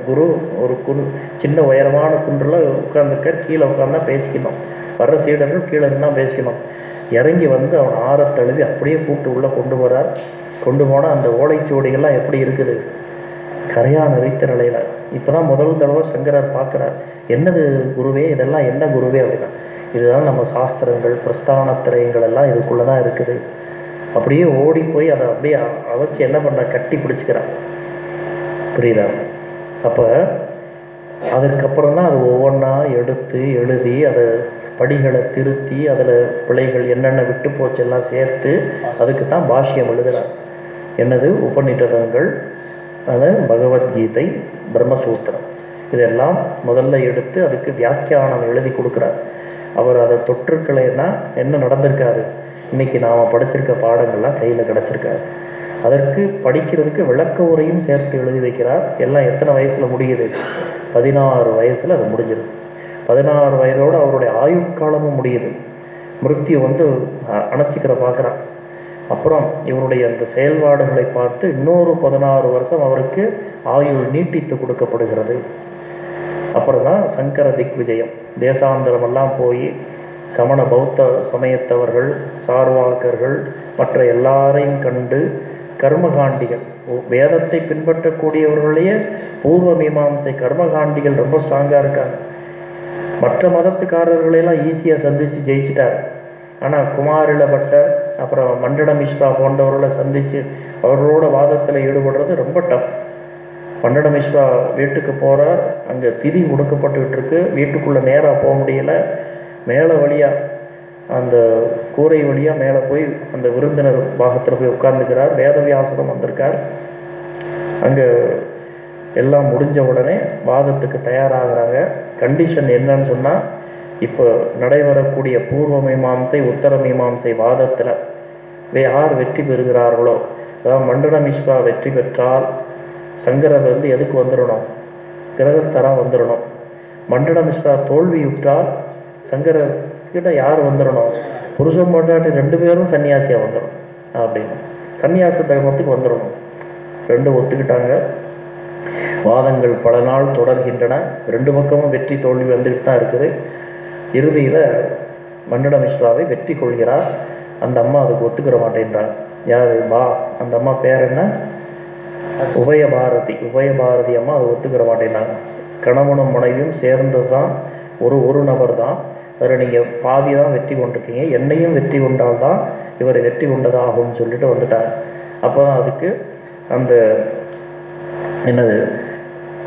A: குரு ஒரு குரு சின்ன உயரமான குன்றில் உட்காந்துக்க கீழே உட்காந்தா பேசிக்கணும். வர்ற சீடர்கள் கீழே இருந்தால் பேசிக்கணும். இறங்கி வந்து அவன் ஆற தழுவி அப்படியே கூப்பிட்டு உள்ளே கொண்டு போகிறார் கொண்டு போனால் அந்த ஓலைச்சுவடிகள்லாம் எப்படி இருக்குது? கரையா நரித்த நிலையில். இப்போ தான் முதல் தடவை சங்கரர் பார்க்குறார் என்னது குருவே? இதெல்லாம் என்ன குருவே அப்படின்னா இதுதான் நம்ம சாஸ்திரங்கள் பிரஸ்தான திரையங்கள் எல்லாம் இதுக்குள்ளே தான் இருக்குது. அப்படியே ஓடி போய் அதை அப்படியே அவச்சு என்ன பண்ண கட்டி பிடிச்சிக்கிறான் புரியுதா? அப்போ அதுக்கப்புறம் தான் அது ஒவ்வொன்றா எடுத்து எழுதி அதை படிகளை திருத்தி அதில் பிழைகள் என்னென்ன விட்டு போச்செல்லாம் சேர்த்து அதுக்கு தான் பாஷ்யம் எழுதுகிறார் என்னது? உபநிடதங்கள் அது பகவத்கீதை பிரம்மசூத்திரம். இதெல்லாம் முதல்ல எடுத்து அதுக்கு வியாக்கியானம் எழுதி கொடுக்குறார் அவர் அதை தொற்றுக்கலைன்னா என்ன நடந்திருக்காரு? இன்னைக்கு நாம் படிச்சிருக்க பாடங்கள்லாம் கையில் கிடச்சிருக்காரு. அதற்கு படிக்கிறதுக்கு விளக்க உரையும் சேர்த்து எழுதி வைக்கிறார். எல்லாம் எத்தனை வயசில் முடியுது? பதினாறு வயசில் அது முடிஞ்சிடும். பதினாறு வயதோடு அவருடைய ஆயுட்காலமும் முடியுது. மிருத்யு வந்து அ- அணைச்சிக்கிற பார்க்குறான் அப்புறம் இவருடைய அந்த செயல்பாடுகளை பார்த்து இன்னொரு பதினாறு வருஷம் அவருக்கு ஆயுள் நீட்டித்து கொடுக்கப்படுகிறது. அப்புறம் தான் சங்கர திக்விஜயம். தேசாந்திரமெல்லாம் போய் சமண பௌத்த சமயத்தவர்கள் சார்வாக்கர்கள் மற்ற எல்லாரையும் கண்டு கர்மகாண்டிகள். வேதத்தை பின்பற்றக்கூடியவர்களையே பூர்வ மீமாம்சை கர்மகாண்டிகள் ரொம்ப ஸ்ட்ராங்காக இருக்காங்க. மற்ற மதத்துக்காரர்களையெல்லாம் ஈஸியாக சந்தித்து ஜெயிச்சிட்டார். ஆனால் குமாரில பட்டர் அப்புறம் மண்டட மிஸ்ரா போன்றவர்களை சந்தித்து அவர்களோட வாதத்தில் ஈடுபடுறது ரொம்ப டஃப் பண்டன மிஸ்ரா வீட்டுக்கு போகிறார் அங்கே திதி முடுக்கப்பட்டுக்கிட்டு இருக்கு வீட்டுக்குள்ளே நேராக போக முடியல. மேலே வழியாக அந்த கூரை வழியாக மேலே போய் அந்த விருந்தினர் பாகத்தில் போய் உட்கார்ந்துக்கிறார். வேதவியாசனம் வந்திருக்கார். அங்கே எல்லாம் முடிஞ்ச உடனே வாதத்துக்கு தயாராகிறாங்க. கண்டிஷன் என்னன்னு சொன்னால் இப்போ நடைபெறக்கூடிய பூர்வ மீமாம்சை உத்தர மீமாம்சை வாதத்தில் யார் வெற்றி பெறுகிறார்களோ அதாவது மண்டல மிஸ்ரா வெற்றி பெற்றால் சங்கரர் வந்து எதுக்கு வந்துடணும்? கிரகஸ்தராக வந்துடணும். மண்டல மிஸ்ரா தோல்வியுற்றால் சங்கரர் கிட்ட யார் வந்துடணும்? புருஷன் பொண்டாட்டி ரெண்டு பேரும் சன்னியாசியாக வந்துடும் அப்படின்னு. சன்னியாச தர்மத்துக்கு வந்துடணும். ரெண்டும் ஒத்துக்கிட்டாங்க. வாதங்கள் பல நாள் தொடர்கின்றன. ரெண்டு பக்கமும் வெற்றி தோல்வி வந்துக்கிட்டு தான் இருக்குது. இறுதியில் மண்டல மிஸ்ராவை வெற்றி கொள்கிறார். அந்த அம்மா அதுக்கு ஒத்துக்கிற மாட்டேன்றாங்க யார்? பா அந்த அம்மா பேர் என்ன? உபயபாரதி உபயபாரதி அம்மா அது ஒத்துக்கிற மாட்டேன்னாங்க கணவனும் மனைவியும் சேர்ந்தது தான் ஒரு ஒரு நபர் தான் அதில் நீங்கள் பாதி தான் வெற்றி கொண்டிருக்கீங்க. என்னையும் வெற்றி கொண்டால் தான் இவர் வெற்றி கொண்டதாகும்னு சொல்லிட்டு வந்துட்டாங்க. அப்போ தான் அதுக்கு அந்த என்னது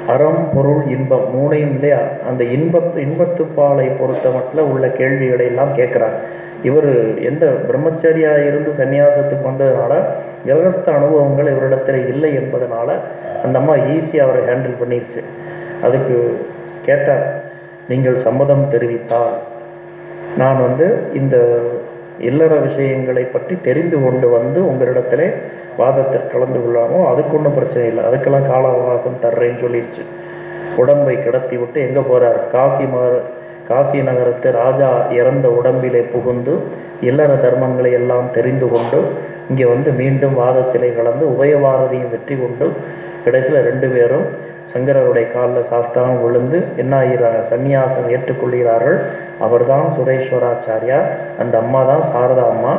A: அறம் பொருள் இன்பம் மூணையும் இல்லையா? அந்த இன்ப இன்பத்துப்பாலை பொறுத்த மட்டும் உள்ள கேள்விகளை எல்லாம் கேட்குறாங்க இவர் எந்த பிரம்மச்சரியா இருந்து சன்னியாசத்துக்கு வந்ததுனால கிரகஸ்த அனுபவங்கள் இவரிடத்தில் இல்லை என்பதனால அந்த அம்மா ஈஸியாக அவரை ஹேண்டில் பண்ணிடுச்சு அதுக்கு கேட்டார் நீங்கள் சம்மதம் தெரிவித்தால் நான் வந்து இந்த இல்லற விஷயங்களை பற்றி தெரிந்து கொண்டு வந்து உங்களிடத்திலே வாதத்தில் கலந்து கொள்ளாமோ அதுக்கு ஒன்றும் பிரச்சனை இல்லை. அதுக்கெல்லாம் கால அவகாசம் தர்றேன்னு சொல்லிடுச்சு உடம்பை கிடத்தி விட்டு எங்கே போகிறார் காசி மகர காசி நகரத்து ராஜா இறந்த உடம்பிலே புகுந்து இல்லற தர்மங்களை எல்லாம் தெரிந்து கொண்டு இங்கே வந்து மீண்டும் வாதத்திலே கலந்து உபயபாரதியும் வெற்றி கொண்டு கடைசியில் ரெண்டு பேரும் சங்கரருடைய காலில் சாப்பிட்டாங்க விழுந்து என்ன ஆகிறாங்க சன்னியாசம் ஏற்றுக்கொள்கிறார்கள். அவர்தான் சுரேஸ்வராச்சாரியா அந்த அம்மா தான் சாரதா அம்மா.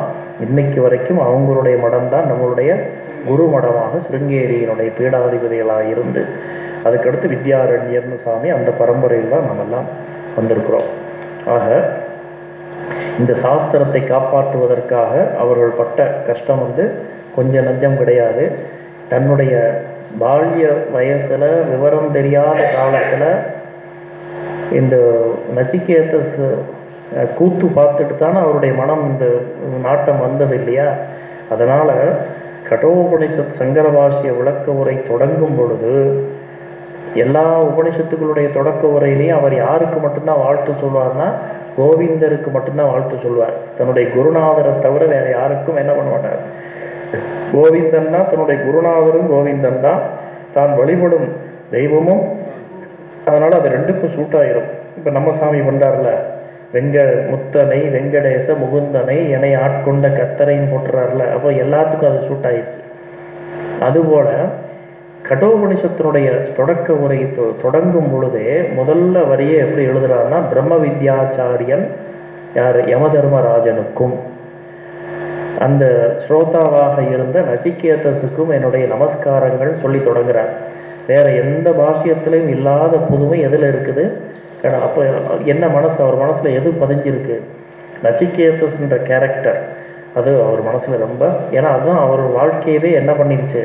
A: இன்னைக்கு வரைக்கும் அவங்களுடைய மடம் தான் நம்மளுடைய குரு மடமாக சிருங்கேரியினுடைய பீடாதிபதிகளாக இருந்து அதுக்கடுத்து வித்யாரண்யர்னு சாமி அந்த பரம்பரையில் தான் நம்மெல்லாம் வந்திருக்கிறோம். ஆக இந்த சாஸ்திரத்தை காப்பாற்றுவதற்காக அவர்கள் பட்ட கஷ்டம் வந்து கொஞ்சம் நஞ்சம் கிடையாது. தன்னுடைய பால்ய வயசில் விவரம் தெரியாத காலத்தில் இந்த நச்சிகேத கூத்து பார்த்துட்டு தானே அவருடைய மனம் இந்த நாட்டம் வந்தது இல்லையா? அதனால் கடோபனிஷத் சங்கர பாஷிய விளக்க உரை தொடங்கும் பொழுது எல்லா உபனிஷத்துக்களுடைய தொடக்க உரையிலையும் அவர் யாருக்கு மட்டும்தான் வாழ்த்து சொல்வார்னா கோவிந்தருக்கு மட்டும்தான் வாழ்த்து சொல்வார். தன்னுடைய குருநாதரை தவிர வேறு யாருக்கும் என்ன பண்ண மாட்டார். கோவிந்தன்னா தன்னுடைய குருநாதரும் கோவிந்தன் தான் தான் வழிபடும் தெய்வமும். அதனால் அது ரெண்டுக்கும் சூட் ஆயிரும். இப்போ நம்ம சாமி பண்றாருல வெங்க முத்தனை வெங்கடேச முகுந்தனை என்னை ஆட்கொண்ட கத்தரைன்னு போட்டுறாருல அப்போ எல்லாத்துக்கும் அது சூட் ஆயிடுச்சு. அதுபோல கடோபனிஷத்தினுடைய தொடக்க உரை தொ- தொடங்கும் பொழுதே முதல்ல வரியே எப்படி எழுதுறாருன்னா பிரம்ம வித்யாச்சாரியன் யார்? யமதர்மராஜனுக்கும். அந்த ஸ்ரோதாவாக இருந்த நச்சிகேதஸுக்கும் என்னுடைய நமஸ்காரங்கள் சொல்லி தொடங்குறார் வேற எந்த பாஷ்யத்திலையும் இல்லாத புதுமை எதில் இருக்குது? அப்போ என்ன மனசு அவர் மனசில் எது பதிஞ்சிருக்கு? நச்சிகேதஸ்ன்ற கேரக்டர் அது அவர் மனசில் ரொம்ப ஏன்னா அதுதான் அவர் வாழ்க்கையவே என்ன பண்ணிருச்சு?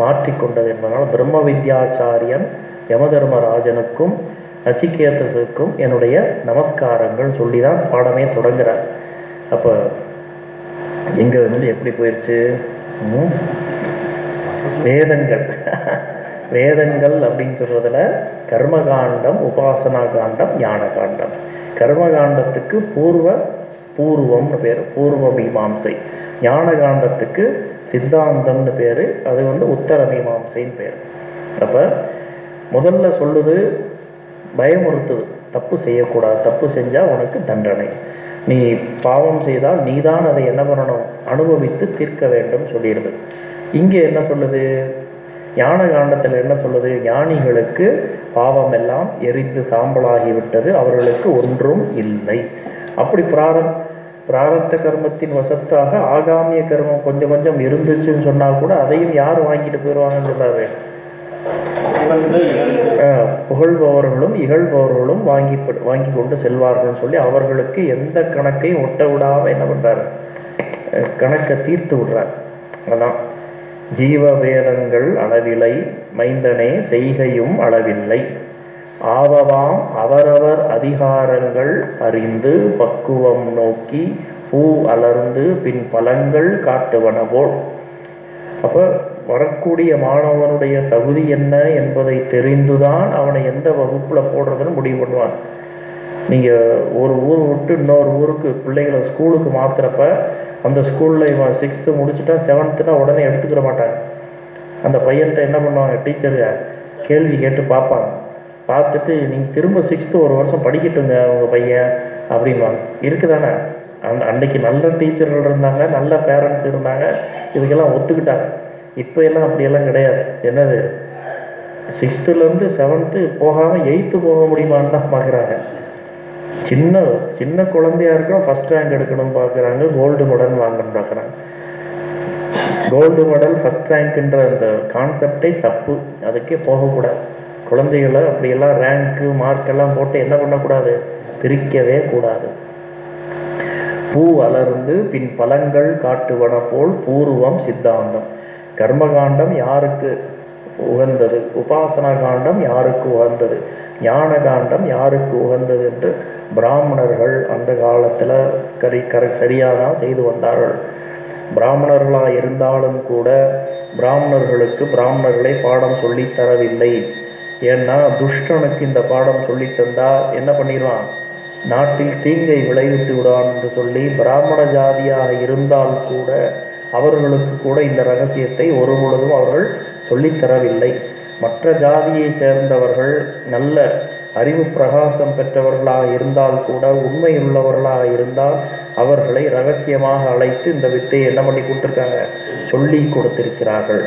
A: மாற்றிக்கொண்டது என்பதனால் பிரம்ம வித்யாச்சாரியன் யமதர்மராஜனுக்கும் நச்சிகேதஸுக்கும் என்னுடைய நமஸ்காரங்கள் சொல்லி தான் பாடமே தொடங்குறார் அப்போ இங்கே வந்து எப்படி போயிடுச்சு வேதங்கள். வேதங்கள் அப்படின்னு சொல்றதுல கர்மகாண்டம் உபாசனா காண்டம் ஞான காண்டம். கர்மகாண்டத்துக்கு பூர்வ பூர்வம்னு பேர். பூர்வ மீமாம்சை. ஞான காண்டத்துக்கு சித்தாந்தம்னு பேர். அது வந்து உத்தர மீமாம்சைன்னு பேர். அப்போ முதல்ல சொல்லுது பயமுறுத்துது. தப்பு செய்யக்கூடாது. தப்பு செஞ்சால் உனக்கு தண்டனை. நீ பாவம் செய்தால் நீதான் அதை என்ன பண்ணணும்? அனுபவித்து தீர்க்க வேண்டும் சொல்லிடுது இங்கே என்ன சொல்லுது? ஞான காண்டத்தில் என்ன சொல்லுது? ஞானிகளுக்கு பாவம் எல்லாம் எரிந்து சாம்பலாகிவிட்டது அவர்களுக்கு ஒன்றும் இல்லை. அப்படி பிராரம் பிராரத்த கர்மத்தின் வசத்தாக ஆகாமிய கர்மம் கொஞ்சம் கொஞ்சம் இருந்துச்சுன்னு சொன்னால் கூட அதையும் யார் வாங்கிட்டு போயிடுவாங்கன்னு சொல்றாரு புகழ்பவர்களும் இகழ்பவர்களும் வாங்கி வாங்கி கொண்டு செல்வார்கள் சொல்லி அவர்களுக்கு எந்த கணக்கையும் ஒட்ட விடாம என்ன பண்ணுறாரு கணக்கை தீர்த்து விடுறார். அதான். ஜீவ வேதங்கள் மைந்தனே செய்கையும் அளவில்லை. ஆவவாம் அவரவர் அதிகாரங்கள் அறிந்து பக்குவம் நோக்கி பூ அலர்ந்து பின் பலங்கள் காட்டுவன போல். அப்போ வரக்கூடிய மாணவனுடைய தகுதி என்ன என்பதை தெரிந்துதான் அவனை எந்த வகுப்பில் போடுறதுன்னு முடிவு பண்ணுவான். நீங்கள் ஒரு ஊர் விட்டு இன்னொரு ஊருக்கு பிள்ளைகளை ஸ்கூலுக்கு மாற்றுறப்ப அந்த ஸ்கூலில் இவன் சிக்ஸ்த்து முடிச்சுட்டா செவன்த்துனா உடனே எடுத்துக்கிற மாட்டாங்க அந்த பையன்கிட்ட என்ன பண்ணுவாங்க டீச்சருங்க கேள்வி கேட்டு பார்ப்பாங்க பார்த்துட்டு நீங்கள் திரும்ப சிக்ஸ்த்து ஒரு வருஷம் படிக்கட்டுங்க உங்கள் பையன் அப்படின்வாங்க இருக்குதானே? அந் அன்னைக்கு நல்ல டீச்சர்கள் இருந்தாங்க நல்ல பேரண்ட்ஸ் இருந்தாங்க இதுக்கெல்லாம் ஒத்துக்கிட்டாங்க. இப்போ எல்லாம் அப்படியெல்லாம் கிடையாது. என்னது? சிக்ஸ்த்துலேருந்து செவன்த்து போகாமல் எயித்து போக முடியுமான்னு தான் பார்க்குறாங்க சின்ன சின்ன குழந்தையா இருக்கணும் ஃபஸ்ட் ரேங்க் எடுக்கணும்னு பார்க்குறாங்க கோல்டு மெடல் வாங்கணும்னு பார்க்குறாங்க கோல்டு மெடல் ஃபஸ்ட் ரேங்க்ன்ற அந்த கான்செப்டே தப்பு. அதுக்கே போகக்கூடாது குழந்தைகளை அப்படியெல்லாம் ரேங்க்கு மார்க்கெல்லாம் போட்டு என்ன பண்ணக்கூடாது? பிரிக்கவே கூடாது. பூ வளர்ந்து பின் பழங்கள் காட்டுவன போல் பூர்வம் சித்தாந்தம். கர்மகாண்டம் யாருக்கு உகந்தது? உபாசனா காண்டம் யாருக்கு உகந்தது? ஞான காண்டம் யாருக்கு உகந்தது என்று பிராமணர்கள் அந்த காலத்தில் கரி கரை சரியாக தான் செய்து வந்தார்கள். பிராமணர்களாக இருந்தாலும் கூட பிராமணர்களுக்கு பிராமணர்களை பாடம் சொல்லித் தரவில்லை. ஏன்னா துஷ்டனுக்கு இந்த பாடம் சொல்லித்தந்தா என்ன பண்ணிடுவான்? நாட்டில் தீங்கை விளைவித்து விடான் என்று சொல்லி பிராமண ஜாதியாக இருந்தால் கூட அவர்களுக்கு கூட இந்த ரகசியத்தை ஒரு பொழுதும் அவர்கள் சொல்லித்தரவில்லை மற்ற ஜாதியை சேர்ந்தவர்கள் நல்ல அறிவு பிரகாசம் பெற்றவர்களாக இருந்தால் கூட உண்மை உள்ளவர்களாக இருந்தால் அவர்களை ரகசியமாக அழைத்து இந்த வித்தையை என்ன பண்ணி கொடுத்துருக்காங்க? சொல்லி கொடுத்திருக்கிறார்கள்.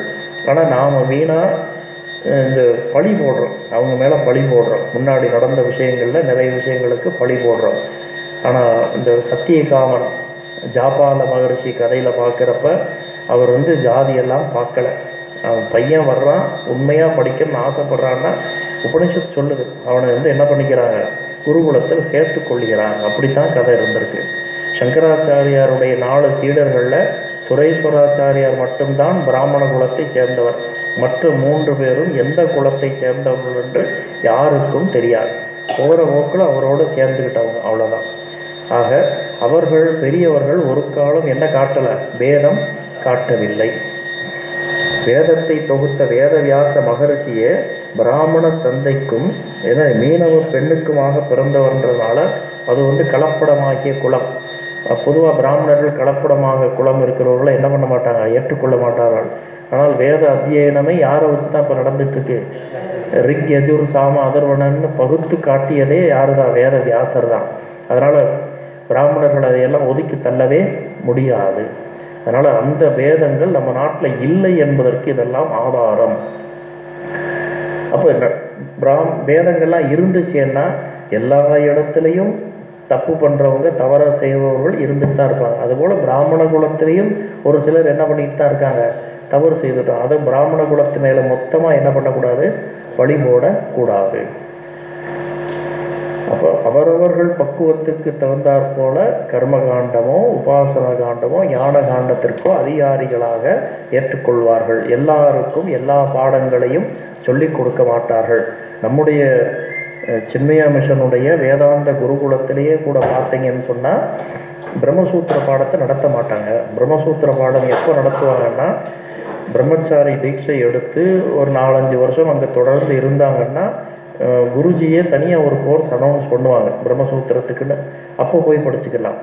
A: ஆனால் நாம் வீணாக இந்த பழி போடுறோம். அவங்க மேலே பழி போடுறோம். முன்னாடி நடந்த விஷயங்களில் நிறைய விஷயங்களுக்கு பழி போடுறோம். ஆனால் இந்த சத்தியகாமன் ஜாபால மகரிஷி கதையில் பார்க்குறப்ப அவர் வந்து ஜாதியெல்லாம் பார்க்கல. அவன் பையன் வர்றான் உண்மையாக படிக்கணும்னு ஆசைப்படுறான்னா உபனிஷத் சொல்லுது. அவனை வந்து என்ன பண்ணிக்கிறாங்க? குருகுலத்தில் சேர்த்து கொள்கிறாங்க அப்படி தான் கதை இருந்திருக்கு. சங்கராச்சாரியாருடைய நாலு சீடர்களில் சுரேஸ்வராச்சாரியார் மட்டும்தான் பிராமண குலத்தை சேர்ந்தவர். மற்ற மூன்று பேரும் எந்த குலத்தை சேர்ந்தவர்கள் என்று யாருக்கும் தெரியாது. போகிற போக்கில் அவரோடு சேர்ந்துக்கிட்டவங்க அவ்வளோதான் ஆக அவர்கள் பெரியவர்கள் ஒரு காலம் என்ன காட்டலை? வேதம் காட்டவில்லை. வேதத்தை தொகுத்த வேதவியாச மகரிஷியே பிராமண தந்தைக்கும் ஏன்னா மீனவ பெண்ணுக்குமாக பிறந்தவர்ன்றதுனால அது வந்து கலப்படமாகிய குலம். பொதுவாக பிராமணர்கள் கலப்படமாக குலம் இருக்கிறவர்களை என்ன பண்ண மாட்டாங்க? ஏற்றுக்கொள்ள மாட்டார்கள். ஆனால் வேத அத்தியனமே யாரை வச்சு தான் இப்போ நடந்துட்டுருக்கு? ரிக் யஜுர் சாம அதர்வணன்னு பகுத்து காட்டியதே யாரு தான் வேத வியாசர் தான் அதனால் பிராமணர்கள் அதையெல்லாம் ஒதுக்கி தள்ளவே முடியாது. அதனால் அந்த வேதங்கள் நம்ம நாட்டில் இல்லை என்பதற்கு இதெல்லாம் ஆதாரம். அப்போ பிராம் வேதங்கள்லாம் இருந்துச்சுன்னா எல்லா இடத்துலையும் தப்பு பண்ணுறவங்க தவற செய்பவர்கள் இருந்துட்டு தான் இருப்பாங்க. அதுபோல் பிராமண குலத்திலையும் ஒரு சிலர் என்ன பண்ணிட்டு தான் இருக்காங்க? தவறு செய்துட்டோம். அதை பிராமண குலத்து மேலே மொத்தமாக என்ன பண்ணக்கூடாது? வழி போடக்கூடாது அப்போ அவரவர்கள் பக்குவத்துக்கு தகுந்தாற் போல கர்மகாண்டமோ உபாசன காண்டமோ ஞான காண்டத்திற்கோ அதிகாரிகளாக ஏற்றுக்கொள்வார்கள். எல்லாருக்கும் எல்லா பாடங்களையும் சொல்லிக் கொடுக்க மாட்டார்கள். நம்முடைய சின்மயா மிஷனுடைய வேதாந்த குருகுலத்திலேயே கூட பார்த்தீங்கன்னு சொன்னால் பிரம்மசூத்திர பாடத்தை நடத்த மாட்டாங்க. பிரம்மசூத்திர பாடம் எப்போ நடத்துவாங்கன்னா பிரம்மச்சாரி தீட்சை எடுத்து ஒரு நாலஞ்சு வருஷம் அங்கே தொடர்ந்து இருந்தாங்கன்னா குருஜியே தனியாக ஒரு கோர்ஸ் அனௌன்ஸ் பண்ணுவாங்க பிரம்மசூத்திரத்துக்குன்னு. அப்போ போய் படிச்சுக்கலாம்.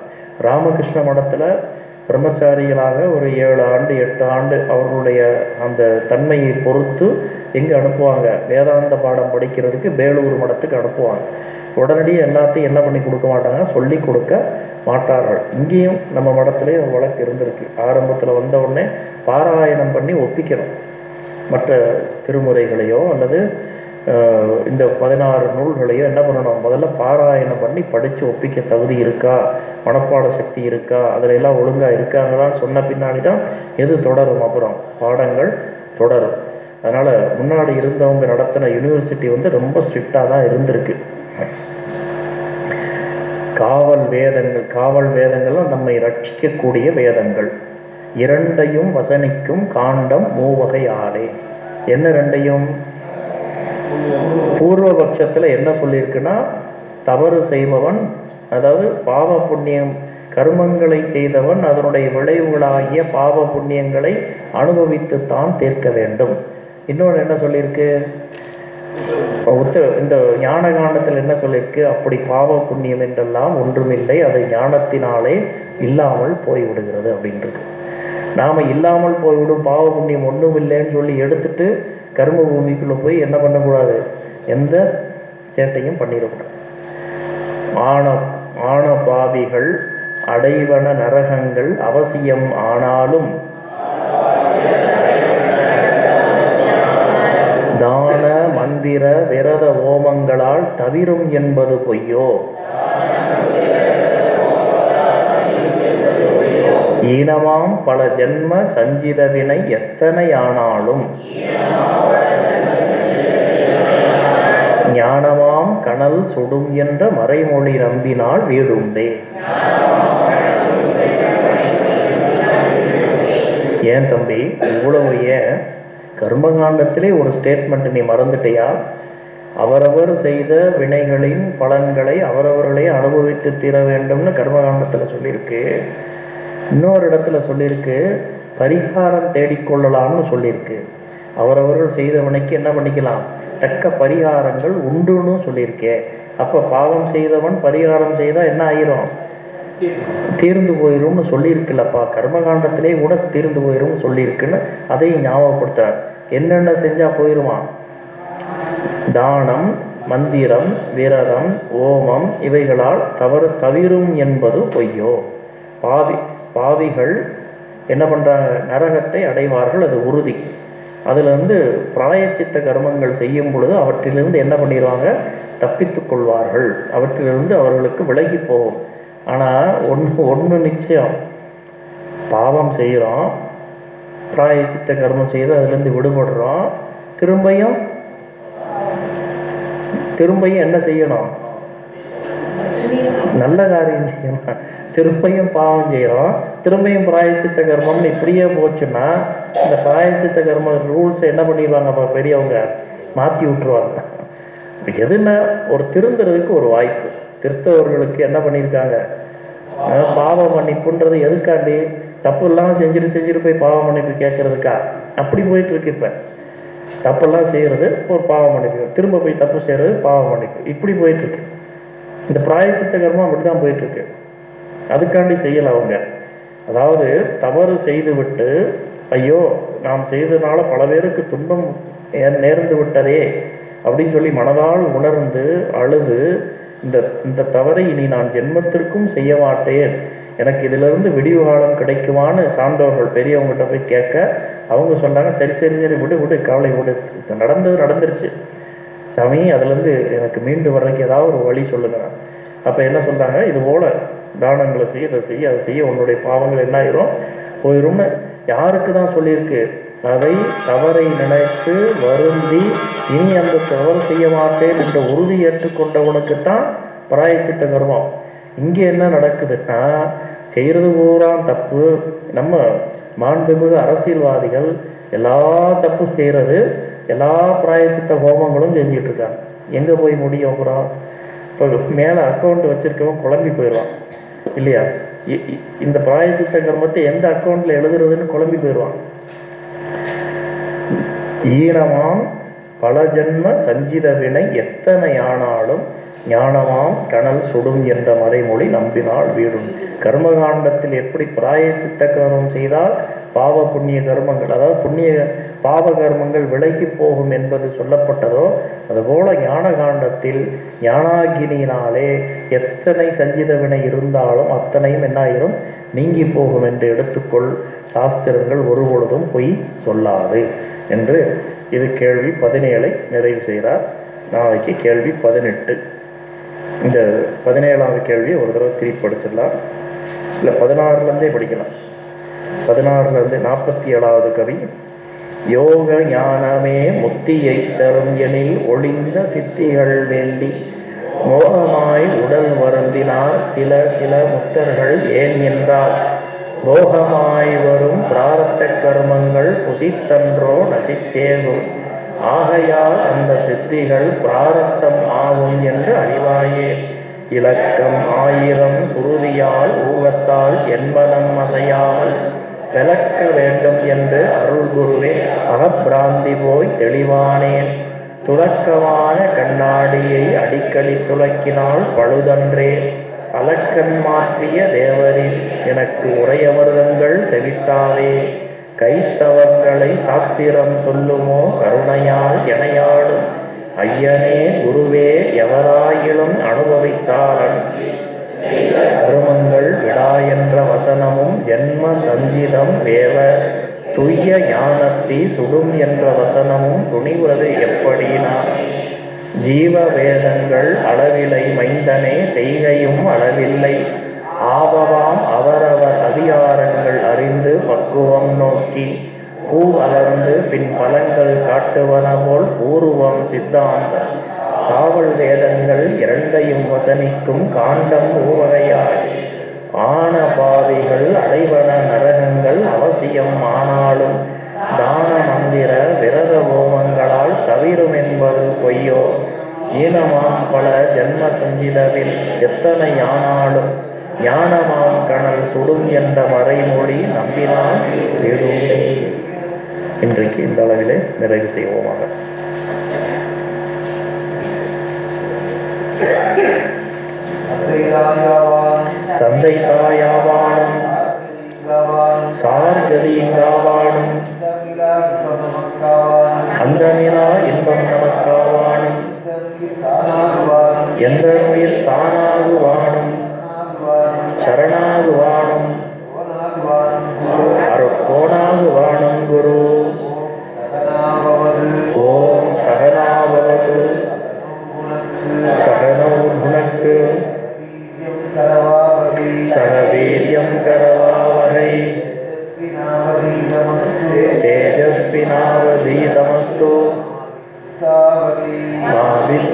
A: ராமகிருஷ்ண மடத்தில் பிரம்மச்சாரிகளாக ஒரு ஏழு ஆண்டு எட்டு ஆண்டு அவர்களுடைய அந்த தன்மையை பொறுத்து எங்கே அனுப்புவாங்க. வேதாந்த பாடம் படிக்கிறதுக்கு வேலூர் மடத்துக்கு அனுப்புவாங்க. உடனடியே எல்லாத்தையும் என்ன பண்ணி கொடுக்க மாட்டாங்க சொல்லி கொடுக்க மாட்டார்கள். இங்கேயும் நம்ம மடத்துலேயே ஒரு வழக்கு இருந்திருக்கு. ஆரம்பத்தில் வந்த உடனே பாராயணம் பண்ணி ஒப்பிக்கணும். மற்ற திருமுறைகளையோ அல்லது இந்த பதினாறு நூல்களையும் என்ன பண்ணணும்? முதல்ல பாராயணம் பண்ணி படித்து ஒப்பிக்க தகுதி இருக்கா? மனப்பாட சக்தி இருக்கா? அதில் எல்லாம் ஒழுங்காக இருக்காங்களான்னு சொன்ன பின்னாடி தான் எது தொடரும் அப்புறம்? பாடங்கள் தொடரும். அதனால் முன்னாடி இருந்தவங்க நடத்தின யூனிவர்சிட்டி வந்து ரொம்ப ஸ்ட்ரிக்டாக தான் இருந்திருக்கு. காவல் வேதங்கள் காவல் வேதங்கள்லாம் நம்மை ரட்சிக்கக்கூடிய வேதங்கள். இரண்டையும் வசனிக்கும் காண்டம் மூவகை ஆளே என்ன ரெண்டையும்? பூர்வபட்சத்தில் என்ன சொல்லியிருக்குன்னா தவறு செய்பவன் அதாவது பாவ புண்ணியம் கர்மங்களை செய்தவன் அதனுடைய விளைவுகளாகிய பாவ புண்ணியங்களை அனுபவித்துத்தான் தீர்க்க வேண்டும். இன்னொன்று என்ன சொல்லியிருக்கு? உத்த இந்த ஞான காண்டத்தில் என்ன சொல்லியிருக்கு? அப்படி பாவ புண்ணியம் என்றெல்லாம் ஒன்றுமில்லை அது ஞானத்தினாலே இல்லாமல் போய்விடுகிறது அப்படின்றது நாம் இல்லாமல் போய்விடும் பாவ புண்ணியம் ஒன்றும் இல்லைன்னு சொல்லி எடுத்துட்டு கரும பூமிக்குள்ளே போய் என்ன பண்ணக்கூடாது? எந்த சேட்டையும் பண்ணிடக்கூடாது. ஆன ஆன பாவிகள் அடைவன நரகங்கள் அவசியம் ஆனாலும் தான மந்திர விரத ஓமங்களால் தவிரும் என்பது பொய்யோ? ஈனமாம் பல ஜென்ம சஞ்சிதவினை எத்தனையானாலும்? ஞானமாம் கனல் சுடும் என்ற மறைமொழி நம்பினால் வீடுண்டே ஏன் தம்பி இவ்வளவு ஏன்? கர்மகாண்டத்திலே ஒரு ஸ்டேட்மெண்ட் நீ மறந்துட்டியா? அவரவர் செய்த வினைகளின் பலன்களை அவரவர்களே அனுபவித்து தீர வேண்டும்னு கர்மகாண்டத்தில் சொல்லியிருக்கு. இன்னொரு இடத்துல சொல்லியிருக்கு பரிகாரம் தேடிக்கொள்ளலாம்னு சொல்லியிருக்கு. அவரவர்கள் செய்தவனைக்கு என்ன பண்ணிக்கலாம்? தக்க பரிகாரங்கள் உண்டுன்னு சொல்லியிருக்கே. அப்போ பாவம் செய்தவன் பரிகாரம் செய்தால் என்ன ஆயிரும்? தீர்ந்து போயிரும்னு சொல்லியிருக்குல்லப்பா. கர்மகாண்டத்திலே கூட தீர்ந்து போயிரும்னு சொல்லியிருக்குன்னு அதையும் ஞாபகப்படுத்துறார். என்னென்ன செஞ்சால் போயிடுவான் தானம் மந்திரம் விரதம் ஓமம் இவைகளால் தவறு தவிரும் என்பது பொய்யோ? பாவி பாவிகள் என்ன பண்ணுறாங்க நரகத்தை அடைவார்கள் அது உறுதி. அதிலிருந்து பிராயச்சித்த கர்மங்கள் செய்யும் பொழுது அவற்றிலிருந்து என்ன பண்ணிடுவாங்க? தப்பித்து கொள்வார்கள். அவற்றிலிருந்து அவர்களுக்கு விலகி போகும். ஆனால் ஒன்று ஒன்று நிச்சயம். பாவம் செய்கிறோம் பிராயச்சித்த கர்மம் செய்து அதுலேருந்து விடுபடுறோம். திரும்பியும் திரும்பியும் என்ன செய்யணும்? நல்ல காரியம் செய்யணும். திருப்பையும் பாவம் செய்கிறோம் திரும்பியும் பிராயச்சித்த கர்மம்னு இப்படியே போச்சுன்னா இந்த பிராயச்சித்த கர்ம ரூல்ஸை என்ன பண்ணிடுவாங்க அப்போ பெரியவங்க? மாற்றி விட்டுருவாங்க. இப்ப ஒரு திருந்துறதுக்கு ஒரு வாய்ப்பு. கிறிஸ்தவர்களுக்கு என்ன பண்ணியிருக்காங்க? பாவம் மன்னிப்புன்றது எதுக்காண்டி? தப்பு இல்லாமல் செஞ்சுட்டு செஞ்சுட்டு போய் பாவம் மன்னிப்பு கேட்கறதுக்கா? அப்படி போயிட்டு இருக்கு இப்போ தப்பெல்லாம் செய்கிறது ஒரு பாவம் மன்னிப்பு. திரும்ப போய் தப்பு செய்கிறது பாவம் மன்னிப்பு. இப்படி போயிட்டுருக்கு. இந்த பிராயசித்த கர்மம் அப்படி தான் போயிட்டுருக்கு. அதுக்காண்டி செய்யலை அவங்க. அதாவது தவறு செய்துவிட்டு ஐயோ நாம் செய்ததுனால பல பேருக்கு துன்பம் நேர்ந்து விட்டதே அப்படின்னு சொல்லி மனதால் உணர்ந்து அழுது இந்த இந்த தவறை இனி நான் ஜென்மத்திற்கும் செய்ய மாட்டேன். எனக்கு இதிலிருந்து விடிவு காலம் கிடைக்குமான்னு சான்றோர்கள் பெரியவங்ககிட்ட போய் கேட்க அவங்க சொன்னாங்க சரி சரி சரி விடு விடு கவலை விடு. நடந்தது நடந்துருச்சு. சாமி அதுலேருந்து எனக்கு மீண்டு வர்றதுக்கு ஏதாவது ஒரு வழி சொல்லுங்க. அப்போ என்ன சொல்கிறாங்க இது போல தானங்களை செய்ய இதை செய்ய அதை செய்ய உன்னுடைய பாவங்கள் என்ன ஆயிரும்? போயிரும். யாருக்கு தான் சொல்லியிருக்கு? அதை தவறை நினைத்து வருந்தி இனி அந்த தவறு செய்ய மாட்டேன் என்ற உறுதி ஏற்றுக்கொண்டவனுக்கு தான் பிராயச்சித்த கர்மம். இங்கே என்ன நடக்குதுன்னா செய்கிறது பூரா தப்பு. நம்ம மாண்புமிகு அரசியல்வாதிகள் எல்லா தப்பு செய்கிறது. எல்லா பிராயசித்த ஹோமங்களும் செஞ்சிட்டு இருக்காங்க. எங்கே போய் முடியும் அப்புறம்? இப்போ மேலே அக்கௌண்ட் வச்சுருக்கவன் குழம்பி போயிடுவான். இல்லையா? இந்த பிராயசித்த கர்மத்தை எந்த அக்கௌண்ட்ல எழுதுறதுன்னு குழம்பி போயிடுவான். ஈனமாம் பல ஜென்ம சஞ்சித வினை எத்தனை ஆனாலும் ஞானமாம் கனல் சுடும் என்ற மறைமொழி நம்பினால் வீடும். கர்மகாண்டத்தில் எப்படி பிராயசித்த கர்மம் செய்தால் பாவ புண்ணிய கர்மங்கள் அதாவது புண்ணிய பாவ கர்மங்கள் விலகி போகும் என்பது சொல்லப்பட்டதோ அதுபோல ஞான காண்டத்தில் ஞானாகினியினாலே எத்தனை சஞ்சித வினை இருந்தாலும் அத்தனையும் என்னாயிரும்? நீங்கி போகும் என்று எடுத்துக்கொள் சாஸ்திரங்கள் ஒருபொழுதும் பொய் சொல்லாது என்று இது கேள்வி பதினேழை நிறைவு செய்கிறார். நாளைக்கு கேள்வி பதினெட்டு. இந்த பதினேழாவது கேள்வியை ஒரு தடவை திருப்பி படிச்சிடலாம். இல்லை பதினாறுலேருந்தே படிக்கலாம். பதினாறுலேருந்து நாற்பத்தி ஏழாவது கவி யோக ஞானமே முத்தியை தரும் எனில் ஒளிந்த சித்திகள் வேண்டி மோகமாய் உடல் வருந்தினார் சில சில முத்தர்கள் ஏன் என்றால் போகமாய் வரும் பிராரத்த கர்மங்கள் புசித்தன்றோ நசித்தேகும். ஆகையால் அந்த சித்திகள் பிராரத்தம் ஆகும் என்று அறிவாயே. இலக்கம் ஆயிரம் சுருதியால் ஊகத்தால் என்பனம் அசையாமல் விளக்க வேண்டும் என்று அருள் குருவே அகப்பிராந்தி போய் தெளிவானேன். துலக்கமான கண்ணாடியை அடிக்கடி துலக்கினால் பழுதன்றே. அலக்கன் மாற்றிய தேவரின் எனக்கு உரையமர்தங்கள் தெவிட்டாவே கைத்தவங்களை சாத்திரம் சொல்லுமோ கருணையால் எனையாடும். ஐயனே குருவே எவராயிலும் அனுபவித்தாரன். கருமங்கள் விடா என்ற வசனமும் ஜென்ம சஞ்சிதம் வேவ துய்ய ஞானத்தி சுடும் என்ற வசனமும் துணிவது எப்படினா? ஜீவ வேதங்கள் அளவிலை மைந்தனே செய்கையும் அளவில்லை. ஆபவாம் அவரவர் அதிகாரங்கள் அறிந்து பக்குவம் நோக்கி பூ அலர்ந்து பின் பலங்கள் காட்டுவன போல் பூர்வம் சித்தாந்தம். காவல் வேதங்கள் இரண்டையும் வசனிக்கும் காண்டம் ஊவகையாய். ஆன பாவிகள் அடைவன நரகங்கள் அவசியம் ஆனாலும் தான மந்திர விரத ஹோமங்களால் தவிரும் என்பது பொய்யோ? ஈனமாம் பல ஜென்ம சஞ்சிதவில் எத்தனை ஆனாலும் ஞானமாம் கணல் சுடும் என்ற மறைமொழி நம்பினால் விடுமே இன்றைக்கு இந்த அளவிலே நிறைவு செய்வோமாக. தந்தை தாயாவானும் சார்கதிங்காவானும் அந்த நிலா இன்பம் நமக்காவானும் எந்த உயிர் தானாகுவானும் சரணாகுவானும் அருக்கோணாகுவானும் குரு. ஓம் சகனாவது சகனம்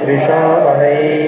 A: 举
C: 手，放声音。